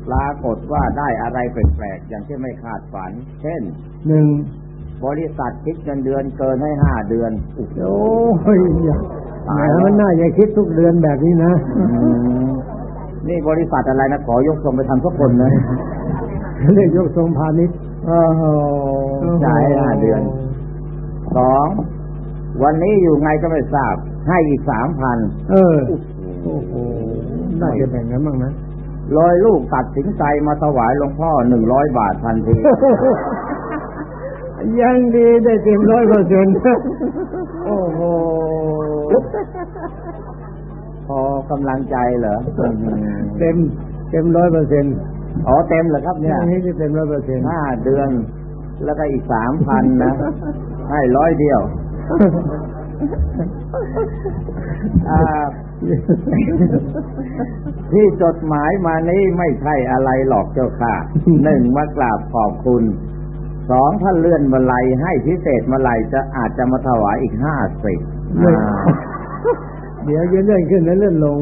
ปรากฏว่าได้อะไรแปลกๆอย่างที่ไม่คาดฝัน เช่นหนึ่ง บริษัทคิดเงินเดือนเกินให้ห้าเดือน โอ้ยอย่าแหมมันน่าจะคิดทุกเดือนแบบนี้นะอืมนี่บริษัทอะไรนะขอยกส่งไปทำทุกคนนะเรียกยกทรงพาณิชย์โอ้โหจ่ายห้าเดือนสองวันนี้อยู่ไงก็ไม่ทราบ ให้อีกสามพันเออโอ้โหน่าจะแบ่งกันบ้างนะลอยลูกตัดสินใจมาถวายหลวงพ่อหนึ่งร้อยบาททันที ยังดีได้เต็มร้อยเปอร์เซ็นต์โอ้โหพอกำลังใจเหรอเต็มเต็มร้อยเปอร์เซ็นต์อ๋อเต็มเหรอครับเนี่ยนี่จะเต็มร้อยเปอร์เซ็นต์ห้าเดือน แล้วก็อีกสามพันนะ ให้ร้อยเดียวอ่าที่จดหมายมานี้ไม่ใช่อะไรหรอกเจ้าค่ะหนึ่งมากราบขอบคุณ สองถ้าเลื่อนมาลัยให้พิเศษมาลัยจะอาจจะมาถวายอีกห้าสิบเดี๋ยวจะเลื่อนขึ้นแล้วเลื่อนลง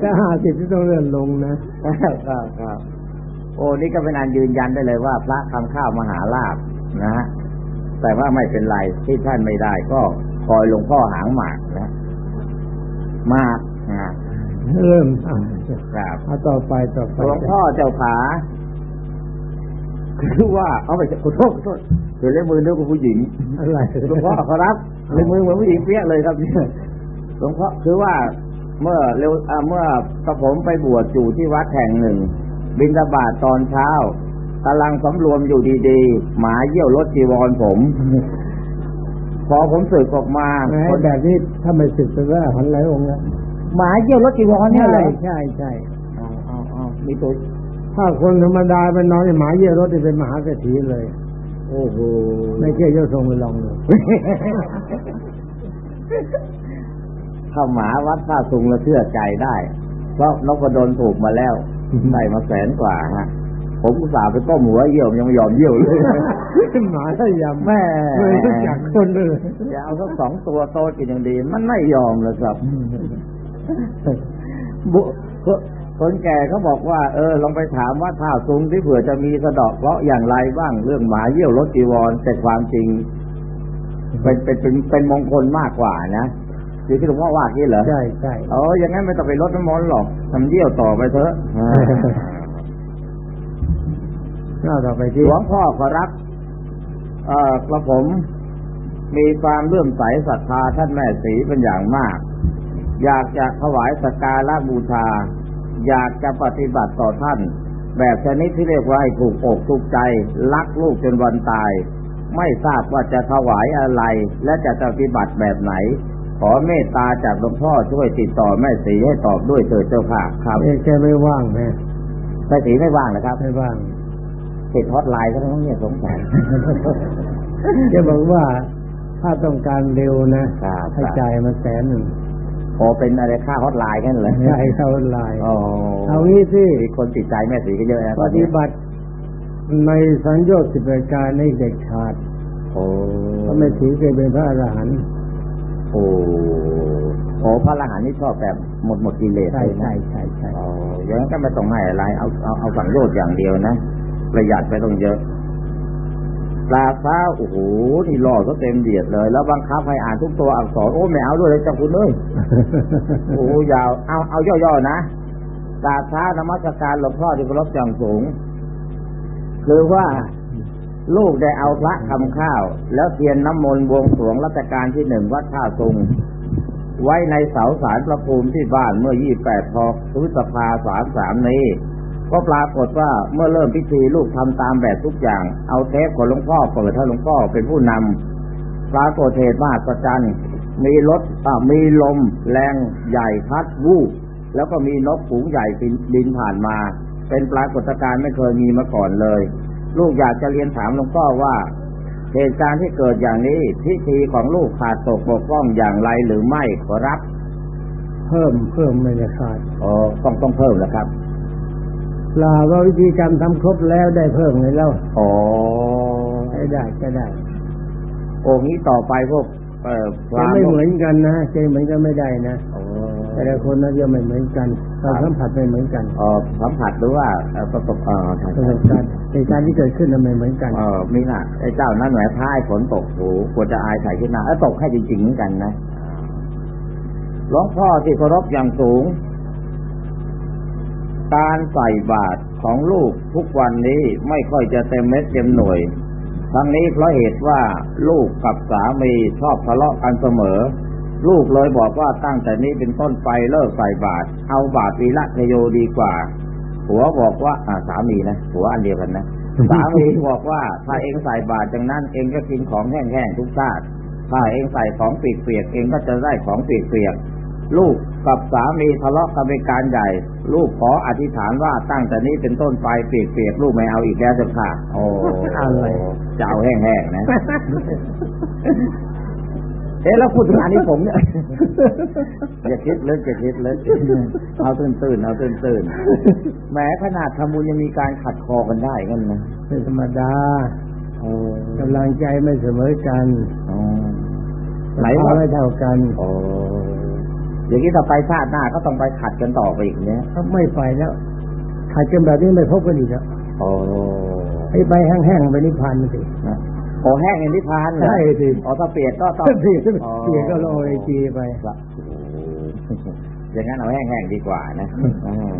ถ้าห้าสิบที่ต้องเลื่อนลงนะครับครับโอ้นี่ก็เป็นอันยืนยันได้เลยว่า พระคำข้าวมหาลาภนะฮะแต่ว่าไม่เป็นไรที่ท่านไม่ได้ก็คอยหลวงพ่อหางหมากนะหมากนะเริ่มอะครับเอาต่อไปต่อไปหลวงพ่อเจ้าขา คือว่าเอาไปขอโทษขอโทษเดี๋ยวเล่นมือนึกว่าผู้หญิงอะไรหลวงพ่อขอรับเล่นมือเหมือนผู้หญิงเปี้ยเลยครับเนี่ยหลวงพ่อคือว่าเมื่อเร็วอ่าเมื่อกระผมไปบวชอยู่ที่วัดแห่งหนึ่ง บินตบาตตอนเช้ากำลังสำรวมอยู่ดีๆ หมาเยี่ยวรถจีวรผม พอผมสึกออกมาแหมคนแบบนี้ถ้าไม่สึกไปว่าหันหลายองค์แล้วหมาเยี่ยวรถจีวรเนี่ยใช่เลยใช่ใช่เอาเอาเอามีตัว ถ้าคนธรรมดาเป็นน้องหมาเยี่ยรถจะเป็นมหาเศรษฐีเลย โอ้โหไม่เชื่อยกทรงไปลองดูถ้าหมาวัดท่าสุงแล้วเชื่อใจได้ เพราะนกกระโดนถูกมาแล้วได้มาแสนกว่าฮะผมอุตส่าห์ไปก้มหัวเยี่ยวยังไม่ยอมเยี่ยวเลยหมาถ้ายำแม่ไม่รู้จักคนเลยจะเอาสักสองตัวโตกินอย่างดี มันไม่ยอมเลยครับบุ คนคนแก่เขาบอกว่า เออ ลองไปถามว่าท่าซุงที่เผื่อจะมีสะเดอกเพราะอย่างไรบ้างเรื่องหมาเยี่ยวรถจีวรแต่ความจริง เป็นเป็นเป็นเป็นมงคลมากกว่านะคือที่หลวงพ่อว่ากี้เหรอใช่ใช่เอออย่างนั้นไม่ต้องไปลดน้ำมนต์หรอกทำเยี่ยวต่อไปเถอะหน้าต่อไปหที่ลวงพ่อขอรับเอ่อกระผม มีความเลื่อมใสศรัทธาท่านแม่ศรีเป็นอย่างมาก อยากจะถวายสักการะบูชา อยากจะปฏิบัติต่อท่าน แบบชนิดที่เรียกว่าให้ถูกอกถูกใจรักลูกจนวันตาย ไม่ทราบว่าจะถวายอะไร และจะปฏิบัติแบบไหน ขอเมตตาจากหลวงพ่อช่วยติดต่อแม่ศรีให้ตอบด้วยเถิดเจ้าค่ะครับเอ๊ะแกไม่ว่างแม่แม่ศรีไม่ว่างนะครับไม่ว่างติดฮอตไลน์ก็ต้องเนี่ยสงสัยแกบอกว่าถ้าต้องการเร็วนะครับให้จ่ายมาแสนหนึ่ง โอเป็นอะไรค่าฮอตไลน์กันเลยใช่เข้าไลน์อ๋อเอางี้สิมีคนติดใจแม่สีก็เยอะนะปฏิบัติในสัญญาสิบประการในเด็กขาดโอ้เพราะไม่ถือเคยเป็นพระอรหันต์โอ้โอ้พระอรหันต์นี่ชอบแบบหมดหมดกิเลสใช่เลยนะใช่ใช่ใช่อ๋ออย่างนั้นก็ไม่ต้องให้อะไร เอาเอาเอาสังโยชน์อย่างเดียวนะประหยัดไปต้องเยอะ ปลาฟ้าโอ้โหนี่ล่อก็เต็มเดียดเลย แล้วบังคับให้อ่านทุกตัวอักษรโอ้ไม่เอาด้วยเลยเจ้าคุณเอ้ยโอ้ยาวเอาเอาย่อๆนะกราบเท้านมัสการหลวงพ่อที่เคารพอย่างสูง คือว่าลูกได้เอาพระคำข้าว แล้วเทียนน้ำมนต์บวงสรวงรัชกาลที่หนึ่งวัดท่าซุงไว้ในเสาสารประภูมิที่บ้านเมื่อ 28พพฤษภาสามสามนี้ ก็ปรากฏว่าเมื่อเริ่มพิธีลูกทำตามแบบทุกอย่าง เอาเทปของหลวงพ่อเปิดให้หลวงพ่อเป็นผู้นำปรากฏเหตุมหัศจรรย์มีรถอ่ามีลม แรงใหญ่พัดวูบแล้วก็มีนกฝูงใหญ่บินผ่านมา เป็นปรากฏการณ์ไม่เคยมีมาก่อนเลย ลูกอยากจะเรียนถามหลวงพ่อว่า เหตุการณ์ที่เกิดอย่างนี้พิธีของลูกขาดตกบกพร่องอย่างไรหรือไม่ขอรับ เพิ่มเพิ่มไม่ได้ขาดอ๋อต้องต้องเพิ่มแล้วครับ ลาว่าวิธีการทำครบแล้วได้เพิ่มไงเล่าอ๋อใช้ได้ก็ได้โอ้งี้ต่อไปพวกเอ่อพจะระไม่เหมือนกันนะจะเหมือนกันไม่ได้นะอ๋อแต่ละคนนั้นจะไม่เหมือนกันการสัมผัสไม่เหมือนกันเอ่อสัมผัสหรือว่าเอ่อประสบเอ่อใช่ประสบการณ์เหตุการณ์ที่เกิดขึ้นนั้นไม่เหมือนกันเออมีน่ะไอ้เจ้านั้นแหมท้ายฝนตกโหควรจะอายใส่ขึ้นมาเออตกให้จริงๆเหมือนกันนะหลวงพ่อที่เคารพอย่างสูง การใส่บาตรของลูกทุกวันนี้ไม่ค่อยจะเต็มเม็ดเต็มหน่วย ทั้งนี้เพราะเหตุว่าลูกกับสามีชอบทะเลาะกันเสมอ ลูกเลยบอกว่าตั้งแต่นี้เป็นต้นไปเลิกใส่บาตรเอาบาตรวีละเทโยดีกว่าผัวบอกว่าอ่าสามีนะผัวอันเดียวกันนะสามีบอกว่าถ้าเองใส่บาตรจังนั้นเองก็กินของแห้งๆทุกชาติถ้าเองใส่ของเปียกๆเองก็จะได้ของเปียกๆ ลูกกับสามีทะเลาะกันเป็นการใหญ่ ลูกขออธิษฐานว่าตั้งแต่นี้เป็นต้นไปเปียกๆลูกไม่เอาอีกแล้วเจ้าค่ะโอ้อะไรจะเอาแห้งๆนะเอ๊ะแล้วพูดถึงอันนี้ผมเนี่ยอย่าคิดเลิกอย่าคิดเลิกเอาตื่นตื่นๆเอาตื่นตื่นๆแหม้ขนาดทำบุญยังมีการขัดคอกันได้กันนะเป็นธรรมดาโอ้กำลังใจไม่เสมอกันอ๋อไหนไหนว่าไม่เท่ากันโอ้อย่างนี้ถ้าไปชาติหน้าก็ต้องไปขัดกันต่อไปอีกเนี้ยเขาไม่ไปแล้วขาดกันแบบนี้ไม่พบกันอีกแล้วโอ้ให้ไปแห้งๆไปนิพพานมันสินะโอ้แห้งอย่างที่พานเหรอใช่สิอ๋อถ้าเปียกก็ต้องเปียกอ๋อเปียกก็โรยจีไปครับโอ้โหอย่างนั้นเอาแห้งๆดีกว่านะอืม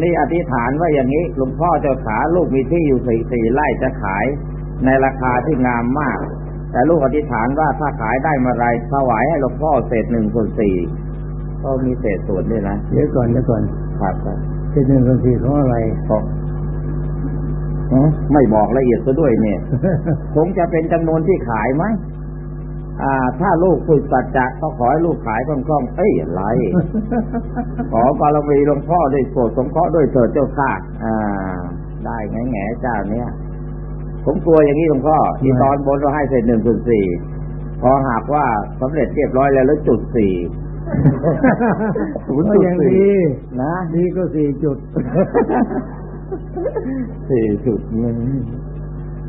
นี่อธิษฐานว่าอย่างนี้หลวงพ่อเจ้าขาลูกมีที่อยู่สี่สี่ไร่จะขาย ในราคาที่งามมาก แต่ลูกอธิษฐานว่าถ้าขายได้เมื่อไรถวายให้หลวงพ่อเศษหนึ่งส่วนสี่ก็มีเศษส่วนด้วยนะเดี๋ยวก่อนเดี๋ยวก่อนครับครับเป็นหนึ่งส่วนสี่ของอะไรก็ฮะไม่บอกละเอียดซะด้วยเนี่ยคงจะเป็นจำนวนที่ขายไหมอ่า ถ้าลูกฝึกสัจจะก็ขอให้ลูกขายคล่องๆ เอ้ยอะไร ขอบารมีหลวงพ่อได้โปรดสงเคราะห์ด้วยเถิดเจ้าค่ะ อ่า ได้แง่แง่ๆเจ้าเนี้ย ผมกลัวอย่างนี้หลวงพ่อที่ตอนบนเราให้เสร็จหนึ่งจุดสี่พอหากว่าสำเร็จเรียบร้อยแล้วแล้วจุดสี่ศูนย์ก็จุดยังสี่ดีนะดีก็สี่จุดสี่จุดหนึ่ง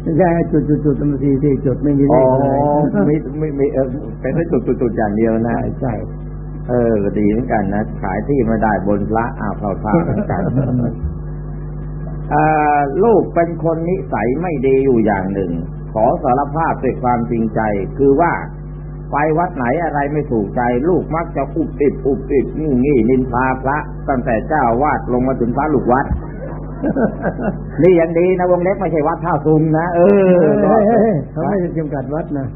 ไม่ใช่จุดจุดจุดมันสี่สี่จุดไม่มีเลอ๋อขอะไรไม่ไม่ไม่เออเป็นแค่จุดจุดจุดอย่างเดียวนะใช่ใช่เออดีเหมือนกันนะขายที่ไม่ได้บนพระอ้าวเข้าท่าเหมือนกันเอ่อ ลูกเป็นคนนิสัยไม่ดีอยู่อย่างหนึ่ง ขอสารภาพด้วยความจริงใจ คือว่าไปวัดไหนอะไรไม่ถูกใจ ลูกมักจะอุบอิบอุบอิบงี่งี้นินทาพระ ตั้งแต่เจ้าวาดลงมาถึงพระลูกวัด นี่ยังดีนะวงเล็บไม่ใช่วัดท่าซุมนะเออเขาไม่ได้จำกัดวัดนะ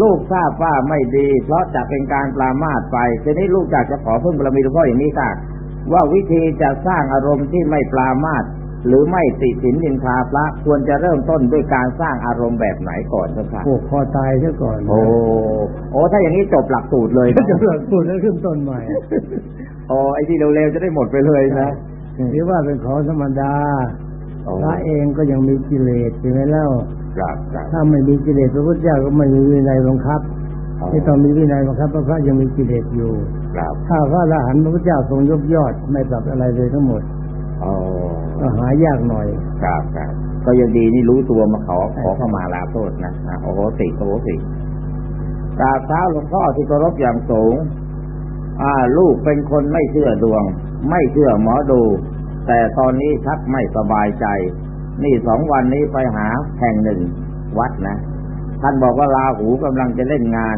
ลูกทราบว่าไม่ดี เพราะจะเป็นการปรามาสไปทีนี้ลูกอยากจะขอเพิ่มบารมีหลวงพ่ออย่างนี้ค่ะ ว่าวิธีจะสร้างอารมณ์ที่ไม่ปรามาสหรือไม่ติสินนินทาพระควรจะเริ่มต้นด้วยการสร้างอารมณ์แบบไหนก่อนเจ้าค่ะผูกคอตายซะก่อน โอ้โอ้ถ้าอย่างนี้จบหลักสูตรเลยนะจะหลักสูตรแล้วขึ้นต้นใหม่โอ้ไอ้ที่เร็วๆจะได้หมดไปเลยนะหรือว่าเป็นของธรรมดาโอ้พระเองก็ยังมีกิเลสใช่ไหมเล่าครับครับถ้าไม่มีกิเลสพระพุทธเจ้าก็ไม่มีวินัยบังคับ ที่ต้องมีวินัยบังคับเพราะพระยังมีกิเลสอยู่ครับถ้าพระอรหันต์พระพุทธเจ้าทรงยกยอดไม่ปรับอะไรเลยทั้งหมดโอ้ก็หายากหน่อย ครับครับก็ยังดีนี่รู้ตัวมาขอขอเข้ามาลาโทษนะนะโอ้โหสิโอ้โหสิกราบเท้าหลวงพ่อที่เคารพอย่างสูง อ่า ลูกเป็นคนไม่เชื่อดวง ไม่เชื่อหมอดู แต่ตอนนี้ชักไม่สบายใจ นี่สองวันนี้ไปหาแห่งหนึ่ง วัดนะ ท่านบอกว่าลาหูกำลังจะเล่นงาน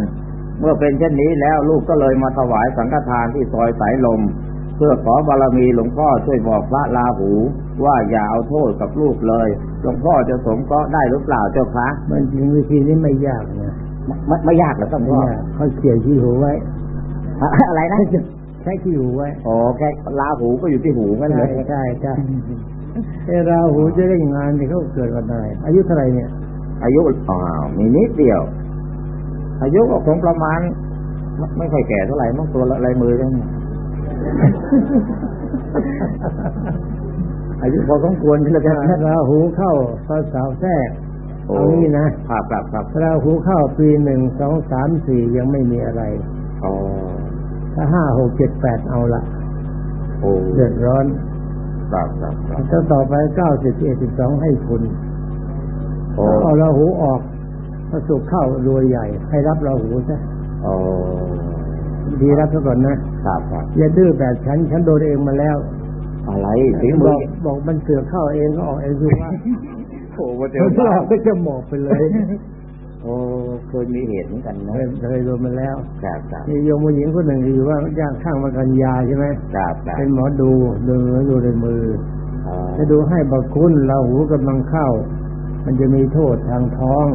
เมื่อเป็นเช่นนี้แล้วลูกก็เลยมาถวายสังฆทานที่ซอยสายลม เพื่อขอบารมีหลวงพ่อช่วยบอกพระลาหู ว่าอย่าเอาโทษกับลูกเลยหลวงพ่อจะสมเคราะห์ได้หรือเปล่าเจ้าคะมันจริงวิธีนี้ไม่ยากนะไม่ไม่ยากหรอกครับพ่อเนี่ยเขาเขียนที่หูไว้ อะไรนะใช้ที่หูไว้อ๋อแค่ลาหูก็อยู่ที่หูกันเลใช่ยใช่ใช่เอราหูจะได้งานที่เขาเกิดวันอะไรอายุเท่าไหร่เนี่ย อายุอ๋อมีนิดเดียว อายุก็คงประมาณไม่ไม่ค่อยแก่เท่าไหร่มั้งตัวละลายมือจังอายุพอสมควรที่จะราหูเข้าตอนสาวแทรกโอ้เอางี้นะครับครับครับราหูเข้าปีหนึ่งสองสามสี่ยังไม่มีอะไรอ๋อถ้าห้าหกเจ็ดแปดเอาละโอ้เดือดร้อนครับครับครับถ้าต่อไปเก้าสิบเอ็ดสิบสองให้คุณโอ้ เอาราหูออกพระศุกร์เข้ารวยใหญ่ ให้รับราหูซะโอ้ดีรับซะก่อนนะครับครับอย่าดื้อแบบฉัน ฉันโดนเองมาแล้ว อะไรฝีมืบออกบอกมันเสือกเข้าเองก็ออกเองดูว่าโอ้มาเจเดี๋อยวเราก็จะหมอบไปเลยโอ้เคยมีเหตุเหมือนกันนะเคยเคยโดนมาแล้วครับครับมีโยมผู้หญิงคนหนึ่งที่อยู่ว่าย่างข้างมากันยาใช่ไหมครับครับเป็นหมอดูดูดูในมืออ๋อจะดูให้บักคุณเราหูกำลังเข้า มันจะมีโทษทางท้อง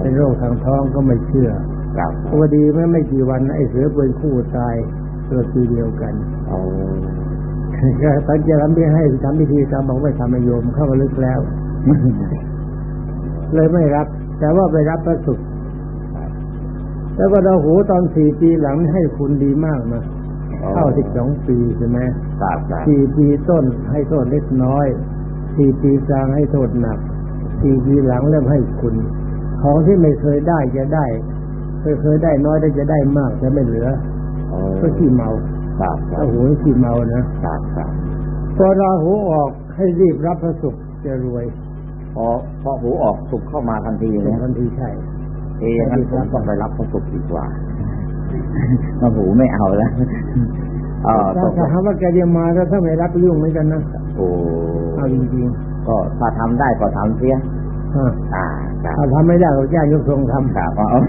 เป็นโรคทางท้องก็ไม่เชื่อครับพอดีไม่ไม่กี่วันไอ้เสือเป็นคู่ตายเกิดปีเดียวกันโอ้ก็ตอนจะทำที่ให้ทำพิธีกรรมบอกไม่ทำให้โยมเข้ามาลึกแล้ว เลยไม่รับ แต่ว่าไปรับพระสุขแล้วก็เราหูตอนสี่ปีหลังให้คุณดีมากนะเข้าสิบสองปีใช่ไหมครับครับสี่ปีต้นให้โทษเล็กน้อย สี่ปีกลางให้โทษหนัก สี่ปีหลังเริ่มให้คุณ ของที่ไม่เคยได้จะได้ เคยเคยได้น้อยได้จะได้มากจะไม่เหลือโอ้ก็ขี้เมาครับครัถ้าบหูขี้เมานะครับครับพอราหูออกให้รีบรับพระสุขจะรวยพอพอหูออกสุกเข้ามาทันทีเลยทันทีใช่เอ๊ะงั้นผมต้องไปรับพระสุกดีกว่ามาหูไม่เอาแล้วเออถ้าต้องถ้าหากว่าแกจะมาแล้วถ้าไม่รับก็ยุ่งเหมือนกันนะโอ้เอาจริง ก็ถ้าทำได้ก็ทำเสียๆอ่าอ่าครับถ้าทำไม่ได้ก็แจ้งยกทรงทำครับเอา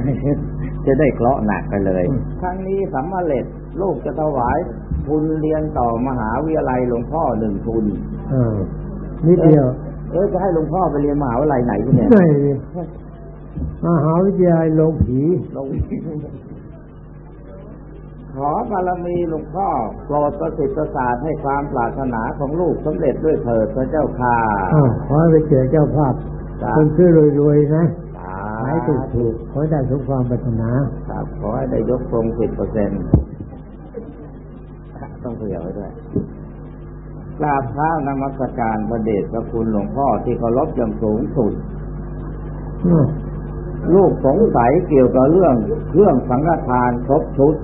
จะได้เคราะห์หนักไปเลยอืมครั้งนี้สำเร็จลูกจะถวายทุนเรียนต่อมหาวิทยาลัยหลวงพ่อหนึ่งทุนเออนิดเดียว เออจะให้หลวงพ่อไปเรียนมหาวิทยาลัยไหนกันเนี่ยไม่มหาวิทยาลัยโรงผีลง ขอบารมีหลวงพ่อโปรดประสิทธิ์ประสาทให้ความปรารถนาของลูกสำเร็จด้วยเถิดพระเจ้าค่ะอ้าวขอให้ไปเจอเจ้าภาพครับคนชื่อรวยๆนะสาขายถูกถูกๆขอให้ได้สมความปรารถนาครับขอให้ได้ยกทรงสิบเปอร์เซ็นต์ต้องเผื่อไว้ด้วยกราบเท้านมัสการพระเดชพระคุณหลวงพ่อที่เคารพอย่างสูงสุดอืมลูกสงสัยเกี่ยวกับเรื่องเครื่องสังฆทานครบชุด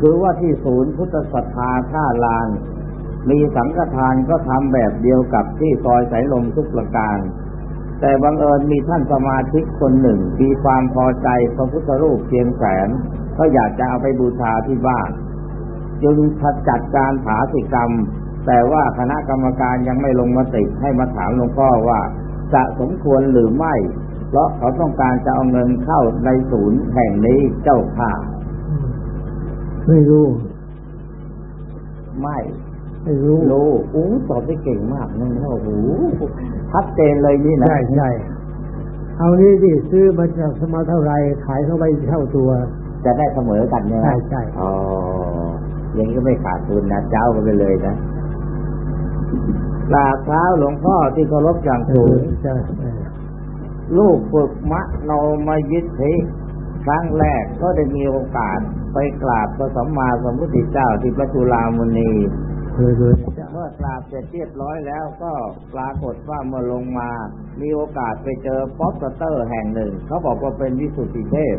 คือว่าที่ศูนย์พุทธศรัทธาท่าลาน มีสังฆทานก็ทำแบบเดียวกับที่ซอยสายลมทุกประการ แต่บังเอิญมีท่านสมาชิกคนหนึ่ง มีความพอใจพระพุทธรูปเพียงแสน ก็อยากจะเอาไปบูชาที่บ้าน จึงจัดการผาสิกรรม แต่ว่าคณะกรรมการยังไม่ลงมติให้มาถามหลวงพ่อว่าจะสมควรหรือไม่ เพราะเขาต้องการจะเอาเงินเข้าในศูนย์แห่งนี้เจ้าค่ะ ไม่รู้ ไม่ ไม่รู้รู้อู้ตอบได้เก่งมากนั่นโอ้โหชัดเจนเลยนี่นะใช่ใช่เอานี้ดิซื้อมาจากสมาเท่าไหรขายเข้าไปเท่าตัว จะได้เสมอกันเนี่ยใช่ใช่อ๋ออย่างนี้ก็ไม่ขาดทุนนะเจ้ากันไปเลยนะกราบเท้าหลวงพ่อที่เคารพอย่างเอสูองใช่เออลูกฝึกมะโนมยิทธิ ครั้งแรกก็ได้มีโอกาสไปกราบพระสัมมาสัมพุทธเจ้าที่พระจุลามณีเมื่อกราบเสร็จเรียบร้อยแล้วก็ปรากฏว่าเมื่อลงมา มีโอกาสไปเจอป๊อปสเตอร์แห่งหนึ่ง เขาบอกว่าเป็นวิสุทธิเทพ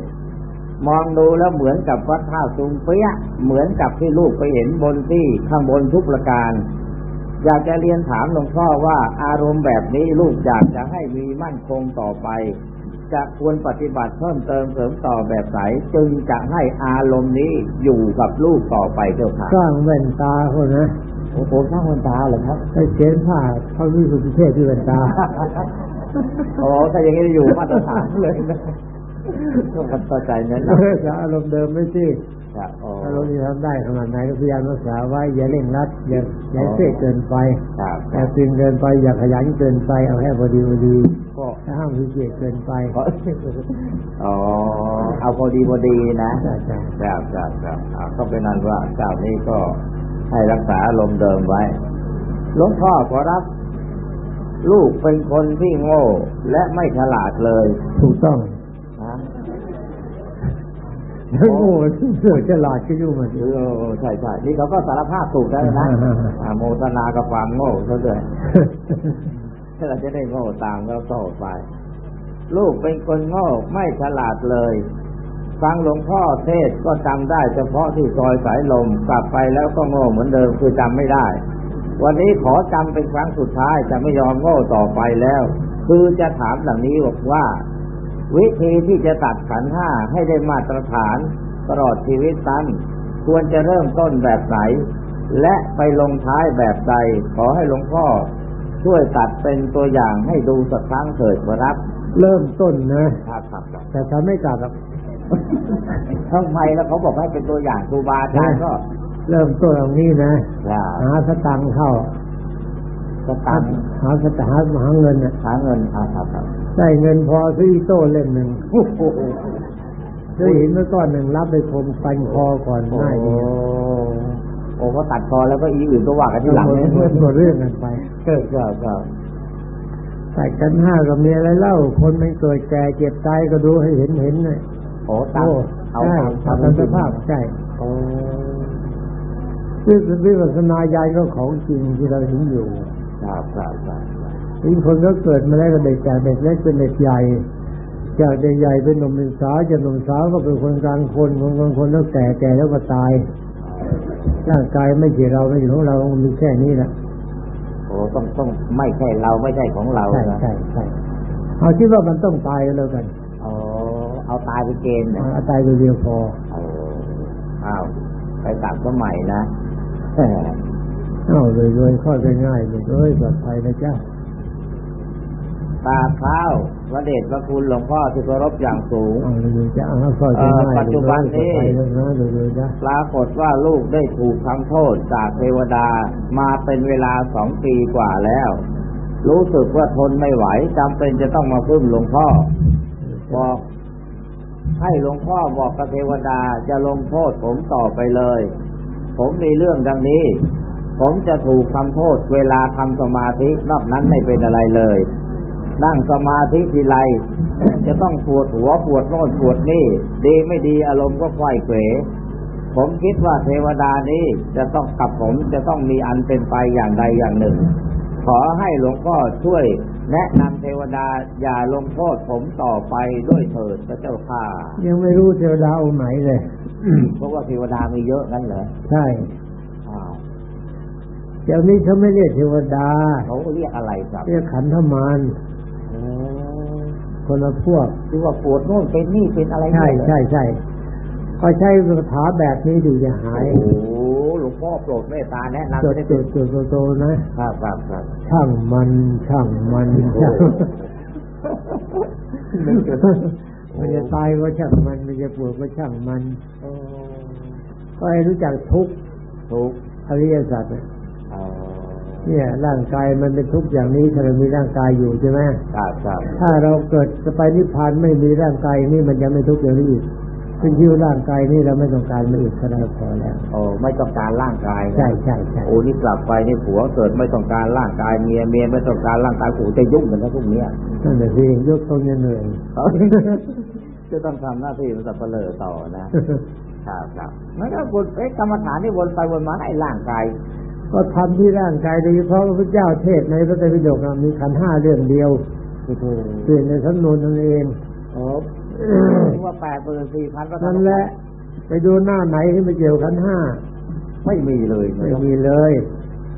มองดูแล้วเหมือนกับวัดท่าซุงเปี้ยะเหมือนกับที่ลูกไปเห็นบนที่ข้างบนทุกประการ อยากจะเรียนถามหลวงพ่อว่าอารมณ์แบบนี้ลูกอยากจะให้มีมั่นคงต่อไป จะควรปฏิบัติเพิ่มเติมเสริมต่อแบบไหนจึงจะให้อารมณ์นี้อยู่กับลูกต่อไปเจ้าค่ะสร้างแว่นตาคนนะโอ้โหสร้างวันตาเหรอครับไปเขียนผ้าเขาวิสุทธิเทพที่แว่นตาโอ้ถ้าอย่างนี้อยู่มาตรฐานเลยนะ ก็เข้าใจนั้นรักษาอารมณ์เดิมไม่สิอารมณ์ที่ทำได้ขนาดไหนก็พยายามรักษาไว้อย่าเร่งรัดอย่าอย่าเซ่เกินไปแต่ตึงเกินไปอย่าขยันเกินไปเอาแค่พอดีพอดีก็ห้ามขี้เกียจเกินไปอ๋อเอาพอดีพอดีนะใช่ใช่ครับครับครับอ่าก็เป็นนั้นว่าเจ้านี้ก็ให้รักษาอารมณ์เดิมไว้หลวงพ่อขอรับลูกเป็นคนที่โง่ และไม่ฉลาดเลย ถูกต้อง โง่เสือฉลาดก็ยุ่งมาเออใช่ใช่นี่เขาก็สารภาพถูกแล้วนะโมทนากับความโง่ซะด้วยถ้าเราจะได้โง่ตามก็โตไป ลูกเป็นคนโง่ไม่ฉลาดเลย ฟังหลวงพ่อเทศก็จำได้เฉพาะที่ซอยสายลมกลับไปแล้วก็โง่เหมือนเดิมคือจำไม่ได้ วันนี้ขอจำเป็นครั้งสุดท้ายจะไม่ยอมโง่ต่อไปแล้ว คือจะถามหลังนี้บอกว่า วิธีที่จะตัดขันธ์ห้าให้ได้มาตรฐานตลอดชีวิตนั้นควรจะเริ่มต้นแบบไหน และไปลงท้ายแบบใด ขอให้หลวงพ่อ ช่วยตัดเป็นตัวอย่างให้ดูสักครั้งเถิดขอรับ เริ่มต้นนะครับครับครับแต่ทำไม่กลับหรอกทำไมแล้วเขาบอกให้เป็นตัวอย่างครูบาอาจารย์ก็ เริ่มต้นตรงนี้นะอย่าหาสตังค์เข้าสตังค์หาสตังค์หาเงินน่ะหาเงินอ่าครับครับ ได้เงินพอซื้ออีโต้เล่มหนึ่งโอ้โหซื้อหินเมื่อก้อนหนึ่งรับไปคมฟันคอก่อนง่ายดีโอ้เขาตัดคอแล้วก็อีอื่นก็ว่ากันที่หลังหมดเนี่ยหมดหมดเรื่องกันไปเกิดครับครับแต่กันห้าก็มีอะไรเล่า คนมันเกิดแก่เจ็บตายก็ดูให้เห็นเห็นหน่อยโอ้ตามโอ้เอาใช่ตามตามสภาพใช่โอ้วิวิปัสสนาญาณก็ของจริงที่เราเห็นอยู่ครับครับครับ บางคนก็เกิดมาแล้วก็เด็กจากเด็กเล็กเป็นเด็กใหญ่ จากเด็กใหญ่เป็นหนุ่มเป็นสาวจากหนุ่มสาวก็เป็นคนกลางคนคนกลางคนแล้วแก่แก่แล้วก็ตายร่างกายไม่ใช่เราไม่ใช่ของเรามันมีแค่นี้แหละโอ้ต้องต้องไม่ใช่เราไม่ใช่ของเราใช่นะใช่ใช่เอาคิดว่ามันต้องตายก็แล้วกันโอ้เอาตายไปเกณฑ์นะเอาตายไปเดียวพอโอ้อ้าวไปตัดสมัยนะเอาเลยรวยๆข้อง่ายๆเลยเอ้ยปลอดภัยนะจ้าตาเท้าพระเดชพระคุณหลวงพ่อที่เคารพอย่างสูงเอาเลยๆจ้าเอาข้อง่ายๆเอ่อปัจจุบันนี้เลยๆปลอดภัยนะเลยๆจ้าปรากฏว่าลูกได้ถูกทำโทษจากเทวดามาเป็นเวลาสองปีกว่าแล้ว รู้สึกว่าทนไม่ไหวจำเป็นจะต้องมาพึ่งหลวงพ่อ บอกให้หลวงพ่อบอกกับเทวดาจะลงโทษผมต่อไปเลย ผมมีเรื่องดังนี้ ผมจะถูกทำโทษเวลาทำสมาธินอกนั้นไม่เป็นอะไรเลย นั่งสมาธิทีไรจะต้องปวดหัวปวดโน่นปวดนี่ ดีไม่ดีอารมณ์ก็ไขว้เขวผมคิดว่าเทวดานี้จะต้องกับผมจะต้องมีอันเป็นไปอย่างใดอย่างหนึ่ง ขอให้หลวงพ่อช่วยแนะนำเทวดาอย่าลงโทษผมต่อไปด้วยเถิดพระเจ้าค่ะ ยังไม่รู้เทวดาองค์ไหนเลยเพราะว่าเทวดามีเยอะนั่นเหรอใช่อ้าวเดี๋ยวนี้เขาไม่เรียกเทวดาเขาเรียกอะไรครับ เรียกขันธมารโอ้ คนละพวกที่ว่าปวดโน่นเป็นนี่เป็นอะไรใช่เนี่ยเหรอใช่ใช่ก็ใช้คาถาแบบนี้ดูจะหาย โอ้โหหลวงพ่อโปรดเมตตาแนะนำจดไม่ได้จดจดโตๆนะครับครับครับช่างมันช่างมันช่างมันจะตายก็ช่างมันมันจะปวดก็ช่างมันก็ให้รู้จักทุกข์ทุกอริยสัจน่ะ เอ่อเนี่ย ร่างกายมันเป็นทุกข์อย่างนี้ถ้าเรามีร่างกายอยู่ใช่ไหมครับครับถ้าเราเกิดจะไปนิพพานไม่มีร่างกายนี่มันจะไม่ทุกข์อย่างนี้อีกซึ่งที่ว่าร่างกายนี่เราไม่ต้องการมาอีกก็ได้พอแล้วโอ้ไม่ต้องการร่างกายนะใช่ใช่ใช่โอ้นี่กลับไปนี่ผัวเกิดไม่ต้องการร่างกายเมียเมียไม่ต้องการร่างกายโอ้จะยุ่งกันนะพวกเนี้ยนั่นแหละสิยกตรงนี้เหนื่อยเขาจะต้องทำหน้าที่เป็นสับเปลือต่อนะครับครับมันก็วนเอ๊ะกรรมฐานนี่วนไปวนมาให้ร่างกาย ก็ทำที่ร่างกายโดยเฉพาะพระพุทธเจ้าเทศในพระไตรปิฎกน่ะมีขันธ์ห้าเรื่องเดียวโอ้โหเปลี่ยนในสำนวนนั่นเองโอ้ถึงว่าแปดหมื่นสี่พันก็นั่นแหละไปดูหน้าไหนที่มาเกี่ยวขันธ์ห้าไม่มีเลยไม่มีเลย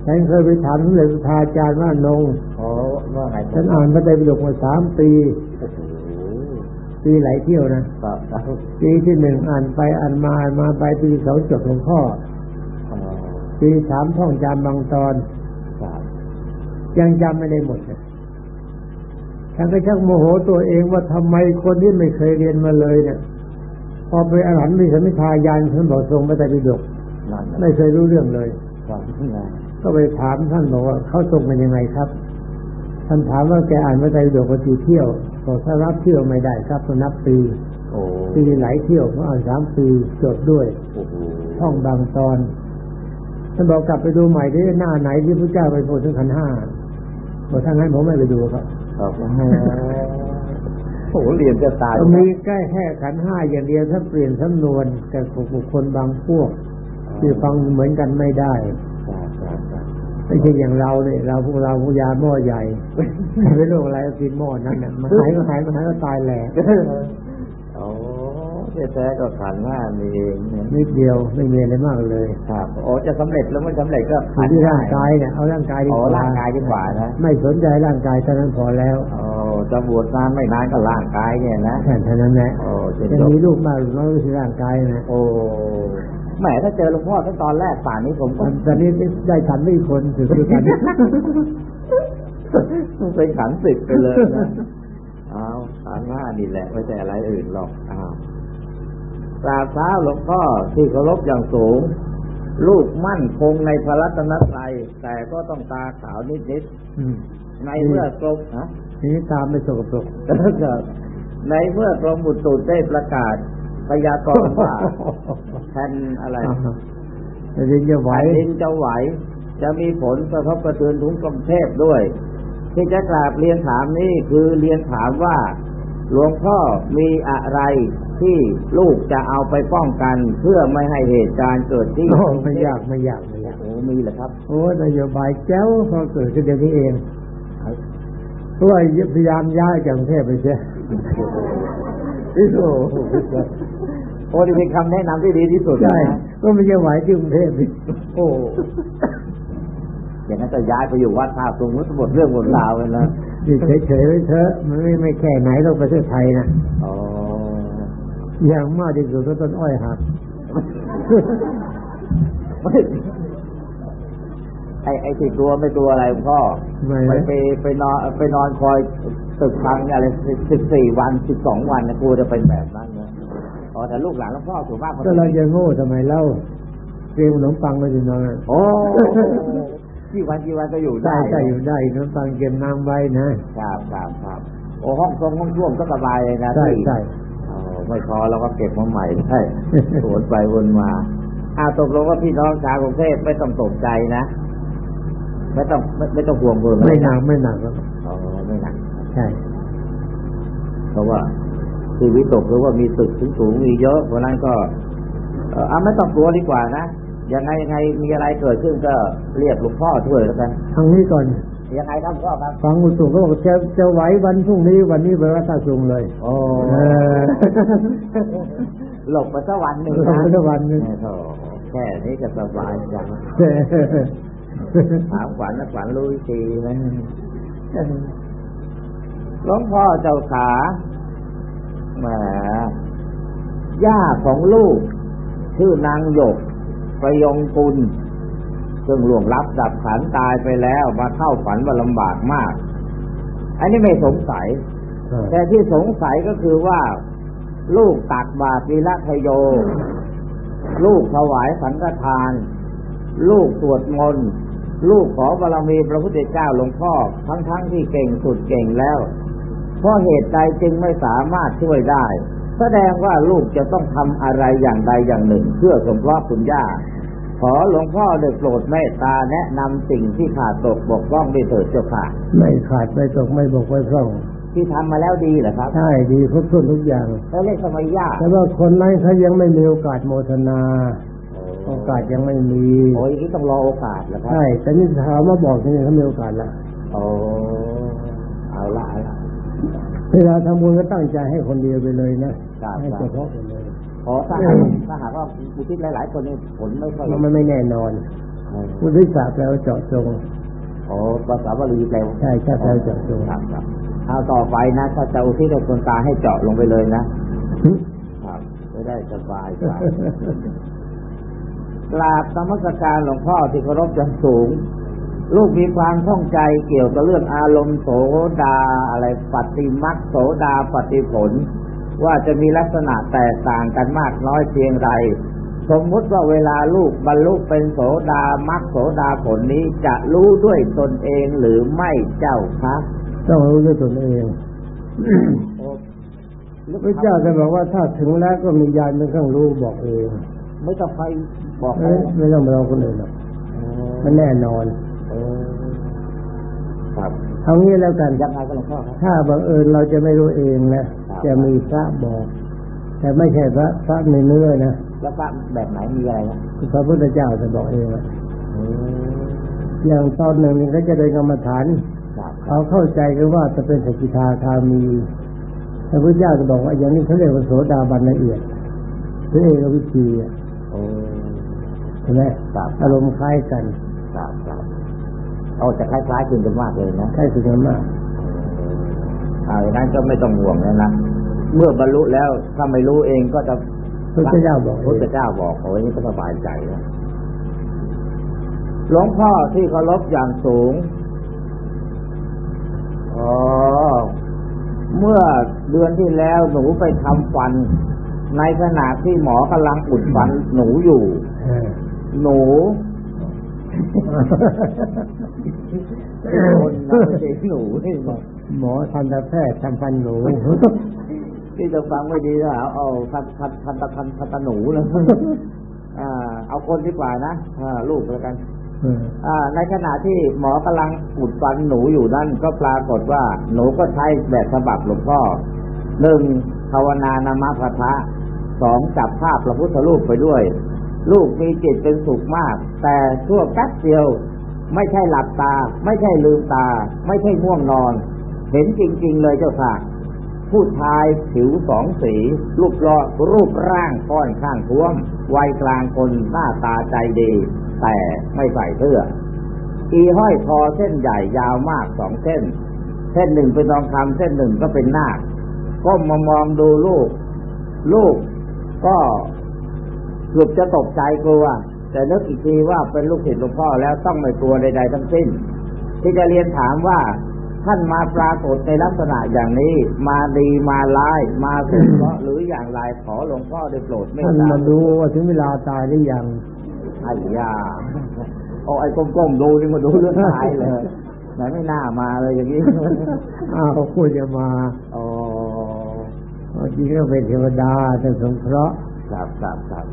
ฉันเคยไปถามสมเด็จพระอาจารย์ว่านงโอ้ว่าไงฉันอ่านพระไตรปิฎกมาสามปีโอ้โหปีไหลายเที่ยวนะครับครับปีที่หนึ่งอ่านไปอ่านมาอ่านมาไปปีสองจบหลวงพ่ออ๋อ ปีสามท่องจำบางตอนครับยังจำไม่ได้หมดเลยคท่านก็ชักโมโหตัวเองว่าทำไมคนที่ไม่เคยเรียนมาเลยเนี่ยพอไปอรหันต์มีสมิทายานท่านบอกทรงพระไตรปิฎกนั่นน่ะไม่เคยรู้เรื่องเลยครับนะก็ไปถามท่านบอกว่าเขาทรงกันยังไงครับ ท่านถามว่าแกอ่านพระไตรปิฎกกี่เที่ยวบอกถ้ารับเที่ยวไม่ได้ครับต้องนับปีโอ้ปีหลายเที่ยวเพราะอ่านสามปีจดด้วยโอ้โหท่องบางตอน ท่านบอกกลับไปดูใหม่ที่หน้าไหนที่พระเจ้าไปโปรดถึงขันธ์ห้าบอกถ้างั้นผมไม่ไปดูครับครับโอ้โหเรียนจะตายตรงนี้ใกล้แค่ขันธ์ห้าอย่างเดียวถ้าเปลี่ยนสำนวนกับบุคคลบางพวกที่ฟังเหมือนกันไม่ได้ครับครับครับไม่ใช่อย่างเราเนี่ยเราพวกเราผู้ยาหม้อใหญ่ไม่รู้อะไรก็กินหม้อนั้นน่ะมันหายก็หายมันหายก็ตายแหละ โอ้แท้ๆก็ขันธ์ห้านี่เองเนี่ยนิดเดียวไม่มีอะไรมากเลยครับโอ้จะสำเร็จแล้วไม่สำเร็จก็อยู่ที่ร่างกายเนี่ยเอาร่างกายดีกโอ้ว่าร่างกายดีกว่านะไม่สนใจร่างกายเท่านั้นพอแล้วโอ้จะบวชนานไม่นานก็ร่างกายเนี่ยนะแค่เท่านั้นแหละโอ้จะจะจบมีลูกมากหรือน้อยก็คือร่างกายนะโอ้แหมถ้าเจอหลวงพ่อตั้งตอนแรกป่านนี้ผมก็ตอนนี้ได้ฉันไม่คนถือคือกันเป็นขันศึกไปเลยนะเอาขันห้านี่แหละไม่ใช่อะไรอื่นหรอกอ้าว กราบเท้าหลวงพ่อที่เคารพอย่างสูง ลูกมั่นคงในพระรัตนตรัยแต่ก็ต้องตาขาวนิดอืมๆในเมื่อกรมฮะทีนี้ตามไม่สกปรกครับในเมื่อกรมบุตรได้ประกาศพยากรณ์ว่าแผ่นอะไรแต่ดินจะไหวแผ่นดินจะไหว จะมีผลกระทบกระเทือนถึงกรุงเทพด้วย ที่จะกราบเรียนถามนี่คือเรียนถามว่า หลวงพ่อมีอะไรที่ลูกจะเอาไปป้องกัน เพื่อไม่ให้เหตุการณ์เกิดที่โอ้ไม่ยากไม่ยากไม่ยากโอ้มีเหรอครับ โอ้นโยบายแจ้วพอเกิดขึ้นเดี๋ยวนี้เองเพราะว่าพยายามย้ายจากกรุงเทพไปเสียที่สุดโอ้นี่เป็นคำแนะนำที่ดีที่สุดใช่นะก็ไม่ใช่ไหวที่กรุงเทพนี่โอ้ อย่างนั้นจะย้ายไปอยู่วัดท่าตุงมุสหมดเรื่องหมดราวเลยนะอยู่เฉยๆไว้เถอะมันไม่ไม่แค่ไหนเราประเทศไทยนะอ๋ออย่างมากที่สุดก็ต้นอ้อยหักไม่ไอ้ไอ้ที่ตัวไม่ตัวอะไรพ่อไม่ไปไปไปนอนไปนอนคอยตึกพังเนี่ยอะไรสิบสี่วันสิบสองวันนะกลัวจะเป็นแบบนั้นนะอ๋อแต่ลูกหลานหลวงพ่อส่วนมากก็เราจะโง่ทำไมเล่าเตรียมขนมปังไว้สิน้องโอ้ กี่วันกี่วันก็อยู่ได้ได้ได้อยู่ได้ขนมปังเก็บน้ำไว้นะครับครับครับโอ้ห้องทรงห้องช่วงก็สบายเลยนะใช่ที่ใช่อ๋อไม่พอเราก็เก็บมาใหม่ได้วนไปวนมาอาตกลงว่าพี่น้องชาวกรุงเทพไม่ต้องตกใจนะไม่ต้องไม่ไม่ต้องห่วงเบิ่งไม่หนักไม่หนักครับอ๋อไม่หนักใช่ เพราะว่าคือวิตกหรือว่ามีตึกสูงสูงๆมีเยอะเพราะนั้นก็ เออเอาไม่ต้องกลัวดีกว่านะ ยังไงยังไงมีอะไรเกิดขึ้นก็เรียกหลวงพ่อช่วยแล้วกันทางนี้ก่อนยังไงครับพ่อครับฟังอุตุเขาบอกจะจะไหววันพรุ่งนี้วันนี้ไปวัดท่าสูงเลยโอ้เออหลบมาสักวันหนึ่งหลบนะมาสักวันหนึ่งโอ้โหแค่นี้ก็สบายจังถามขวัญนะขวัญรู้วิธีนะหลวงพ่อเจ้าขาแหมย่าของลูก ชื่อนางหยก ประยงกุล ซึ่งล่วงลับดับขันตายไปแล้วมาเข้าฝันว่าลำบากมาก อันนี้ไม่สงสัย แต่ที่สงสัยก็คือว่า ลูกตักบาตรวีละทโย ลูกถวายสังฆทาน ลูกสวดมนต์ลูกขอบารมีพระพุทธเจ้าหลวงพ่อทั้งๆทที่เก่งสุดเก่งแล้วเพราะเหตุใดจึงไม่สามารถช่วยได้ แสดงว่าลูกจะต้องทำอะไรอย่างใดอย่างหนึ่ง เพื่อสมรอบคุณย่า ขอหลวงพ่อได้โปรดเมตตาแนะนำสิ่งที่ขาดตกบกพร่องได้เถิดเจ้าค่ะ ไม่ขาดไม่ตกไม่บกไม่พร่องที่ทำมาแล้วดีเหรอครับใช่ดีครบถ้วนทุกอย่างแล้วเรียกทำไมยากแต่ว่าคนนั้นเขายังไม่มีโอกาสโมทนาโอกาสยังไม่มีโอ้ยนี่ต้องรอโอกาสเหรอครับใช่แต่นี่ถามมาบอกทีนี้เขามีโอกาสแล้วโอ้เอาละเอาละ เวลาทำบุญก็ตั้งใจให้คนเดียวไปเลยนะครับให้เฉพาะไปเลยขอถ้าหากถ้าหากว่าอุทิศหลาย ๆ คนนี่ผลไม่ค่อยเพราะมันไม่แน่นอนเออพุทธิศาสตร์แปลว่าเจาะจงโอ้ภาษาบาลีแปลว่าใช่ใช่แปลว่าเจาะจงครับครับเอาต่อไปนะถ้าจะอุทิศให้คนตายให้เจาะลงไปเลยนะครับจะได้สบายใจกราบธรรมสการหลวงพ่อที่เคารพอย่างสูง ลูกมีความข้องใจเกี่ยวกับเรื่องอารมณ์โสดาอะไรปฏิมักโสดาปฏิผล ว่าจะมีลักษณะแตกต่างกันมากน้อยเพียงไรสมมติว่าเวลาลูกบรรลุเป็นโสดามักโสดาผลนี้จะรู้ด้วยตนเองหรือไม่เจ้าคะต้องรู้ด้วยตนเองพระเจ้าจะบอกว่าถ้าถึงแล้วก็มียานเป็นเครื่องรู้บอกเอง ไม่ต้องไปบอกไม่ไม่ต้องไปลองคนอื่นหรอกมันแน่นอนเออ ครับเอางี้แล้วกันยังไงก็หลวงพ่อครับถ้าบังเอิญเราจะไม่รู้เองนะจะมีพระบอก แต่ไม่ใช่พระพระในเนื้อนะแล้วพระแบบไหนมีอะไรนะพระพุทธเจ้าจะบอกเองอะอืมอย่างตอนหนึ่งนี่เขาจะเดินกรรมฐานครับเขาเข้าใจกันว่าจะเป็นสกิทาคามีพระพุทธเจ้าจะบอกว่าอย่างนี้เขาเรียกว่าโสดาบันละเอียดหรือเอกวิชีอะโอ้ใช่ไหมครับอารมณ์คล้ายกัน ครับครับเอาจะคล้ายๆคลึงกันมากเลยนะใกล้ถึงกันมากอ่าอย่างนั้นก็ไม่ต้องห่วงแล้วนะเมื่อบรรลุแล้วถ้าไม่รู้เองก็จะพระพุทธเจ้าบอกพระพุทธเจ้าบอกโอ้ยนี่ก็สบายใจแล้วหลวงพ่อที่เคารพอย่างสูงอ๋อเมื่อเดือนที่แล้วหนูไปทำฟัน ในขณะที่หมอกำลังอุดฟันหนูอยู่เออหนู คนนะไม่ใช่หนูนี่บอกหมอทันตแพทย์ทำฟันหนูที่จะฟังไม่ดีนะเอาทันทันทันทันทันทันตหนูเลยเอาคนดีกว่านะอลูกแล้วกันอในขณะที่หมอกำลังอุดฟันหนูอยู่นั่นก็ปรากฏว่า หนูก็ใช้แบบฉบับหลวงพ่อหนึ่งภาวนานามาพทะสองจับภาพพระพุทธรูปไปด้วย ลูกมีจิตเป็นสุขมาก แต่ชั่วแป๊บเดียว ไม่ใช่หลับตา ไม่ใช่ลืมตา ไม่ใช่ง่วงนอน เห็นจริง ๆ เลยเจ้าค่ะ ผู้ชายผิวสองสี รูปรอรูปร่างก้อนข้างท้วม วัยกลางคนหน้าตาใจดี แต่ไม่ใส่เสื้ออีห้อยคอเส้นใหญ่ยาวมากสองเส้น เส้นหนึ่งเป็นทองคำเส้นหนึ่งก็เป็นนาคก้มมามองดูลูก ลูกก็เกือบจะตกใจกลัว แต่นึกอีกทีว่าเป็นลูกศิษย์หลวงพ่อแล้วต้องไม่กลัวใด ๆ ทั้งสิ้น ที่จะเรียนถามว่าท่านมาปรากฏในลักษณะอย่างนี้ มาดีมาร้าย มาสงเคราะห์หรืออย่างไรขอหลวงพ่อได้โปรดเมตท่านตามาดูว่าถึงเวลาตายหรือยังไอ้ยาโอ้ไอ้ก้มๆดูนี่มาดูเรื่องตายเลยไหนไม่น่ามาเลยอย่างนี้อ้าวควรจะมาอ๋อจริงก็เป็นเทวดาแต่สงเคราะห์ครับครับครับ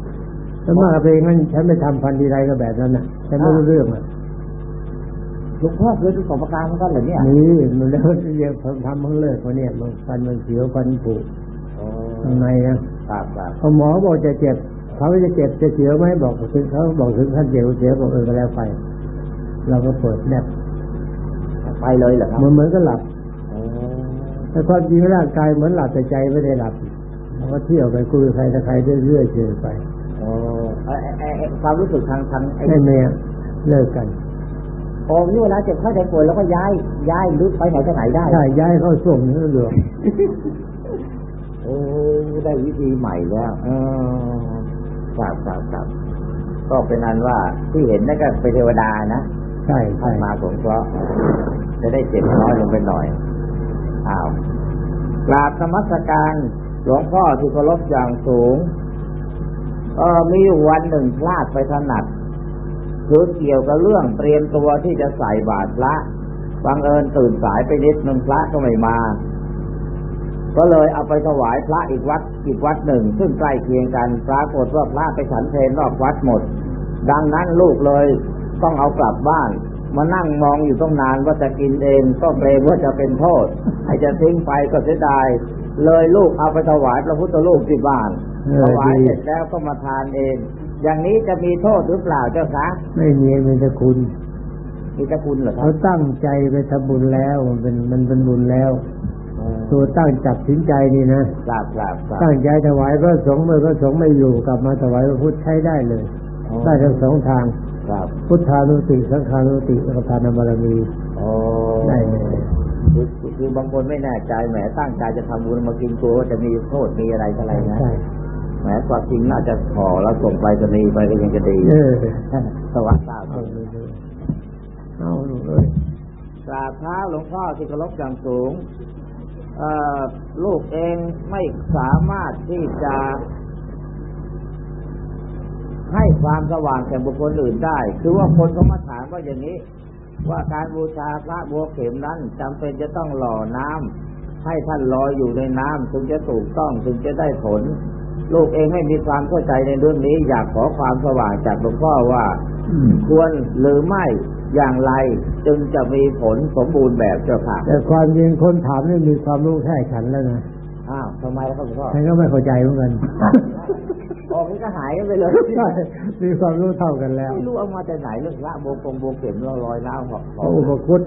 ถ้ามาเป็นงั้นฉันไม่ทำพันธีไรก็แบบนั้นน่ะฉันไม่รู้เรื่องอะหลวงพ่อเคยประสบการณ์เหมือนกันเหรอเนี่ยนี่มันแล้วที่ยังทำมันเลิกมาเนี่ยมันฟันมันเสียวฟันผุอ๋อข้างในนะครับครับพอหมอบอกจะเจ็บเขาจะเจ็บจะเสียวไหมบอกถึงเขาบอกถึงขั้นเจ็บเสียวบอกเออก็แล้วไป เราก็เปิดแนบไปเลยเหรอครับเหมือนเหมือนก็หลับอ๋อแต่ความจริงร่างกายเหมือนหลับแต่ใจไม่ได้หลับเราก็เที่ยวไปคุยกับใครแต่ใครเรื่อยๆเฉยไปอ๋อไอ้ไอ้ไอ้ ความรู้สึกทางทางไอ้ให้เมียเลิกกันโอ้นี่เวลาเจ็บไข้ได้ป่วยแล้วก็ย้าย ย้ายลุกไปไหนก็ไหนได้ใช่ย้ายเข้าส่งนี่ก็เหลือโอ้ได้วิธีใหม่แล้วเออครับครับครับก็เป็นอันว่าที่เห็นนั่นก็เป็นเทวดานะใช่ท่าใช่นมาสงเคราะห์จะได้เจ็บน้อยลงไปหน่อยอ้าวกราบธรรมสการหลวงพ่อที่เคารพอย่างสูง เออมีวันหนึ่งพลาดไปถนัดคือเกี่ยวกับเรื่องเตรียมตัวที่จะใส่บาตรพระบังเอิญตื่นสายไปนิดนึงพระก็ไม่มา ก็เลยเอาไปถวายพระอีกวัดอีกวัดหนึ่ง ซึ่งใกล้เคียงกันปรากฏว่าพระไปฉันเพลนอกวัดหมด ดังนั้นลูกเลยต้องเอากลับบ้าน มานั่งมองอยู่ต้องนานว่าจะกินเองก็เกรงว่าจะเป็นโทษไอจะทิ้งไปก็เสียดายเลยลูกเอาไปถวายพระพุทธรูปที่บ้าน ถวายดีเสร็จแล้วก็มาทานเอง อย่างนี้จะมีโทษหรือเปล่าเจ้าคะไม่มีมีแต่คุณมีตะคุณเหรอครัเขาบตั้งใจไปทำบุญแล้วมันเป็นมันเป็นบุญแล้วตัวตั้งจับสินใจนี่นะครับครับครับตั้งใจถวายพระสงฆ์เมื่อพระสงฆ์ไม่อยู่กลับมาถวายพระพุทธใช้ได้เลยได้ทั้งสองทางครับพุทธานุติสังฆานุติแล้วก็ทานบารมีโอ้ได้เลยคือคือบางคนไม่แน่ใจแหมตั้งใจจะทำบุญมากินตัวว่าจะมีโทษมีอะไรอะไรนะใช่ แหมความจริงน่าจะขอแล้วส่งไปรษณีย์ไปก็ยังจะดีเออสวัสดีครับเอาเลยเอาหลวงเอ้ยกราบเท้าหลวงพ่อที่เคารพอย่างสูงเอ่อลูกเองไม่สามารถที่จะ ให้ความสว่างแก่บุคคลอื่นได้ คือว่าคนเขามาถามว่าอย่างนี้ ว่าการบูชาพระบัวเข็มนั้นจำเป็นจะต้องหล่อน้ำให้ท่านลอยอยู่ในน้ำถึงจะถูกต้องถึงจะได้ผล ลูกเองไม่มีความเข้าใจในเรื่องนี้ อยากขอความสว่างจากหลวงพ่อว่า ควรหรือไม่อย่างไรจึงจะมีผลสมบูรณ์แบบเจ้าค่ะแต่ความจริงคนถามนี่มีความรู้แค่ฉันแล้วนะอ้าวทำไมล่ะครับหลวงพ่อฉันก็ไม่เข้าใจเหมือนกันออกนี่ก็หายกันไปเลยใช่มีความรู้เท่ากันแล้วไม่รู้เอามาจากไหนเรื่องพระโบกงโบเข็มลอยน้ำหอกพระอุปคุต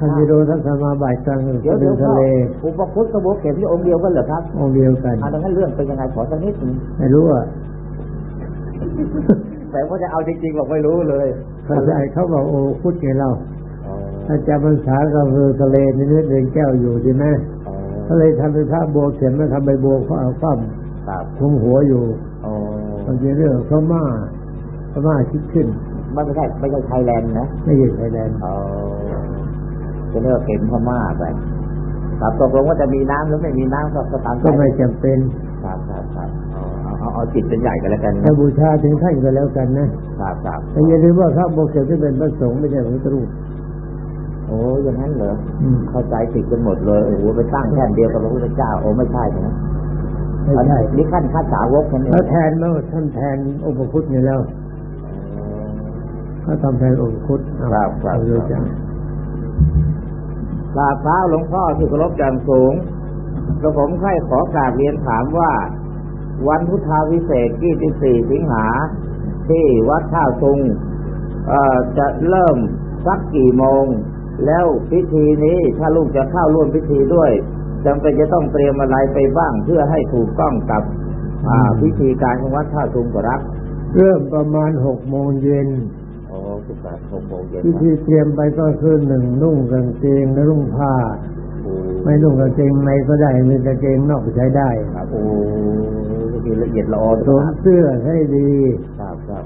คันจิโรทัศมาบายกลางเดี๋ยวดิเดี๋ยนวทะเลอุปคุตกับโบเข็มที่องค์เดียวกันเหรอครับองค์เดียวกันอ่าดังนั้นเรื่องเป็นยังไงขอสักนิดหนึงไม่รู้อะแต่ว่าจะเอาจริงๆบอกไม่รู้เลยเข้าใจเขาบอกโอ้พุทธไงเราอ๋อถ้าจำพรรษาก็คือทะเลนี่นึกเรียนแก้วอยู่ใช่ไหมอ๋อก็เลยทำเป็นพระบัวเข็มแล้วทำใบบัวเขาเอาคว่ครับำคลุมหัวอยู่อ๋อมันจะเรื่องพม่าพม่าคิดขึ้นไม่ใช่ไม่ใช่ไทยแลนด์นะไม่ใช่ไทยแลนด์อ๋อ จะเลือกเข็มพม่าไปครับตกลงว่าจะมีน้ำหรือไม่มีน้ำก็ตามใจก็ไม่จำเป็นครับครับครับเอาเอาเอาจิตเป็นใหญ่กันแล้วกันนะถ้าบูชาถึงท่านก็แล้วกันนะครับครับแต่อย่าลืมว่าพระบัวเข็มที่เป็นพระสงฆ์ไม่ใช่พระพุทธรูปโอ้อย่างนั้นเหรออืมเข้าใจผิดกันหมดเลยโอ้โหไปตั้งแท่นเดียวกับพระพุทธเจ้าโอ้ไม่ใช่นะไม่ใช่นี่ขั้นขั้นสาวกนั่นเองแล้วแทนแล้วท่านแทนอุปคุตนี่แล้วเขาทำแทนอุปคุตเอาครับครับเอาเลยจ้ะ กราบเท้าหลวงพ่อที่เคารพอย่างสูงกระผมใครขอกราบเรียนถามว่า วันพุทธาวิเศษ24สิงหา ที่วัดท่าซุงเออจะเริ่มสักกี่โมง แล้วพิธีนี้ถ้าลูกจะเข้าร่วมพิธีด้วยจำเป็นจะต้องเตรียมอะไรไปบ้างเพื่อให้ถูกต้องกับอ่าพิธีการของวัดท่าซุงขอรับ เริ่มประมาณหกโมงเย็น สุดยอดหกโมงเย็นพินะธีเตรียมไปก็คือหนึ่งนุ่งกางเกงและนุ่งผ้าโอ้ไม่นุ่งกางเกงในก็ได้มีกางเกงนอกก็ใช้ได้ครับโอ้พิธีละเอียดละออสวมเสื้อให้ดีครับครับ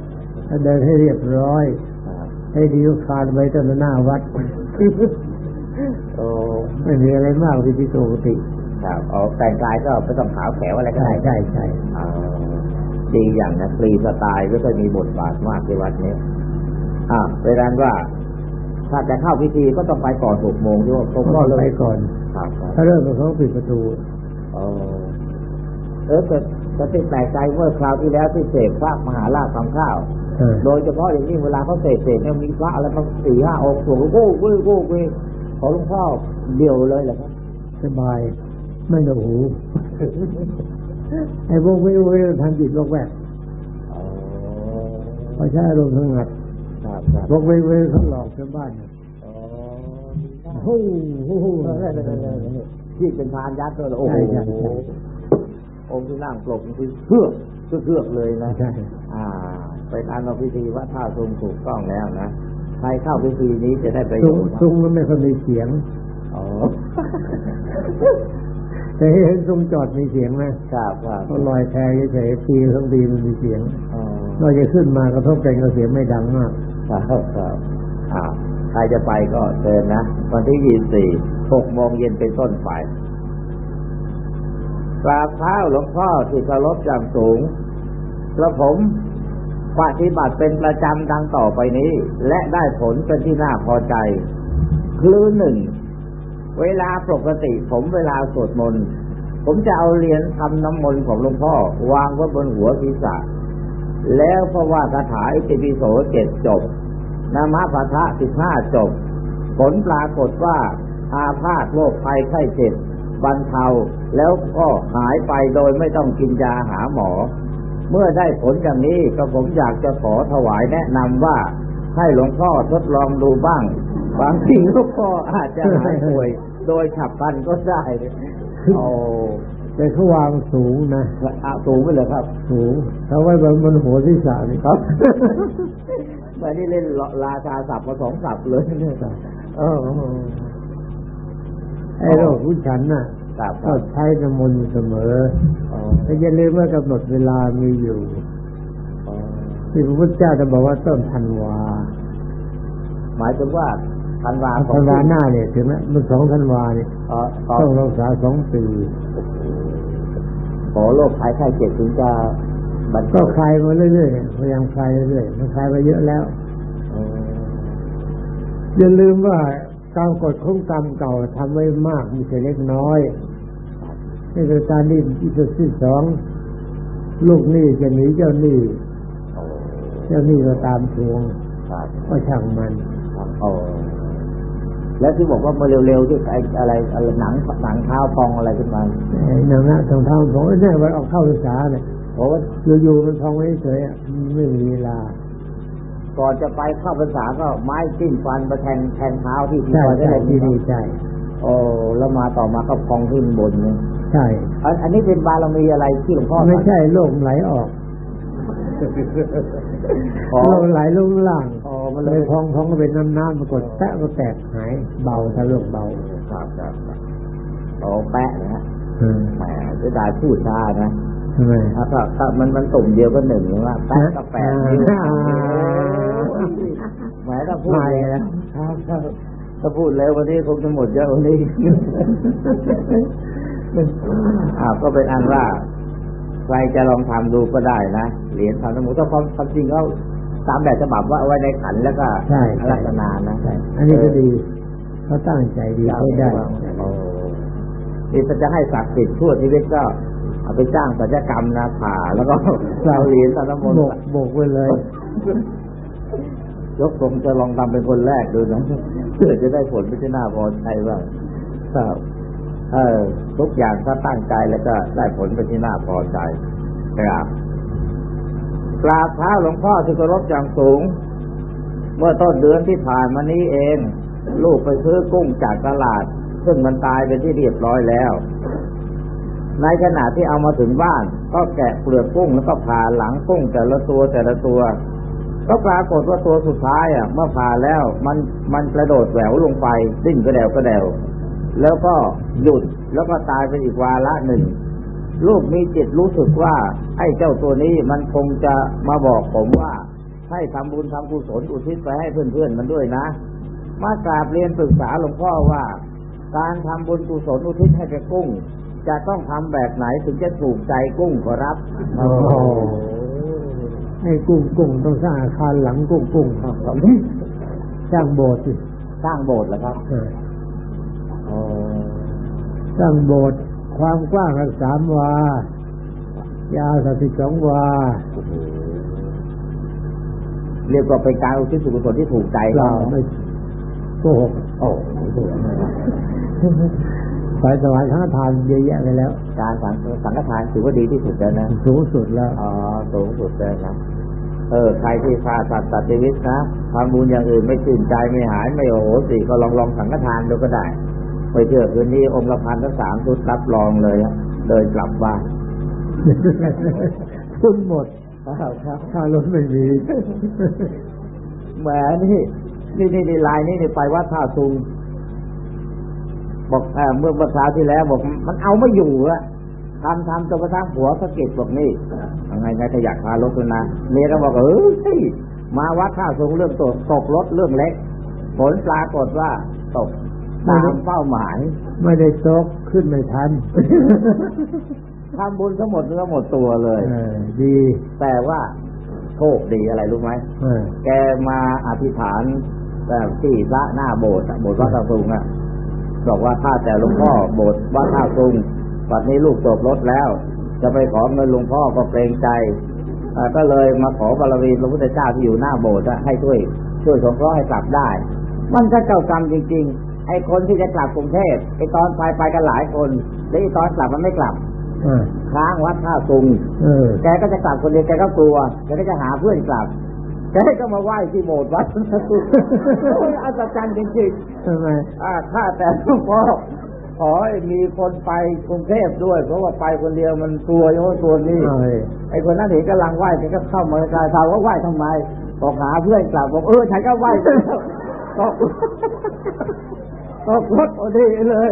ถ้าเดินให้เรียบร้อยครับให้ดีก็คานไว้ต้นหน้าวัดโอ้ไม่มีอะไรมากพิธีปกติครับเอาแต่งกายก็ไม่ต้องขาวแขวอะไรก็ใช่ได้ใช่ใช่เอาดีอย่างนะฟรีสไตล์ไม่ค่อยมีบทบาทมากที่วัดนี้ อ่าเวลาว่า ถ้าจะเข้าพิธีก็ต้องไปก่อนหกโมงด้วยผมก็ก็เลยไปก่อนครับครับถ้าเริ่มเขาปิดประตูเออเออแต่แต่ที่แปลกใจเมื่อคราวที่แล้วที่เสกพระมหาราชทำข้าวเออโดยเฉพาะอย่างนี้เวลาเขาเสกเสกเนี่ยมีพระอะไรมาสี่ห้าองค์สวดโก้กุ้ยโก้กุ้ยขอหลวงพ่อเดียวเลยเหรอครับสบายไม่หนวกหูไอ้พวกวิววิวทางจิตโลกแวกอ๋อพอใช้อารมณ์สงัดครับครับ พวกวิววิวเขาหลอกชาวบ้านเนี่ยอ๋อฮู้ฮู้ฮู้เออเออเออเออเออที่เป็นพานยักษ์ด้วยเหรอโอ้โหใช่ใช่ใช่องค์ที่นั่งปลกคือเพือกเพือกเลยนะใช่อ่าไปทานเอาพิธีว่าท่าทรงถูกต้องแล้วนะใครเข้าพิธีนี้จะได้ประโยซุ้งชน์ซุ้งมันไม่ค่อยมีเสียงอ๋อแต่เห็นซุ้งจอดมีเสียงไหมครับครับก็ลอยแพเฉยๆตีทั้งตีมันมีเสียงอ๋อเราจะขึ้นมากระทบกันก็เสียงไม่ดังมาก ครับครับอ่าใครจะไปก็เชิญนะ วันที่ยี่สี่หกโมงเย็นเป็นต้นไปกราบเท้าหลวงพ่อที่เคารพอย่างสูงกระผมปฏิบัติเป็นประจำดังต่อไปนี้ และได้ผลเป็นที่น่าพอใจ คือหนึ่ง เวลาปกติผมเวลาสวดมนต์ ผมจะเอาเหรียญทำน้ำมนต์ของหลวงพ่อ วางไว้บนหัวศีรษะ แล้วก็ว่าคาถาอิติปิโสเจ็ดจบนามาปะทะสิบห้าจบ ผลปรากฏว่าอาพาธโรคภัยไข้เจ็บบรรเทาแล้วก็หายไปโดยไม่ต้องกินยาหาหมอ เมื่อได้ผลอย่างนี้ก็ผมอยากจะขอถวายแนะนำว่าให้หลวงพ่อทดลองดูบ้างบางทีหลวงพ่ออาจจะหายป่วย โดยฉับพลันก็ได้โอ้ แต่เขาวางสูงนะอาสูงไปเลยครับ สูงเขาไว้บนบนหัวศีรษะนี่ครับเมื่อนี่เล่นราชาศัพท์มาสองศัพท์เลยเนี่ยเออไอ้โรคผู้ฉันน่ะครับคก็รับใช้น้ำมนต์อยู่เสมออ๋อแต่อย่าลืมว่ากำหนดเวลามีอยู่อ๋อที่พระพุทธเจ้าจะบอกว่าต้นธันวา หมายถึงว่าธันวาคธัมนวาหน้าเนี่ยถึงแล้วมันสองธันวาเนี่ยอ๋อตอต้อนงรักษาสองปี ขอโรคภัยไข้เจ็บถึงจะบรรก็เทาคลายมาเรื่อยๆพยายามคลายเรื่อยๆมันคลายไปเยอะแล้วอืมอย่าลืมว่าการกดของกรรมเก่าทำไว้มากมีแต่เล็กน้อยนี่คือการที่ที่สุดที่สองลูกหนี้จะหนีเจ้าหนี้โอ้เจ้าหนี้ก็ตามทวงครับก็ช่างมันครับโอ้ แล้วที่บอกว่าเมื่อเร็วๆที่ไอ้อะไรอะไรหนังหนังเท้าพองอะไรขึ้นมาไอ้หนังอะทางทางของไอ้เนี่ยมันเอาเข้าภาษาเนี่ยโอ้ว่าอยู่ๆมันทองไว้เฉยๆอะมันไม่มีเวลาก่อนจะไปเข้าพรรษาก็ไม้จิ้มฟันมาแทงแทงเท้าที่ที่ใช่ซอยได้ใช่เลยที่นี่ใช่โอ้แล้วมาต่อมาก็พองขึ้นบนเนี่ยใช่ อันอันนี้เป็นบารมีอะไรที่หลวงพ่อไม่ใช่โลกไหลออก ขอโลกไหลลงล่างอ๋อมันเลเลยยทองทองก็เป็นน้ำน้ำปรากฏแตะก็แตกหายเบาถ้าโลกเบาครับครับครับโอ้แปะนะฮะอืมแหมเสียดายพูดช้านะทำไมถ้าถ้าถ้ามันมันตุ่มเดียวก็หนึ่งหรือว่าแป๊ะก็แปดนิ้วอ่าแหมถ้าพูดไม่เร็วแล้วครับครับถ้าพูดเร็ววันนี้คงจะหมดเยอะวันนี้อ่าก็เป็นอันว่า ใครจะลองทำดูก็ได้นะเหรียญทำสมุนถ้าความความจริงเขาตามแบบฉบับว่าเอาไว้ในขันแล้วก็ใช่ลักษณะนะใช่อันนี้ก็ดีเขาตั้งใจดีเออเขาได้โอ้นี่ถ้าจะให้ศักดิ์สิทธิ์ทั่วชีวิตก็เอาไปจ้างศัลยกรรมนะผ่าแล้วก็เอาเหรียญทำน้ำมนโบต์กโบกไว้เลย ยกทรงจะลองทำเป็นคนแรกดูนะเพื่อจะได้ผลไม่ใช่หน้าพอใจบ้างครับ เออทุกอย่างถ้าตั้งใจแล้วก็ได้ผลไปนที่น่าพอใจนะครับกราบเท้าหลวงพ่อที่เคารพอย่างสูง เมื่อต้นเดือนที่ผ่านมานี้เอง ลูกไปซื้อกุ้งจากตลาด ซึ่งมันตายเป็นที่เรียบร้อยแล้ว ในขณะที่เอามาถึงบ้าน ก็แกะเปลือกกุ้งแล้วก็ผ่าหลังกุ้งแต่ละตัวแต่ละตัว ก็ปรากฏว่าตัวสุดท้ายอะเมื่อผ่าแล้ว มันมันกระโดดแหววลงไปดิ้นกระเดวกระเดว แล้วก็หยุดแล้วก็ตายเป็นอีกวาระหนึ่งลูกมีจิตรู้สึกว่า ไอ้เจ้าตัวนี้มันคงจะมาบอกผมว่า ให้ทำบุญทำกุศลอุทิศไปให้เพื่อนๆมันด้วยนะ มากราบเรียนปรึกษาหลวงพ่อว่า การทำบุญกุศลอุทิศให้แก่กุ้ง จะต้องทำแบบไหนถึงจะถูกใจกุ้งขอรับโอ้โหให้กุ้งกุ้งต้องสร้างอาคารหลังกุ้งกุ้งครับสร้างโบสถ์สิสร้างโบสถ์เหรอครับ เอออ๋อสร้างโบสถ์ความกว้างรักสามวา ยาวสักสิบสองวา เรียกว่าเป็นการอุทิศส่วนกุศลที่ถูกใจเราเขาไม่โกหกโอ้สายสวรรค์ทั้งทานเยอะแยะไปแล้ว การสังสังฆทานถือว่าดีที่สุดแล้วนะ สูงสุดแล้ว อ๋อ สูงสุดเลยนะ เออ ใครที่ฆ่าสัตว์ตัดชีวิตนะทำบุญอย่างอื่นไม่ชื่นใจไม่หายไม่โอโหสิก็ลองลองสังฆทานดูก็ได้ ไปเชื่อคืนนี้องค์ละพันทั้งสามชุดรับรองเลยนะเดินกลับบ้านทุนหมดครับครับค่ารถไม่มีแหมนี่นี่นี่นี่ลายนี่นี่ไปวัดท่าซุงบอกเออเมื่อเมื่อคราวที่แล้วบอกมันเอาไม่อยู่อะทำทำจนกระทั่งหัวสะกิดบอกนี่ยังไงนายขยักพารถด้วยนะเมียก็บอกเออเฮ้ยมาวัดท่าซุงเรื่องตกตกรถเรื่องเล็ก ผลปรากฏว่าตก ตามเป้าหมาย ไม่ได้ตกขึ้นไม่ทันทำบุญทั้งหมดเนื้อหมดตัวเลยเออดี แต่ว่าโชคดีอะไรรู้ไหมเออแกมาอธิษฐานแบบที่พระหน้าโบสถ์อะโบสถ์วัดท่าซุงอะบอกว่าถ้าแต่หลวงพ่อโบสถ์วัดท่าซุงปัจนี้ลูกตกรถแล้ว จะไปขอเงินหลวงพ่อก็เกรงใจอ่าก็เลยมาขอบารมีพระพุทธเจ้าที่อยู่หน้าโบสถ์อะให้ช่วย ช่วยสงเคราะห์ให้กลับได้ มันก็เจ้ากรรมจริงๆ ไอ้คนที่จะกลับกรุงเทพไอ้ตอนไปไปกันหลายคน แล้วไอ้ตอนกลับมันไม่กลับเออค้างวัดท่าซุงเออแกก็จะกลับคนเดียวแกก็กลัวแกก็จะหาเพื่อนกลับแกก็มาไหว้ที่โบสถ์วัดพระสุโอ้ยอัศจรรย์จริงทำไมๆอ่าถ้าแต่หลวงพ่อขอให้มีคนไปกรุงเทพด้วย เพราะว่าไปคนเดียวมันกลัวโยนตัวนี้เอาเลยไอ้คนนั้นเห็นกำลังไหว้แกก็เข้ามาใกล้ๆถามว่าไหว้ทำไมบอกหาเพื่อนกลับบอกเออฉันก็ไหว้ไปแล้วตก ตกรถพอดีเลย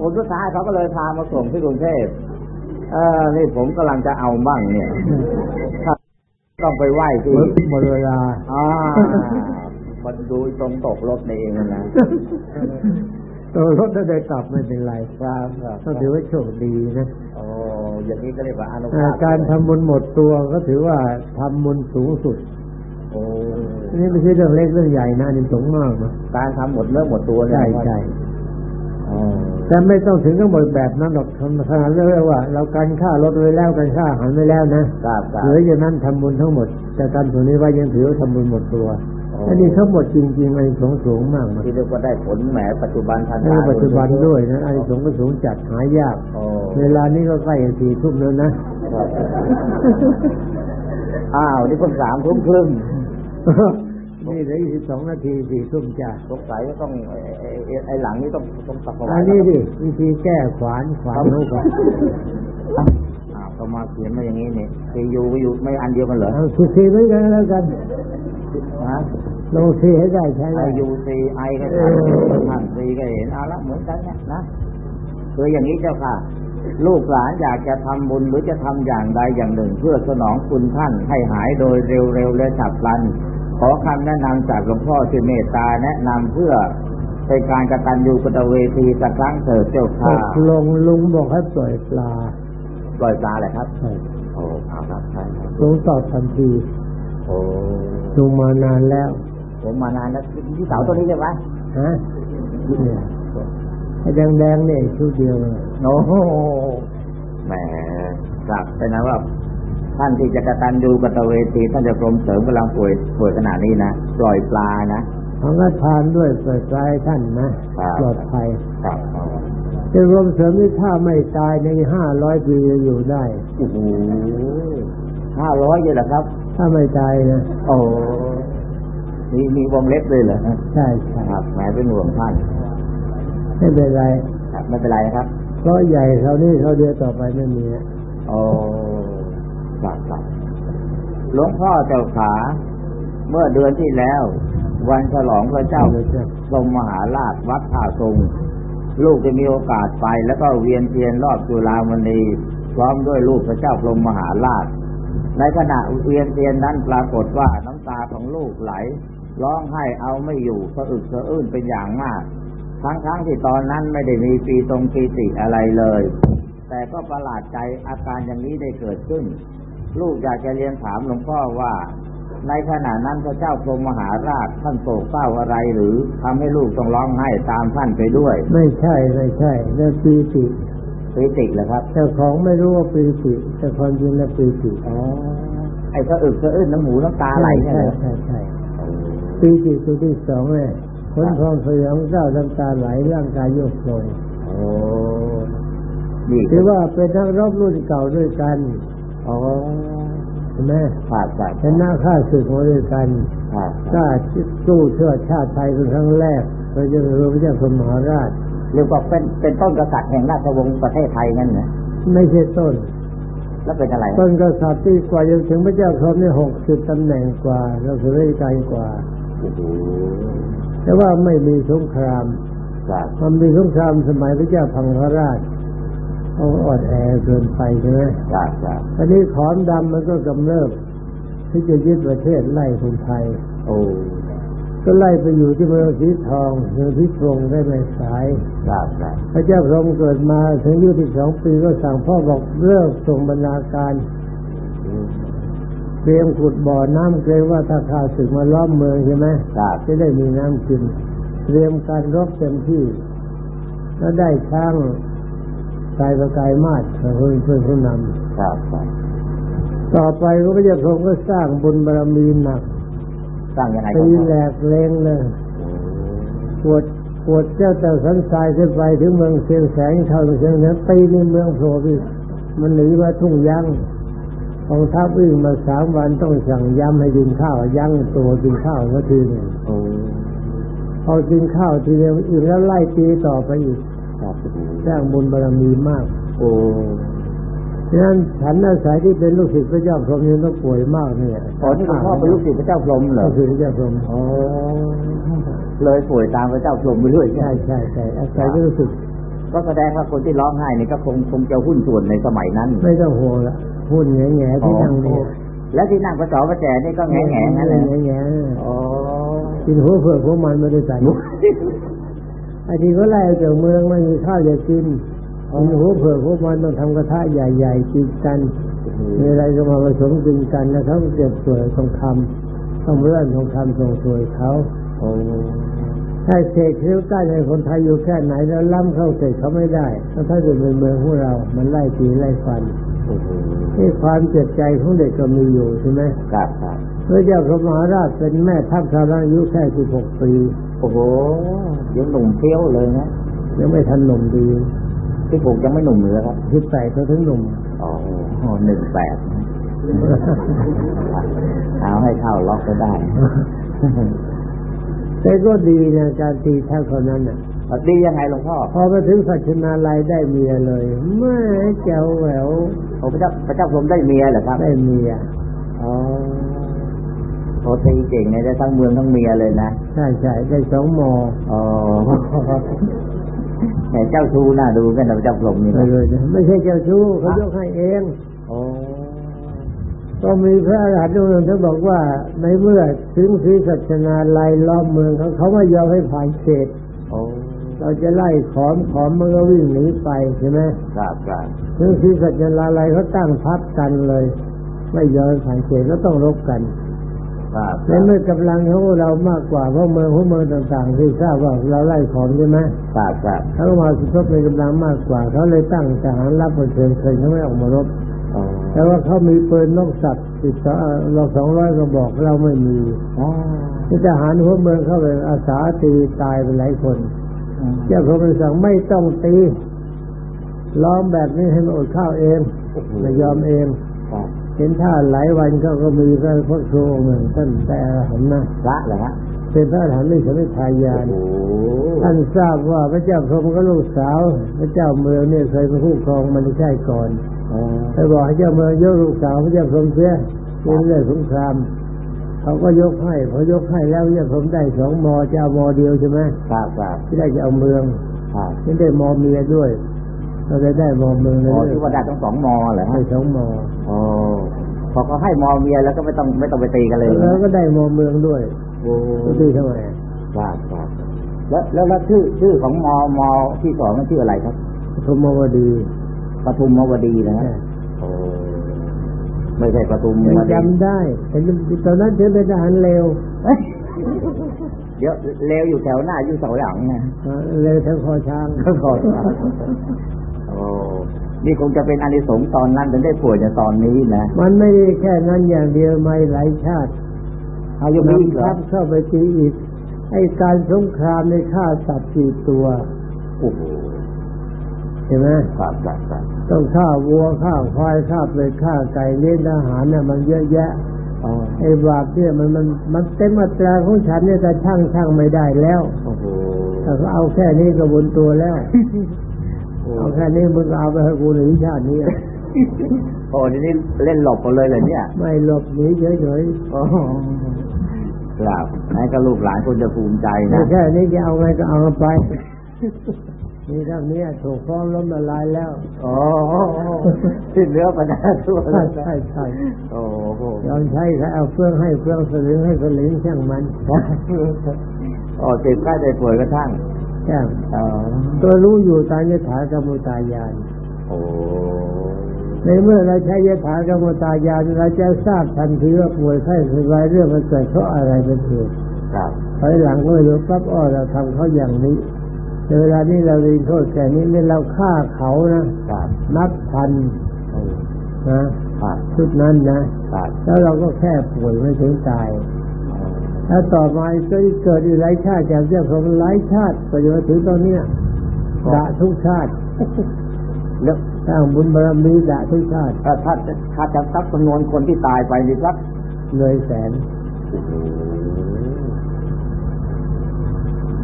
ผลสุดท้ายเขาก็เลยพามาส่งที่กรุงเทพเออนี่ผมกำลังจะเอาบ้างเนี่ย ต้องไปไหว้ที่หมดเวลาอ่ามันดูตรงตกรถนี่เองนะตัวรถถ้าได้กลับไม่เป็นไรครับครับก็ถือว่าโชคดีนะโอ้อย่างนี้ก็เรียกว่าอนุอ่าภาพการทำบุญหมดตัวก็ถือว่าทำบุญสูงสุดโอ้อันนี้ไม่ใช่เรื่องเล็กเรื่องใหญ่นะนี่สูงมากนะการทำหมดเนื้อหมดตัวเนี่ยใช่ใช่อ๋อแต่ไม่ต้องถึงกับหมดแบบนั้นหรอกทำขนาดเรียกว่า เรากันค่ารถไว้แล้วกันค่าอาหารไว้แล้วนะครับครับเหลือจากนั้นทำบุญทั้งหมด แต่การส่วนนี้ว่ายังถือว่าทำบุญหมดตัวโอ้อันนี้ทั้งหมดจริงๆอันนี้สงส์สูงมากนะที่เรียกว่าได้ผลแหมปัจจุบันทันในปัจจุบันด้วยนะอันนี้สงส์ก็สูงจัดหายากโอ้เวลานี้ก็ใกล้จะสี่ทุ่มแล้วนะครับอ้าวนี่เพิ่งสามทุ่มครึ่ง นี่เหลืออีกสิบสองนาทีสี่ทุ่มจ้ะสงสัยก็ต้องไอ้ไอ้ไอ้ไอ้หลังนี้ต้องต้องตัดเอาไว้อันนี้ดิวิธีแก้ขวานขวานลูกอะอ้าวก็มาเขียนมาอย่างนี้นี่ซียูก็อยู่ไม่อันเดียวกันเหรอเอาสุสีเหมือนกันแล้วกันฮะลงสีให้ได้ใช้ไอได้ยูซีไอก็ทันทันซีก็เห็นเอาละเหมือนกันเนี่ยนะคืออย่างนี้เจ้าค่ะ ลูกหลานอยากจะทำบุญหรือจะทำอย่างใดอย่างหนึ่ง เพื่อสนองคุณท่านให้หายโดยเร็วๆและฉับพลัน ขอคำแนะนำจากหลวงพ่อที่เมตตาแนะนำเพื่อเป็นการกตัญญูกตเวทีสักครั้งเถิดเจ้าตค่ะกลงลุงบอกให้ปล่อยปลา ปล่อยปลาเลยครับใช่โอ้เอาครับใช่ครับลุงตอบทันทีโอ้ลุงมานานแล้ว ผมมานานแล้วที่เสาตัวนี้ใช่ไหมฮะเนี่ย ไอ้แดงๆเนี่ยชุดเดียวเลยโอ้โหแหมกลับไปนะว่า ท่านที่จะกตัญญูกตเวทีท่านจะกรมเสริมกำลังป่วยป่วยขนาดนี้นะปล่อยปลานะของก็ทานด้วยปล่อยปลายท่านนะครับปลอดภัยครับจะรวมเสริมที่ถ้าไม่ตายในห้าร้อยปีจะอยู่ได้โอ้โหห้าร้อยเลยเหรอครับ ถ้าไม่ตายนะโอ้มีมีวงเล็บเลยเหรอใช่ใช่ครับแหมเป็นห่วงท่าน ไม่เป็นไรครับไม่เป็นไรนะครับเพราะใหญ่เขานี่เขาเดียวต่อไปไม่มีอะโอ้ครับครับหลวงพ่อเจ้าขา เมื่อเดือนที่แล้ว วันฉลองพระเจ้าเลยจ้ะทรงมหาราชวัดท่าทรงลูกจะมีโอกาสไปแล้วก็เวียนเทียนรอบจุฬามณีพร้อมด้วยลูกพระเจ้าพรหมมหาราช ในขณะเวียนเทียนนั้นปรากฏว่าน้ำตาของลูกไหล ร้องไห้เอาไม่อยู่สะอึกสะอื้นเป็นอย่างมาก ทั้งๆทที่ตอนนั้นไม่ได้มีปีตรงปีติอะไรเลย แต่ก็ประหลาดใจอาการอย่างนี้ได้เกิดขึ้น ลูกอยากจะเรียนถามหลวงพ่อว่า ในขณะนั้นพระเจ้าพรหมมหาราชท่านโศกเศร้าอะไรหรือทำให้ลูกต้องร้องไห้ตามท่านไปด้วย ไม่ใช่ไม่ใช่เรื่องปีติปีติเหรอครับเจ้าของไม่รู้ว่าปีติแต่ความจริงแล้วปีติอ๋อไอ้สะอึกสะอื้นน้ำหูน้ำตาไหลใช่เนี่ยใช่เหรอใช่ใช่ปีติตัวที่สองเลย คนทองสยองเจ้าน้ำตาไหลร่างกายโยกโคลนโอ้นี่ถือว่าเป็นนักรบรุ่นเก่าด้วยกัน อ๋อใช่ไหมครับครับเป็นนักฆ่าศึกมาด้วยกันครับกล้าสู้เชื่อชาติไทยเป็นครั้งแรกพระเจ้าพระเจ้าพรหมมหาราชเรียกว่าเป็นเป็นต้นกษัตริย์แห่งราชวงศ์ประเทศไทยนั่นนะไม่ใช่ต้น แล้วเป็นอะไร ต้นกษัตริย์ที่กว่าจะถึงพระเจ้าพรหมนี่หกสิบตำแหน่งกว่าเราถือราชการกว่าโอ้โห แต่ว่าไม่มีสงครามครับมันมีสงครามสมัยพระเจ้าพังคราชเขาอ่อนแอเกินไปใช่ไหมครับครับอันนี้ขอมดำมันก็กำเริบที่จะยึดประเทศไล่คนไทย โอ้ก็ไล่ไปอยู่ที่เมืองสีทองเมืองที่ตรงได้ไม่สายครับครับพระเจ้าพรหมเกิดมาถึงอายุที่สองปีก็สั่งพ่อบอกเลิกส่งบรรณาการอืม เตรียมขุดบ่อน้ำเกรงว่าถ้าข้าศึกมาล้อมเมืองใช่ไหมครับจะได้มีน้ำกิน เตรียมการรบเต็มที่ แล้วได้ช้างกายประกายมาศเป็นคนเพื่อนผู้นครับครับำต่อไปพระเจ้าพรหมก็สร้างบุญบารมีหนัก สร้างยังไงตีครับแหลกเลงเลยปวดปวดเจ้าแต่สันทรายขึ้นไปถึงเมืองเชียงแสงเท่าเชียงแสงตีในเมืองโผล่พี่มันหนีมาทุ่งยัง กองทัพวิ่งมาสามวันต้องสั่งย้ำให้กินข้าวยั้งตัวกินข้าวสักทีหนึ่งโอ้พอกินข้าวทีเดียวอีกแล้วไล่ตีต่อไปอีกครับโอ้โหสร้างบุญบารมีมาก โอ้ฉะนั้นฉันอาศัยที่เป็นลูกศิษย์พระเจ้าพรหมยังต้องป่วยมากเนี่ยอ๋อนี่หลวงพ่อเป็นลูกศิษย์พระเจ้าพรหมเหรอก็คือพระเจ้าพรหมอ๋อเลยป่วยตามพระเจ้าพรหมไปด้วยใช่ใช่ใช่อาศัยที่ลูกศิษย์ ก็แสดงว่าคนที่ร้องไห้นี่ก็คงคงจะหุ้นส่วนในสมัยนั้น ไม่ต้องห่วงละพูดแง่แง่ๆที่นั่งเนี่ยโแล้วที่นั่งประจอประแจนี่ก็แง่แง่นั่นเลยแง่แง่โอ้กินหัวเผือกหัวมันไม่ได้ใส่ไอ้ที่เขาไล่ออกจากเมืองไม่มีข้าวจะกินกินหัวเผือกหัวมันต้องทำกระทะใหญ่ๆกินกันมีอะไรก็มาผสมกินกันแล้วเขาเก็บสวยทองคำต้องเลื่อนทองคำส่งสวยเขาโอ้ ถ้าเสกคิ้วใต้ในคนไทยอยู่แค่ไหนแล้วล้ำเข้าเสกเขาไม่ได้ถ้าถ้าอยู่ในเมืองของเรา มันไล่ตีไล่ฟันโอ้โหที่ความเจ็บใจของเด็กก็มีอยู่ใช่ไหมครับครับพระเจ้าพระมหาราชเป็นแม่ทัพชาวนาอายุแค่สิบหกปี โอ้โหยังหนุ่มเฟี้ยวเลยนะยังไม่ทันหนุ่มดีที่ผมยังไม่หนุ่มเลยครับสิบแปดเขาถึงหนุ่มอ๋อหนึ่งแปดเอาให้เข้าล็อกก็ได้ แต่ก็ดีนะการตีเท่าคนนั้นน่ะดียังไงหลวงพ่อ พอมาถึงสัชนาลัยได้เมียเลยแม่แจ๋วแหววโอ้พระเจ้าพระเจ้าผมได้เมียเหรอครับ ได้เมียอ๋อโอ้ตีเก่งไงได้ทั้งเมืองทั้งเมียเลยนะ ใช่ใช่ได้สองมออ๋อแต่เจ้าชู้น่าดูกันนะพระเจ้าผมนี่ไปนะเลยนะไม่ใช่เจ้าชู้เขายกให้เองโอ้ ก็มีพระอรหันต์องค์หนึ่งท่านบอกว่า ในเมื่อถึงศรีสัชนาลัยล้อมเมืองเขาเขาไม่ยอมให้ผ่านเขตโอ้เราจะไล่ขอมขอมมันก็วิ่งหนีไปใช่ไหมครับครับถึงศรีสัชนาลัยเขาตั้งทัพกันเลย ไม่ยอมให้ผ่านเขตก็ต้องรบกันครับคในรับเมื่อกำลังของเรามากกว่าเพราะเมืองของเมืองต่างๆ ที่ทราบว่าเราไล่ขอมใช่ไหมครับครับเขาก็มาสุทบในกำลังมากกว่าเขาเลยตั้งทหารรับประเชิญเชิญเขาไม่ออกมารบอ๋อ แต่ว่าเขามีปืนนกสัตว์ติดต่อเราสองร้อยกระบอกเราไม่มีอ๋อที่ทหารหัวเมืองเข้าไปอาสาตีตายไปหลายคนเจ้าพระองค์สั่งไม่ต้องตีล้อมแบบนี้ให้มันอดข้าวเองไม่ยอมเองครับเห็นท่าหลายวันเขาก็มีพระพุทธโธหนึ่งท่านแต่หันนะพระเหรอฮะ เป็นพระอรหันต์ไม่สมิทายานโอ้โหท่านทราบว่าพระเจ้าพรหมก็ลูกสาว พระเจ้าเมืองเนี่ยเคยเป็นผู้ครองมันใช่ก่อนอ๋อไปบอกให้เจ้าเมืองยกลูกสาวพระเจ้าพรหมเสียเป็นเรื่องสงครามเขาก็ยกให้พอยกให้แล้วเนี่ยผมได้สองมอจะเอามอเดียวใช่ไหมครับครับที่ได้จะเอาเมืองครับที่ได้มอเมียด้วยเราเลยได้มอเมืองเลอ๋อยที่ว่าได้ทั้งสองมอเหรอฮะให้สองมอโอ้พอเขาให้มอเมียแล้วก็ไม่ต้องไม่ต้องไปตีกันเลยแล้วก็ได้มอเมืองด้วย โอ้ก็ตีทำไมครับครับแล้วแล้วแล้วชื่อชื่อของมอมอที่สองมันชื่ออะไรครับพรหมวดีปทุมมวดีนะฮะโอ้ไม่ใช่ปทุมยังวดีจำได้แต่ตอนนั้นเธอเป็นทหารเร็วเดี๋ยวเลวอยู่แถวหน้าอยู่แถวหลังนะเออเร็วทั้งคอช้างก็ขอโอ้นี่คงจะเป็นอานิสงส์ตอนนั้นถึงได้ป่วยในตอนนี้นะ มันไม่ได้แค่นั้นอย่างเดียวไม่หลายชาติ เอายังมีอีกนำเหรอทัพเข้าไปตีอีก ไอ้การสงครามในฆ่าสัตว์กี่ตัวโอ้โหใช่ไหมครับครับครับต้องฆ่าวัวฆ่าควายฆ่าเป็ดฆ่าไก่เลี้ยงทหารเนี่ยมันเยอะแยะอ๋อไอ้บาปเนี่ยมันมันมันเต็มอัตราของฉันเนี่ยแต่ช่างช่างไม่ได้แล้วโอ้โหถ้าเขาเอาแค่นี้ก็บุญตัวแล้วโอ้เอาแค่นี้มึงก็เอาไปให้กูหนีชาตินี้อะ โหทีนี้เล่นหลบกันเลยเหรอเนี่ย ไม่หลบหนีเฉยโอ้โหครับนั่นก็ลูกหลานคนจะภูมิใจๆนะไม่แค่นี้จะเอาไงก็เอาไปนี่เท่านี้ถูกฟ้องล้มละลายแล้วโอ้โหสิ้นเนื้อปัญญาทั่วเลใช่ยใช่ใช่โอ้โหยอมใช้ใครเอาเฟื่องให้เฟื่องสลึงให้สลึงช่างมันโอ้เจ็บไข้ได้ป่วยก็ช่างช่างอ๋อตัวรู้อยู่ตามยถากรรมตายาน โอ้ ในเมื่อเราใช้ยถากรรมตายานเราจะทราบทันทีว่าป่วยไข้สบายเรื่องมันเกิดเพราะอะไรเป็นเหตุครับภายหลังก็ไม่รู้ปั๊บอ้อเราทำเขาอย่างนี้ในเวลานี้เราเรียนโทษแค่นี้เนี่ยเราฆ่าเขานะครับนับพันโอ้นะครับชุดนั้นนะครับแล้วเราก็แค่ป่วยไม่ถึงตายแล้วต่อมาก็เกิดอีกหลายชาติจากเจ้าของหลายชาติไปจนมาถึงตอนเนี้ยด่าทุกชาติ แล้วสร้างบุญบารมีด่าทุกชาติถ้าถ้าถ้าจะทับจำนวนคนที่ตายไปนี่ครับเลยแสน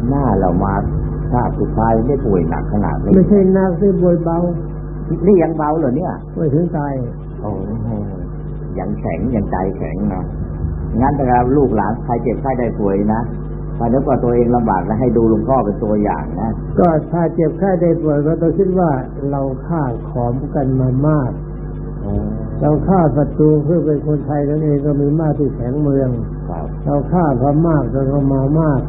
หน้าเรามาชาติสุดท้ายไม่ป่วยหนักขนาดนี้ไม่ใช่นักที่บวยเบา นี่ยังเบาเหรอเนี่ยไม่ถึงตายโอ้โหยังแข็งยังใจแข็งนะงั้นถ้าเราลูกหลานใครเจ็บไข้ได้ป่วยนะ ถ้านึกว่าตัวเองลำบากแล้วให้ดูหลวงพ่อเป็นตัวอย่างนะ ก็ถ้าเจ็บไข้ได้ป่วยก็ต้องคิดว่าเราฆ่าขอมกันมามากโอ้เราฆ่าศัตรูเพื่อเป็นคนไทยนั่นเองก็มีมากที่แข็งเมืองครับเราฆ่าเขามากเราก็เมามาก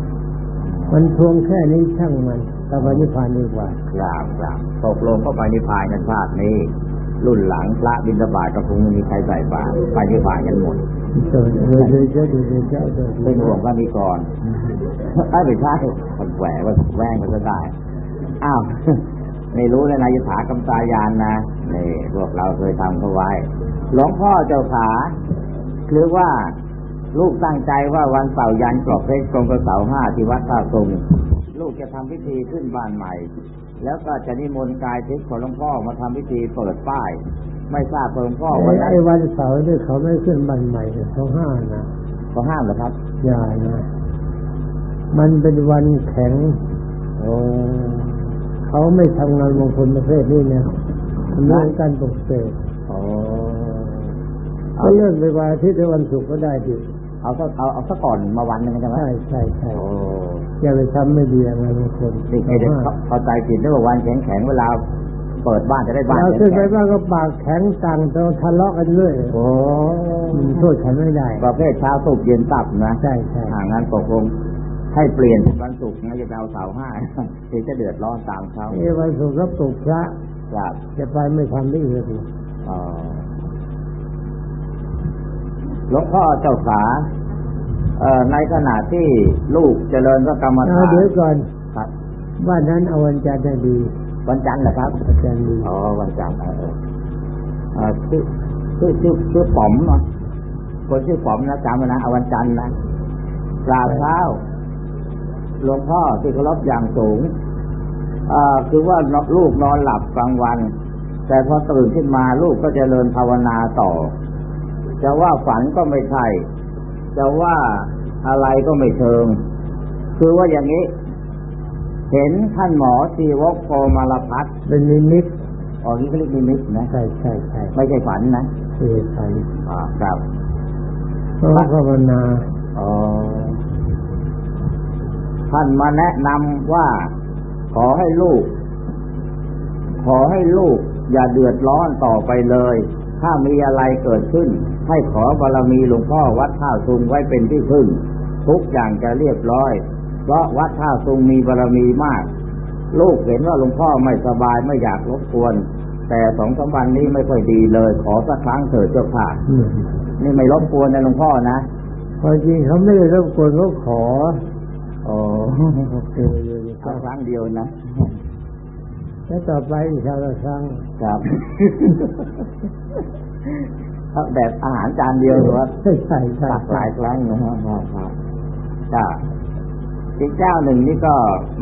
มันทวงแค่นี้ช่างมันตะวันนิพพานดีกว่าครับครับตกลงเข้าไปนิพพานกันชาตินี้ รุ่นหลังพระบิณฑบาตก็คงไม่มีใครใส่บาตรไปนิพพานกันหมด เดินเดินเดินเจ้าเดินเดินเจ้าเดินเป็นห่วงก็มีก่อนไอ้ไม่ใช่คนแหวว่าแหวงมันก็ได้ อ้าวไม่รู้เลยนะยถากรรมตายานนะนี่พวกเราเคยทำเขาไว้ หลวงพ่อเจ้าขาหรือว่าลูกตั้งใจว่าวันเสาร์ยันกรอบเพชรกรมกระเสาห้าที่วัดท่าทรงลูกจะทำพิธีขึ้นบ้านใหม่ แล้วก็จะนิมนต์กายทิพย์ของหลวงพ่อมาทำพิธีเปิดป้าย ไม่ทราบว่าหลวงพ่อวันนั้นไอ้วันเสาร์เนี่ยเขาไม่ขึ้นบันใหม่เขาห้านะเขาห้ามเหรอครับอย่านะ มันเป็นวันแข็งโอ้เขาไม่ทำงานมงคลประเภทนี้นะมันเรื่องการปลุกเสกโอ้ก็เลื่อนไปวันอาทิตย์หรือวันศุกร์ก็ได้ดิเอาสักเอาเอาสักก่อนมาวันหนึงใช่ไหมใช่ใช่ใช่โอ้อย่าไปทำไม่ดีงานมงคลนี่ไอ้เด็กเขาเข้าใจผิดด้วยว่าวันแข็งแข็งๆเวลา เปิดบ้านจะได้บ้านเราแข็งขึ้นไปแข็งบ้างก็ปากแข็งต่างตัวทะเลาะกันเรื่อยโอ้มันโทษฉันไม่ได้ ประเภทเช้าสุกร์เย็นตับนะ ใช่ใช่ห่างานตกลงให้เปลี่ยนเป็นวันศุกร์นะอย่าไปเอาเสาร์ห้าเดี๋ยวจะเดือดร้อนตามเขาไอ้วันศุกร์ก็ปลุกพระครับจะไปไม่ทำได้เลยอ๋อหลวงพ่อเจ้าขาเอ่อในขณะที่ลูกเจริญพระกรรมเอาฐานเดี๋ยวก่อนครับว่านั้นเอาวันจันทร์น่ะดี วันจันทร์เหรอครับวันจันทร์ดีอ๋อวันจันทร์เออเออเอ่อชื่อชื่อชื่อชื่อป๋อมเนาะคนชื่อป๋อมนะจำไว้นะเอาวันจันทร์นะกราบเท้าหลวงพ่อที่เคารพอย่างสูงเอ่อคือว่าลูกนอนหลับกลางวัน แต่พอตื่นขึ้นมาลูกก็จเจริญภาวนาต่อ จะว่าฝันก็ไม่ใช่จะว่าอะไรก็ไม่เชิง คือว่าอย่างนี้ เห็นท่านหมอชีวกโกมารพัฒน์เป็นนิมิตอ๋อนี่เขาเรียกนิมิตนะ ใช่ใช่ใช่ไม่ใช่ฝันนะเอใช่อ่าครับเพราะภาวนาอ๋อท่านมาแนะนำว่า ขอให้ลูก ขอให้ลูก อย่าเดือดร้อนต่อไปเลย ถ้ามีอะไรเกิดขึ้น ให้ขอบารมีหลวงพ่อวัดท่าซุงไว้เป็นที่พึ่ง ทุกอย่างจะเรียบร้อย เพราะวัดท่าซุงมีบารมีมาก ลูกเห็นว่าหลวงพ่อไม่สบายไม่อยากรบกวน แต่สองสามวันนี้ไม่ค่อยดีเลย ขอสักครั้งเถิดเจ้าค่ะอืมนี่ไม่รบกวนนะหลวงพ่อนะความจริงเขาไม่ได้รบกวนเขาขออ๋อเออเออเอาครั้งเดียวนะแล้วต่อไปอีกครั้งละครั้งครับถ้าแบบอาหารจานเดียวหรือว่าใช่ใช่ใช่ตักหลายครั้งนะครับครับครับจ้า อีกเจ้าหนึ่งนี่ก็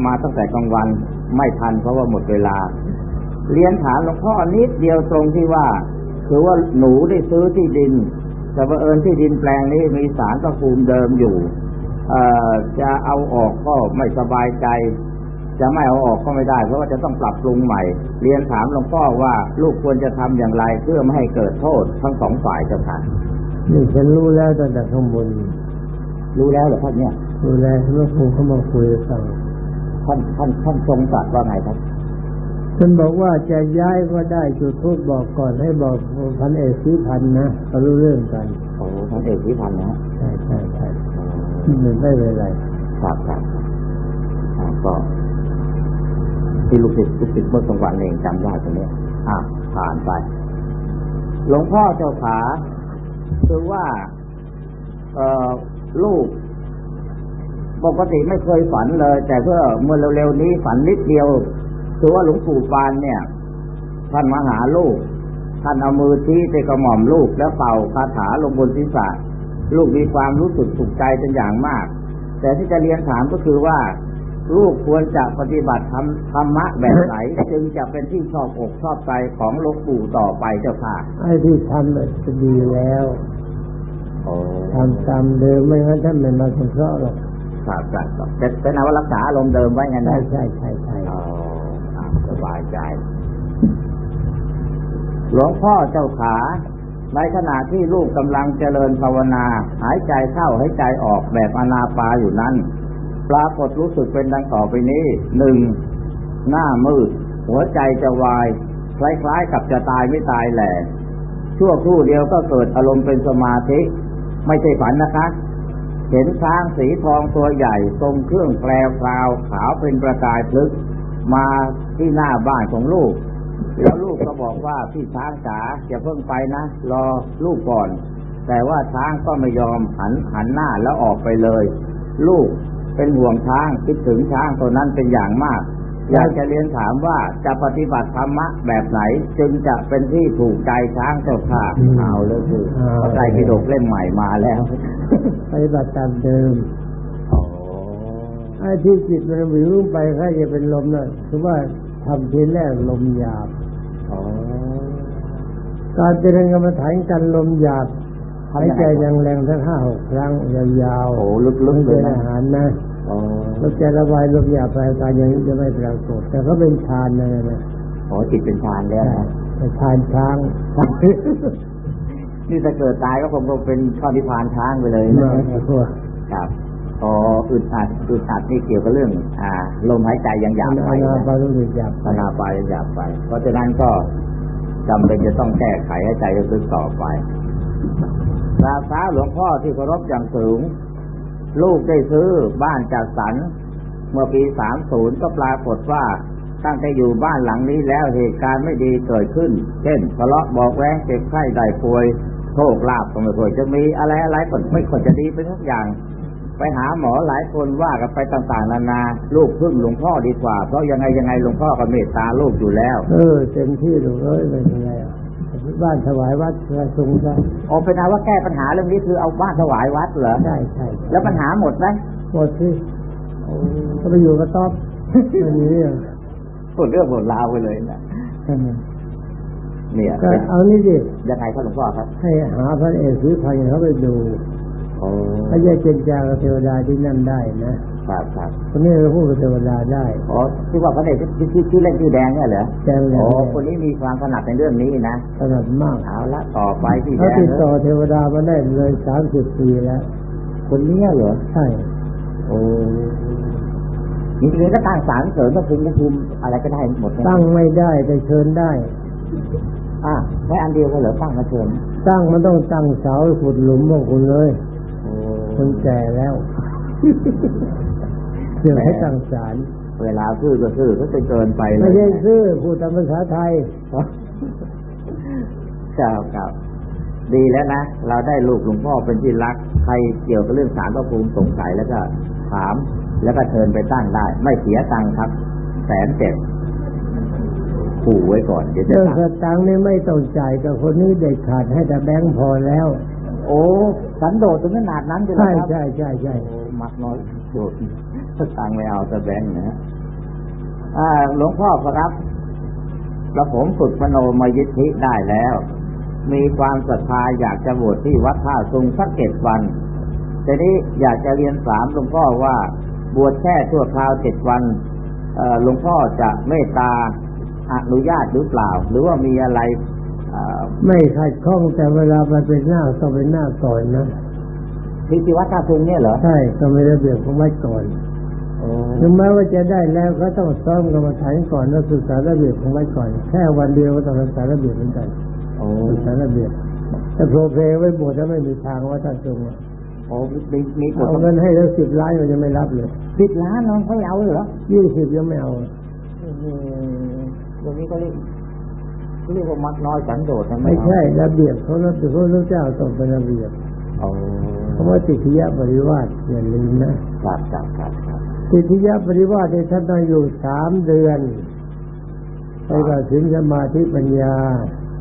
มาตั้งแต่กลางวันไม่ทันเพราะว่าหมดเวลา เรียนถามหลวงพ่อนิดเดียวตรงที่ว่า คือว่าหนูได้ซื้อที่ดิน แต่บังเอิญที่ดินแปลงนี้มีสารพระภูมิเดิมอยู่เอ่อจะเอาออกก็ไม่สบายใจ จะไม่เอาออกก็ไม่ได้ เพราะว่าจะต้องปรับปรุงใหม่ เรียนถามหลวงพ่อว่าลูกควรจะทำอย่างไรเพื่อไม่ให้เกิดโทษทั้งสองฝ่ายเจ้าค่ะนี่ฉันรู้แล้วตั้งแต่ข้างบนรู้แล้วเหรอครับเนี่ย รู้แล้วหลวงปู่เขามาคุยให้ฟังท่านท่านท่านทรงตรัสว่าไงครับฉันบอกว่าจะย้ายก็ได้จุดทูบบอกก่อนให้บอกพันเอกซื้อพันนะเขารู้เรื่องกันโอ้ท่านเอกวิพันธ์นะฮะใช่ใช่ใช่มันไม่เป็นไรครับครับอ่าก็ที่ลูกศิษย์ลูกศิษย์เมื่อกลางวันเองจำได้ตรงนี้อะผ่านไป หลวงพ่อเจ้าขาคือว่า เอ่อลูก ปกติไม่เคยฝันเลย แต่เพื่อเมื่อเร็วๆนี้ฝันนิดเดียวคือว่าหลวงปู่ปานเนี่ยท่านมาหาลูก ท่านเอามือชี้ไปกระหม่อมลูกแล้วเป่าคาถาลงบนศีรษะลูกมีความรู้สึกถูกใจเป็นอย่างมาก แต่ที่จะเรียนถามก็คือว่า ลูกควรจะปฏิบัติธรรมธรรมะแบบไหน จึงจะเป็นที่ชอบอกชอบใจของหลวงปู่ต่อไปเจ้าค่ะไอ้ที่ทำน่ะจะดีแล้วโอ้ทำตามเดิมไม่งั้นท่านไม่มาสงเคราะห์หรอก ครับครับครับแต่แต่นาว่ารักษาอารมณ์เดิมไว้ไงใช่นะใช่ใช่ใช่อ๋ออะสบายใจหลวงพ่อเจ้าขา ในขณะที่ลูกกำลังเจริญภาวนา หายใจเข้าหายใจออกแบบอนาปาอยู่นั้น ปรากฏรู้สึกเป็นดังต่อไปนี้หนึ่งหน้ามืด หัวใจจะวาย คล้ายๆกับจะตายไม่ตายแหละชั่วครู่เดียวก็เกิดอารมณ์เป็นสมาธิ ไม่ใช่ฝันนะคะ เห็นช้างสีทองตัวใหญ่ทรงเครื่องแปลวราวขาวเป็นประกายพลึกมาที่หน้าบ้านของลูก แล้วลูกก็บอกว่าพี่ช้างจ๋าอย่าเพิ่งไปนะ รอลูกก่อน แต่ว่าช้างก็ไม่ยอมหันหันหน้าแล้วออกไปเลย ลูกเป็นห่วงช้างคิดถึงช้างตัวนั้นเป็นอย่างมาก อยากจะเรียนถามว่าจะปฏิบัติธรรมะแบบไหน จึงจะเป็นที่ถูกใจช้างเจ้าค่ะอืมเอาเลยคือเอาพระไตรปิฎกเล่มใหม่มาแล้ว ปฏิบัติตามเดิมไอ้ที่จิตมันวิวไปแค่จะเป็นลมน่ะคือว่าทำทีแรกลมหยาบอ๋อการเจริญกรรมฐานกันลมหยาบทำหายยังไงใจแรงๆทั้งห้าหกครั้งยาวๆโอ้ลึกๆไม่เลยเป็นนะอาหารนะ อ๋อเราจะระบายลมหยาบไปการอย่างนี้จะไม่ปรากฏแต่เขาเป็นฌานนะนะอ๋อจิตเป็นฌานแล้วนะแต่ฌานช้างนี่ถ้าเกิดตายก็คงเป็นข้อนิพพานช้างไปเลยมานะไอ้พวกครับอ๋ออึดอัดอึดอัดนี่เกี่ยวกับเรื่อง อ่า ลมหายใจยังหยาบไปนานะบาลุลิหยาบพนาปายยังหยาบไป เพราะฉะนั้นก็จำเป็นจะต้องแก้ไขให้ใจระลึกต่อไปกราบเท้าหลวงพ่อที่เคารพอย่างสูง ลูกได้ซื้อบ้านจัดสรรเมื่อปีสามศูนย์ก็ปรากฏว่าตั้งแต่อยู่บ้านหลังนี้แล้วเหตุการณ์ไม่ดีเกิดขึ้น เช่นทะเลาะบอกแว้งเจ็บไข้ได้ป่วยโชคลาภก็ไม่ค่อยจะมีอะไรอะไรก็ไม่ค่อยจะดีไปทุกอย่าง ไปหาหมอหลายคนว่ากันไปต่างๆนานา ลูกพึ่งหลวงพ่อดีกว่า เพราะยังไงยังไงหลวงพ่อก็เมตตาลูกอยู่แล้ว เออเต็มที่ลูกเอ้ยเป็นยังไง บ้านถวายวัดกระทรงซะโอเป็นเอาว่าแก้ปัญหาเรื่องนี้คือเอาบ้านถวายวัดเหรอใช่ใช่แล้วปัญหาหมดไหมหมดที่ก็ไปอยู่กับต๊อบไม่มีเรื่องหมดเรื่องหมดราวไปเลยนะเนี่ยก็เป็นเอานี่ดิยังไงครับหลวงพ่อครับ ให้หาพระเอกซื้อพันเขาไปดูโอ้พระยาเจนจากับเทวดาที่นั่นได้นะ ครับครับคนนี้เราพูดกับเทวดาได้อ๋อที่ว่าพระเดชที่ที่ที่เล่นชื่อแดงเนี่ยเหรอแดงแดอ๋งอคนนี้มีความถนัดในเรื่องนี้นะถนัดมากเอาละต่อไปที่แดเขางติดต่อเหรอเทวดามาได้เลยสามสิบปีแล้ว คนเนี้ยเหรอใช่โอ้จริงๆก็ตั้งสารเสริมพระภูมิพระภูมิอะไรก็ได้หมดเนี่ยตั้งไม่ได้แต่เชิญได้อะแค่อันเดียวก็เหรอตั้งมาเชิญตั้งมันต้องตั้งเสาขุดหลุมของคุณเลยโอ้คนแก่แล้ว เดี๋ยวให้ตั้งศาลเวลาซื้อก็ซื้อก็จะเกินไปเลไม่ยใช่ซื้อพูดตามภาษาไทยครับครับดีแล้วนะ เราได้ลูกหลวงพ่อเป็นที่รัก ใครเกี่ยวกับเรื่องสารพระภูมิสงสัยแล้วก็ถาม แล้วก็เชิญไปตั้งได้ ไม่เสียตังค์ครับ แสนเจ็ดขู่ไว้ก่อน เดี๋ยวจะเรื่องสตั้งตังค์นี่ไม่ต้องจ่ายกับคนนี้เด็ดขาดให้แต่แบงค์พอแล้ว โอ้ สันโดษถึงขนาดนั้นเลยเหรอใช่ครับ ใช่ใช่ใช่โอ้มักน้อยโดด สตังค์ไม่เอาแต่แบงค์นะฮะอ่าหลวงพ่อครับกระผมฝึกมโนมยิทธิได้แล้ว มีความศรัทธาอยากจะบวชที่วัดท่าซุงสักเจ็ดวันทีนี้อยากจะเรียนถามหลวงพ่อว่าบวชแค่ชั่วคราวเจ็ดวันเอ่อหลวงพ่อจะเมตตาอนุญาตหรือเปล่า หรือว่ามีอะไรเอ่อไม่ขัดข้องแต่เวลาไปเป็นหน้าต้องเป็นหน้าก่อนนะที่ที่วัดท่าซุงเนี่ยเหรอ ใช่ต้องมีระเบียบของไว้ก่อนโอ้ ถึงแม้ว่าจะได้แล้วก็ต้องซ้อมกรรมฐานก่อนแล้วศึกษาระเบียบของไว้ก่อน แค่วันเดียวก็ต้องศึกษาระเบียบเหมือนกันโอ้ศึกษาระเบียบแต่โปรเพลไว้บวชแล้วไม่มีทางว่าท่านทรงอะโอ้มีมีบทเอาเงินให้แล้วสิบล้านมันจะไม่รับเลยสิบล้านน้องเขาเอาเหรอยี่สิบยังไม่เอาตรงนี้ก็เรียกเขาเรียกว่ามักน้อยสันโดษนะไม่เอาใช่ระเบียบเขาระเบียบพระเจ้าต้องเป็นระเบียบโอ้เพราะว่าติทิยะปริวาสอย่าลืมนะครับครับครับครับ ติทิยะปริวาสที่ท่านต้องอยู่สามเดือนไปกับถึงสมาธิปัญญา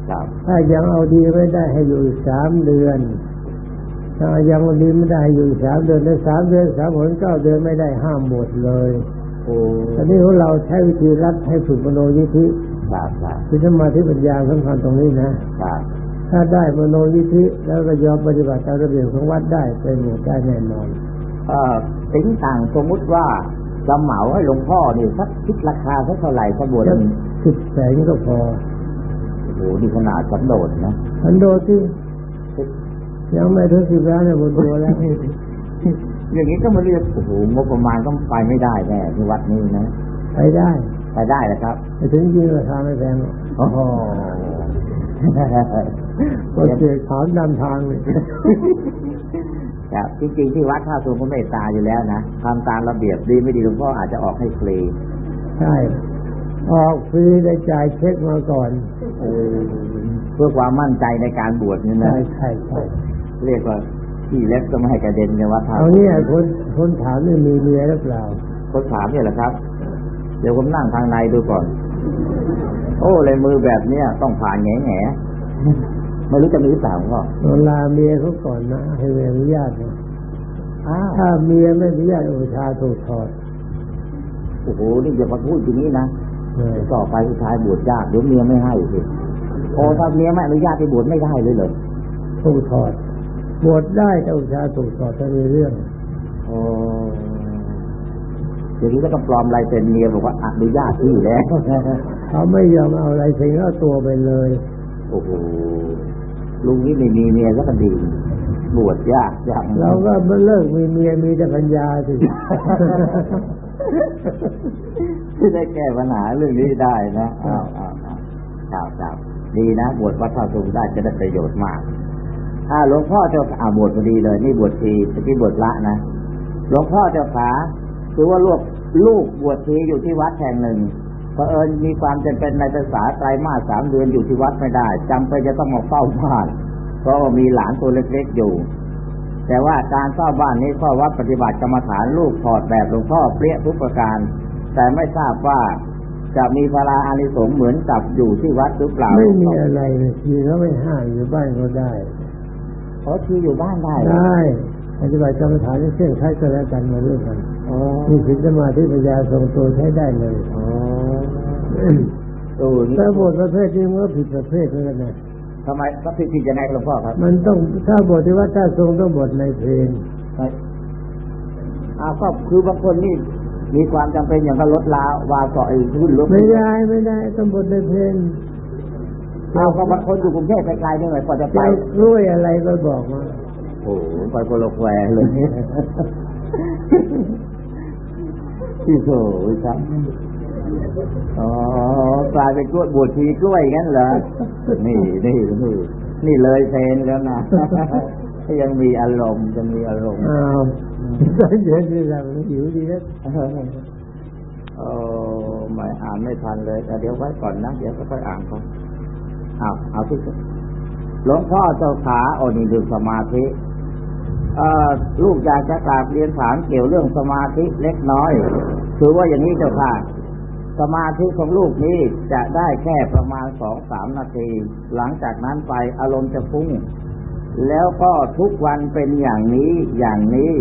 ครับถ้ายังเอาดีไม่ได้ให้อยู่อีกสามเดือน ถ้ายังเอาดีไม่ได้ให้อยู่อีกสามเดือนในสามเดือนสามผลเก้าเดือนไม่ได้ห้ามหมดเลยโอ้ตอนนี้ของเราใช้วิธีรัดให้ฝึกมโนยิธิครับครับคือสมาธิปัญญาสำคัญตรงนี้นะครับถ้าได้มโนยิธิแล้วก็ยอมปฏิบัติตามระเบียบของวัดได้ไปหมดได้แน่นอนเอ่อ สิงต่างสมมุติว่าจะเหมาให้หลวงพ่อนี่สักคิดราคาสักเท่าไหร่ขบวนหนึ่งสิบแสนก็พอโอ้โหนี่ขนาดสันโดษนะอันโดที่ยังไม่ถึงสิบล้านเลยบนตัวแล้วอย่างนี้ก็มาเรียกโอ้โหงบประมาณก็ไปไม่ได้แน่ที่วัดนี้นะไปได้ไปได้แล้วครับไปถึงจริงราคาไม่แพงหรอกโอ้โหก็เสียขาวดำทางเลย ครับจริงๆที่วัดท่าสูงก็เมตตาอยู่แล้วนะทำตามระเบียบดีไม่ดีหลวงพ่ออาจจะออกให้ฟรีใช่ออกฟรีได้จ่ายเช็คมาก่อนเออเพื่อความมั่นใจในการบวชนี่นะใช่ใช่ใช่เรียกว่าที่เล็กก็ไม่ให้กระเด็นในวัดท่าเอาเนี่ยคนคนถามนี่มีเมียหรือเปล่าคนถามเนี่ยแหละครับ เดี๋ยวผมนั่งทางในดูก่อน โอ้เลยมือแบบเนี้ยต้องผ่านแง่แง่ๆ ไม่รู้จะมีหรือเปล่าพ่อเวลาเมียเขาก่อนนะ ให้เมียอนุญาตนะอ้าวถ้าเมียไม่อนุญาตโอชาถูกถอดโอ้โหนี่อย่ามาพูดอย่างนี้นะเลยต่อไปสุดท้ายบวชยากเดี๋ยวเมียไม่ให้สิโอ้ถ้าเมียไม่อนุญาตให้บวชไม่ได้เลยเหรอถูกถอดบวชได้แต่โอชาถูกถอดจะมีเรื่องโอ้เดี๋ยวนี้ก็ต้องปลอมลายเซ็นเมียบอกว่าอนุญาตที่แล้วเขาไม่ยอมเอาอะไรเซ็นเอาตัวไปเลย โอ้โห ลุงนี่ไม่มีเมียแล้วก็ดี บวชยากจังเราก็ไม่เลิกมีเมียมีแต่ปัญญาสิที่ได้แก้ปัญหาเรื่องนี้ได้นะอ้าวอ้าวอ้าวครับครับดีนะบวชวัดท่าสูงได้จะได้ประโยชน์มากถ้าหลวงพ่อเจ้าอ่าบวชพอดีเลย นี่บวชทีเมื่อกี้บวชละนะหลวงพ่อเจ้าขาคือว่าลูกลูกบวชทีอยู่ที่วัดแห่งหนึ่ง เผอิญมีความจำเป็นในภาษาไตรมาสสามเดือนอยู่ที่วัดไม่ได้จำเป็นจะต้องมาเฝ้าบ้าน เพราะว่ามีหลานตัวเล็กๆอยู่ แต่ว่าการเฝ้าบ้านนี้ข้อวัดปฏิบัติกรรมฐานลูกถอดแบบหลวงพ่อเปรี้ยทุกประการ แต่ไม่ทราบว่าจะมีพลาอานิสงส์เหมือนกับอยู่ที่วัดหรือเปล่า ไม่มีอะไรเลยทีเขาไม่ห้ามอยู่บ้านก็ได้เพราะที่อยู่บ้านได้เหรอได้ปฏิบัติกรรมฐานที่เส้นคล้ายกันแล้วกันมาเรื่องกันอ๋อมีศีลสมาธิปัญญาทรงตัวใช้ได้เลยอ๋อโอ้นี่ ถ้าบทประเภทนี้มันก็ผิดประเภทเหมือนกันนะทำไมก็ผิดผิดยังไงหลวงพ่อครับ มันต้องถ้าบทที่ว่าถ้าทรงต้องบทในเพลงอ้าวก็คือบางคนนี่มีความจำเป็นอย่างกับรถลาวาเกาะไอ้รุ่นรถไม่ได้ไม่ได้ต้องบทในเพลงเอาก็บางคนอยู่กรุงเทพไกลๆนี่หน่อยกว่าจะไปจะรู้อะไรก็บอกมาโอ้โหไปคนละแควเลยที่โถครับ อ๋อกลายเป็นกล้วยบวชทีกล้วยงั้นเหรอ นี่นี่นี่นี่เลยเพลนแล้วนะยังมีอารมณ์ยังมีอารมณ์อ้าวก็เย็นดีแล้วหิวดีนะโอ้ไม่อ่านไม่ทันเลยแต่เดี๋ยวไว้ก่อนนะเดี๋ยวค่อยๆอ่านก่อนเอาเอาที่สุดหลวงพ่อเจ้าขาโอ้นี่ดูสมาธิเอ่อลูกอยากจะกราบเรียนถามเกี่ยวเรื่องสมาธิเล็กน้อย คือว่าอย่างนี้เจ้าค่ะ สมาธิของลูกนี้จะได้แค่ประมาณสองสามนาที หลังจากนั้นไปอารมณ์จะฟุ้ง แล้วก็ทุกวันเป็นอย่างนี้อย่างนี้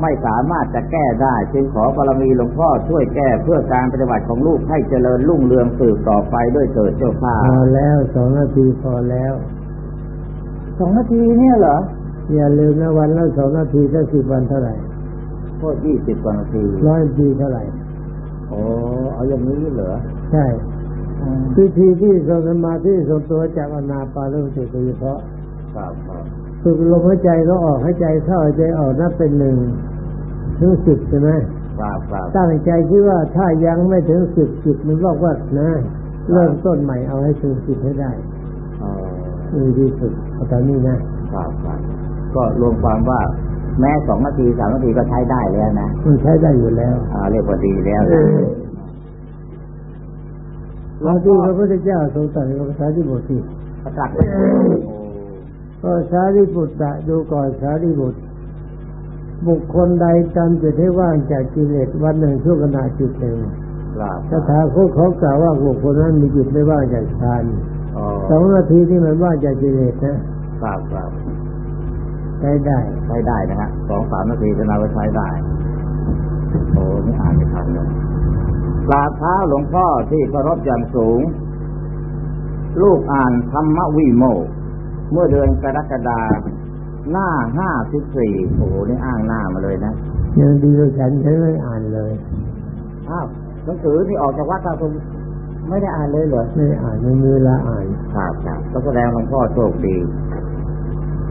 ไม่สามารถจะแก้ได้ จึงขอบารมีหลวงพ่อช่วยแก้เพื่อการปฏิบัติของลูกให้เจริญรุ่งเรืองสืบต่อไปด้วยเถิดเจ้าค่ะพอแล้วสองนาทีพอแล้วสองนาทีเนี่ยเหรอ อย่าลืมนะวันละสองนาทีถ้าสิบวันเท่าไหร่โทษยี่สิบกว่านาทีร้อยนาทีเท่าไหร่โอ้ เอาอย่างนี้เหรอใช่วิธีที่ทรงสมาธิทรงตัวจากอนาปานสติโดยเฉพาะครับครับฝึกลมหายใจก็ออกหายใจเข้าหายใจออกนับเป็นหนึ่งถึงสิบใช่ไหมครับครับตั้งใจคิดว่าถ้ายังไม่ถึงสิบจิตมันบอกว่านะเริ่มต้นใหม่เอาให้ถึงสิบให้ได้อ๋อดีที่สุดเอาตอนนี้นะครับครับก็รวมความว่าแม้สองนาทีสามนาทีก็ใช้ได้แล้วนะมันใช้ได้อยู่แล้วอ่าเรียกว่าดีแล้วเอนะ อเราที่พระพุทธเจ้าทรงตรัสกับสารีบุตรที่ประกาศก็สารีบุตรอะดูก่อนสารีบุตร บุคคลใดจำจิตให้ว่างจากกิเลสวันหนึ่งชั่วขณะจิตหนึ่งครับสถาคตเขากล่าวว่าบุคคลนั้นมีจิตไม่ว่างจากฌานสองนาทีที่มันว่างจากกิเลสนะครับครับใช้ได้ใช้ได้นะฮะสองสามนาทีจะนำไปใช้ได้โอ้นี่อ่านไม่ทันเลย กราบเท้าหลวงพ่อที่เคารพอย่างสูง ลูกอ่านธรรมวิโมกข์เมื่อเดือนกรกฎาหน้าห้าสิบสี่โอ้โหนี่อ้างหน้ามาเลยนะยังดีกว่าฉันฉันไม่อ่านเลยอ้าวหนังสือที่ออกจากวัดตาทุมไม่ได้อ่านเลยเหรอไม่อ่านไม่มีเวลาอ่านครับครับก็แสดงหลวงพ่อโชคดี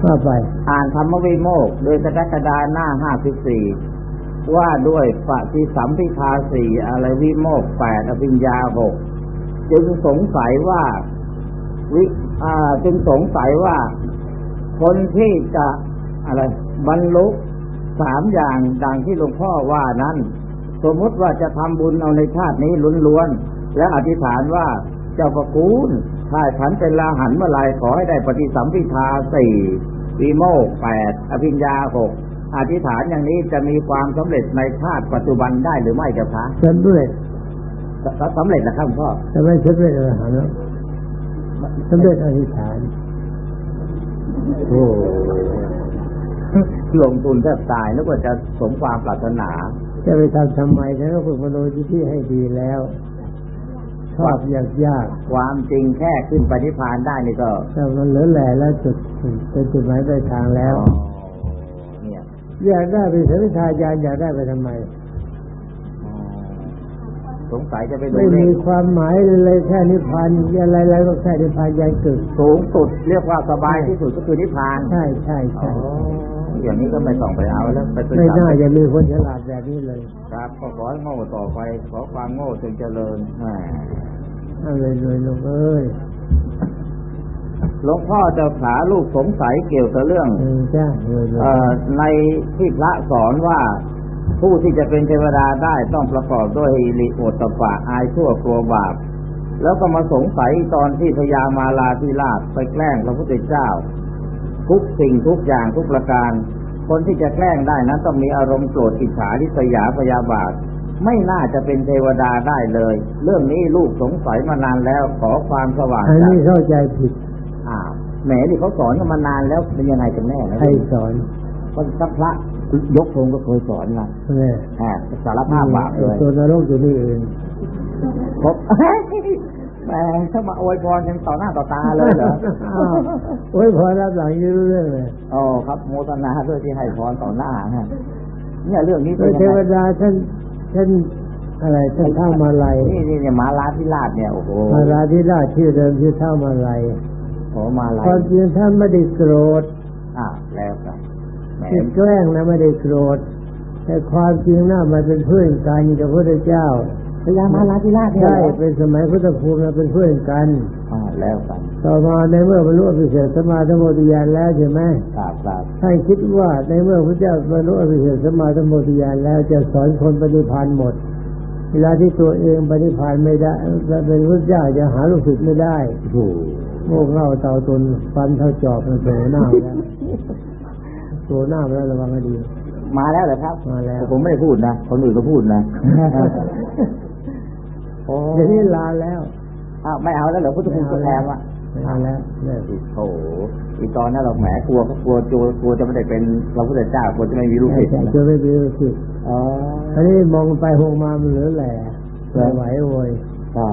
ก็ไป อ่านธรรมวิโมกข์โดยกรกฎาหน้าห้าสิบสี่ ว่าด้วยปฏิสัมพิทาสี่อะไรวิโมกแปดอภิญญาหกจึงสงสัยว่าวิอ่าจึงสงสัยว่า คนที่จะอะไรบรรลุสามอย่างดังที่หลวงพ่อว่านั้น สมมติว่าจะทำบุญเอาในชาตินี้ล้วนๆและอธิษฐานว่าเจ้าประคุณถ้าฉันเป็นลาหันเมื่อไรขอให้ได้ปฏิสัมพิทาสี่วิโมกแปดอภิญญาหก อธิษฐานอย่างนี้จะมีความสำเร็จในชาติปัจจุบันได้หรือไม่เจ้าคะสำเร็จสสำเร็จนะครับหลวงพ่อแต่ไม่สำเร็จอรหันต์แล้วสำเร็จอธิษฐานโอ้ลงทุนแทบตายนึกว่าจะสมความปรารถนา จะไปทำทำไมฉันก็ฝึกมโนจิตที่ให้ดีแล้วชอบยากยากความจริงแค่ขึ้นไปนิพพานได้นี่ก็แต่มันเหลือแหล่แล้วจุดเป็นจุดหมายปลายทางแล้ว อ๋อเนี่ยอยากได้ไปสัมปทานญาณอยากได้ไปทำไมอ๋อสงสัยจะไปดูไม่เลมีขความหมายเลยแค่นิพพานอะไรๆก็แค่นิพพานญาณเกิดสูงสุดเรียกว่าสบายที่สุดก็คือนิพพานใช่ใช่อ๋อใช่อย่างนี้ก็ไม่ต้องไปเอาแล้วไปศึกไม่ษาน่าจะมีคนฉลาดแบบนี้เลย ครับก็ขอให้โง่ต่อไปขอความโง่จงเจริญแหมเอาเลยเลยลูกเอ้ย หลวงพ่อเจ้าขาลูกสงสัยเกี่ยวกับเรื่องเออจ้าเลยเลยเอ่อในที่พระสอนว่าผู้ที่จะเป็นเทวดาได้ต้องประกอบด้วยฮิริโอตตปะอายชั่วกลัวบาป แล้วก็มาสงสัยตอนที่พญามาลาธิราชไปแกล้งพระพุทธเจ้า ทุกสิ่งทุกอย่างทุกประการ คนที่จะแกล้งได้นั้นต้องมีอารมณ์โกรธอิจฉาริษยาพยาบาท ไม่น่าจะเป็นเทวดาได้เลย เรื่องนี้ลูกสงสัยมานานแล้วขอความสว่างอันจากนี้เข้าใจผิด อ้าวแหมนี่เขาสอนกันมานานแล้วเป็นยังไงกันแน่นะใครสอนเพราะสักพระยกธงก็เคยสอนนะเนี่ยอ่าสารภาพบาปเลยตัวนรกอยู่นี่เองครบแหมถ้ามาอวยพรกันต่อหน้าต่อตาเลยเหรออ้าวโอ้ยพอรับหลังยังรู้เรื่องเลยอ๋อครับ โมทนาด้วยที่ให้พรต่อหน้าฮะเนี่ยเรื่องนี้โดเป็นยยังเทวไงดาท่านท่านอะไรท่านเท่ามาลัยนี่นี่เนี่ยมาลาธิราชเนี่ยโอ้โหมาลาธิราชชื่อเดิมชื่อเท่ามาลัย โอ้มาลาความจริงท่านไม่ได้โกรธอ่าแล้วกันแหมที่แกล้งนะไม่ได้โกรธแต่ความจริงน่ามาเป็นเพื่อนกันกับพระเจ้าพญามาลาธิราชเนี่ยใช่เหรอเป็นสมัยพุทธภูมิเราเป็นเพื่อนกันอ่าแล้วกันต่อมาในเมื่อบรรลุอภิเศษสมมาธรรมโมติยานแล้วใช่ไหมครับครับท่านคิดว่าในเมื่อพระเจ้าบรรลุอภิเศษสมมาธรรมโมติยานแล้วจะสอนคนปฏิพานหมด เวลาที่ตัวเองปฏิพานไม่ได้เป็นพระเจ้าจะหาลูกศิษย์ไม่ได้โอ้ โหโง่เง่าเต่าตนฟันเท่าจอบมันโผล่หน้าไปแล้วโผล่หน้าไปแล้วระวังให้ดี มาแล้วเหรอครับ มาแล้วแต่ผมไม่ได้พูดนะ คนอื่นก็พูดนะโอ้เดี๋ยวนี้ลาแล้วอ้าวไม่เอาแล้วเหรอพุทธคุณตัวแทนวะไม่เอาแล้วเนี่ยโอ้โหอีตอนนั้นเราแหมกลัวก็กลัวกลัวกลัวจะไม่ได้เป็นพระพุทธเจ้ากลัวจะไม่มีลูกศิษย์แต่จะไม่มีลูกศิษย์อ๋ออันนี้มองไปมองมามันเหลือแหล่ไม่ไหวโวยก็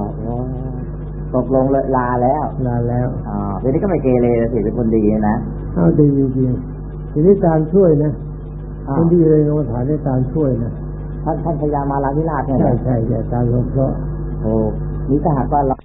ตกลงเลยลาแล้วลาแล้วอ๋อเดี๋ยวนี้ก็ไม่เกเรแล้วสิเป็นคนดีนะเอาดีจริงๆทีนี้ตามช่วยนะอ้าวคนดีเลยกรรมฐานได้ตามช่วยนะท่านท่านพญามาลาธิราชเนี่ยใช่นะใช่ใช่ตามสงเคราะห์โอ้นี่ถ้าหากว่าเรา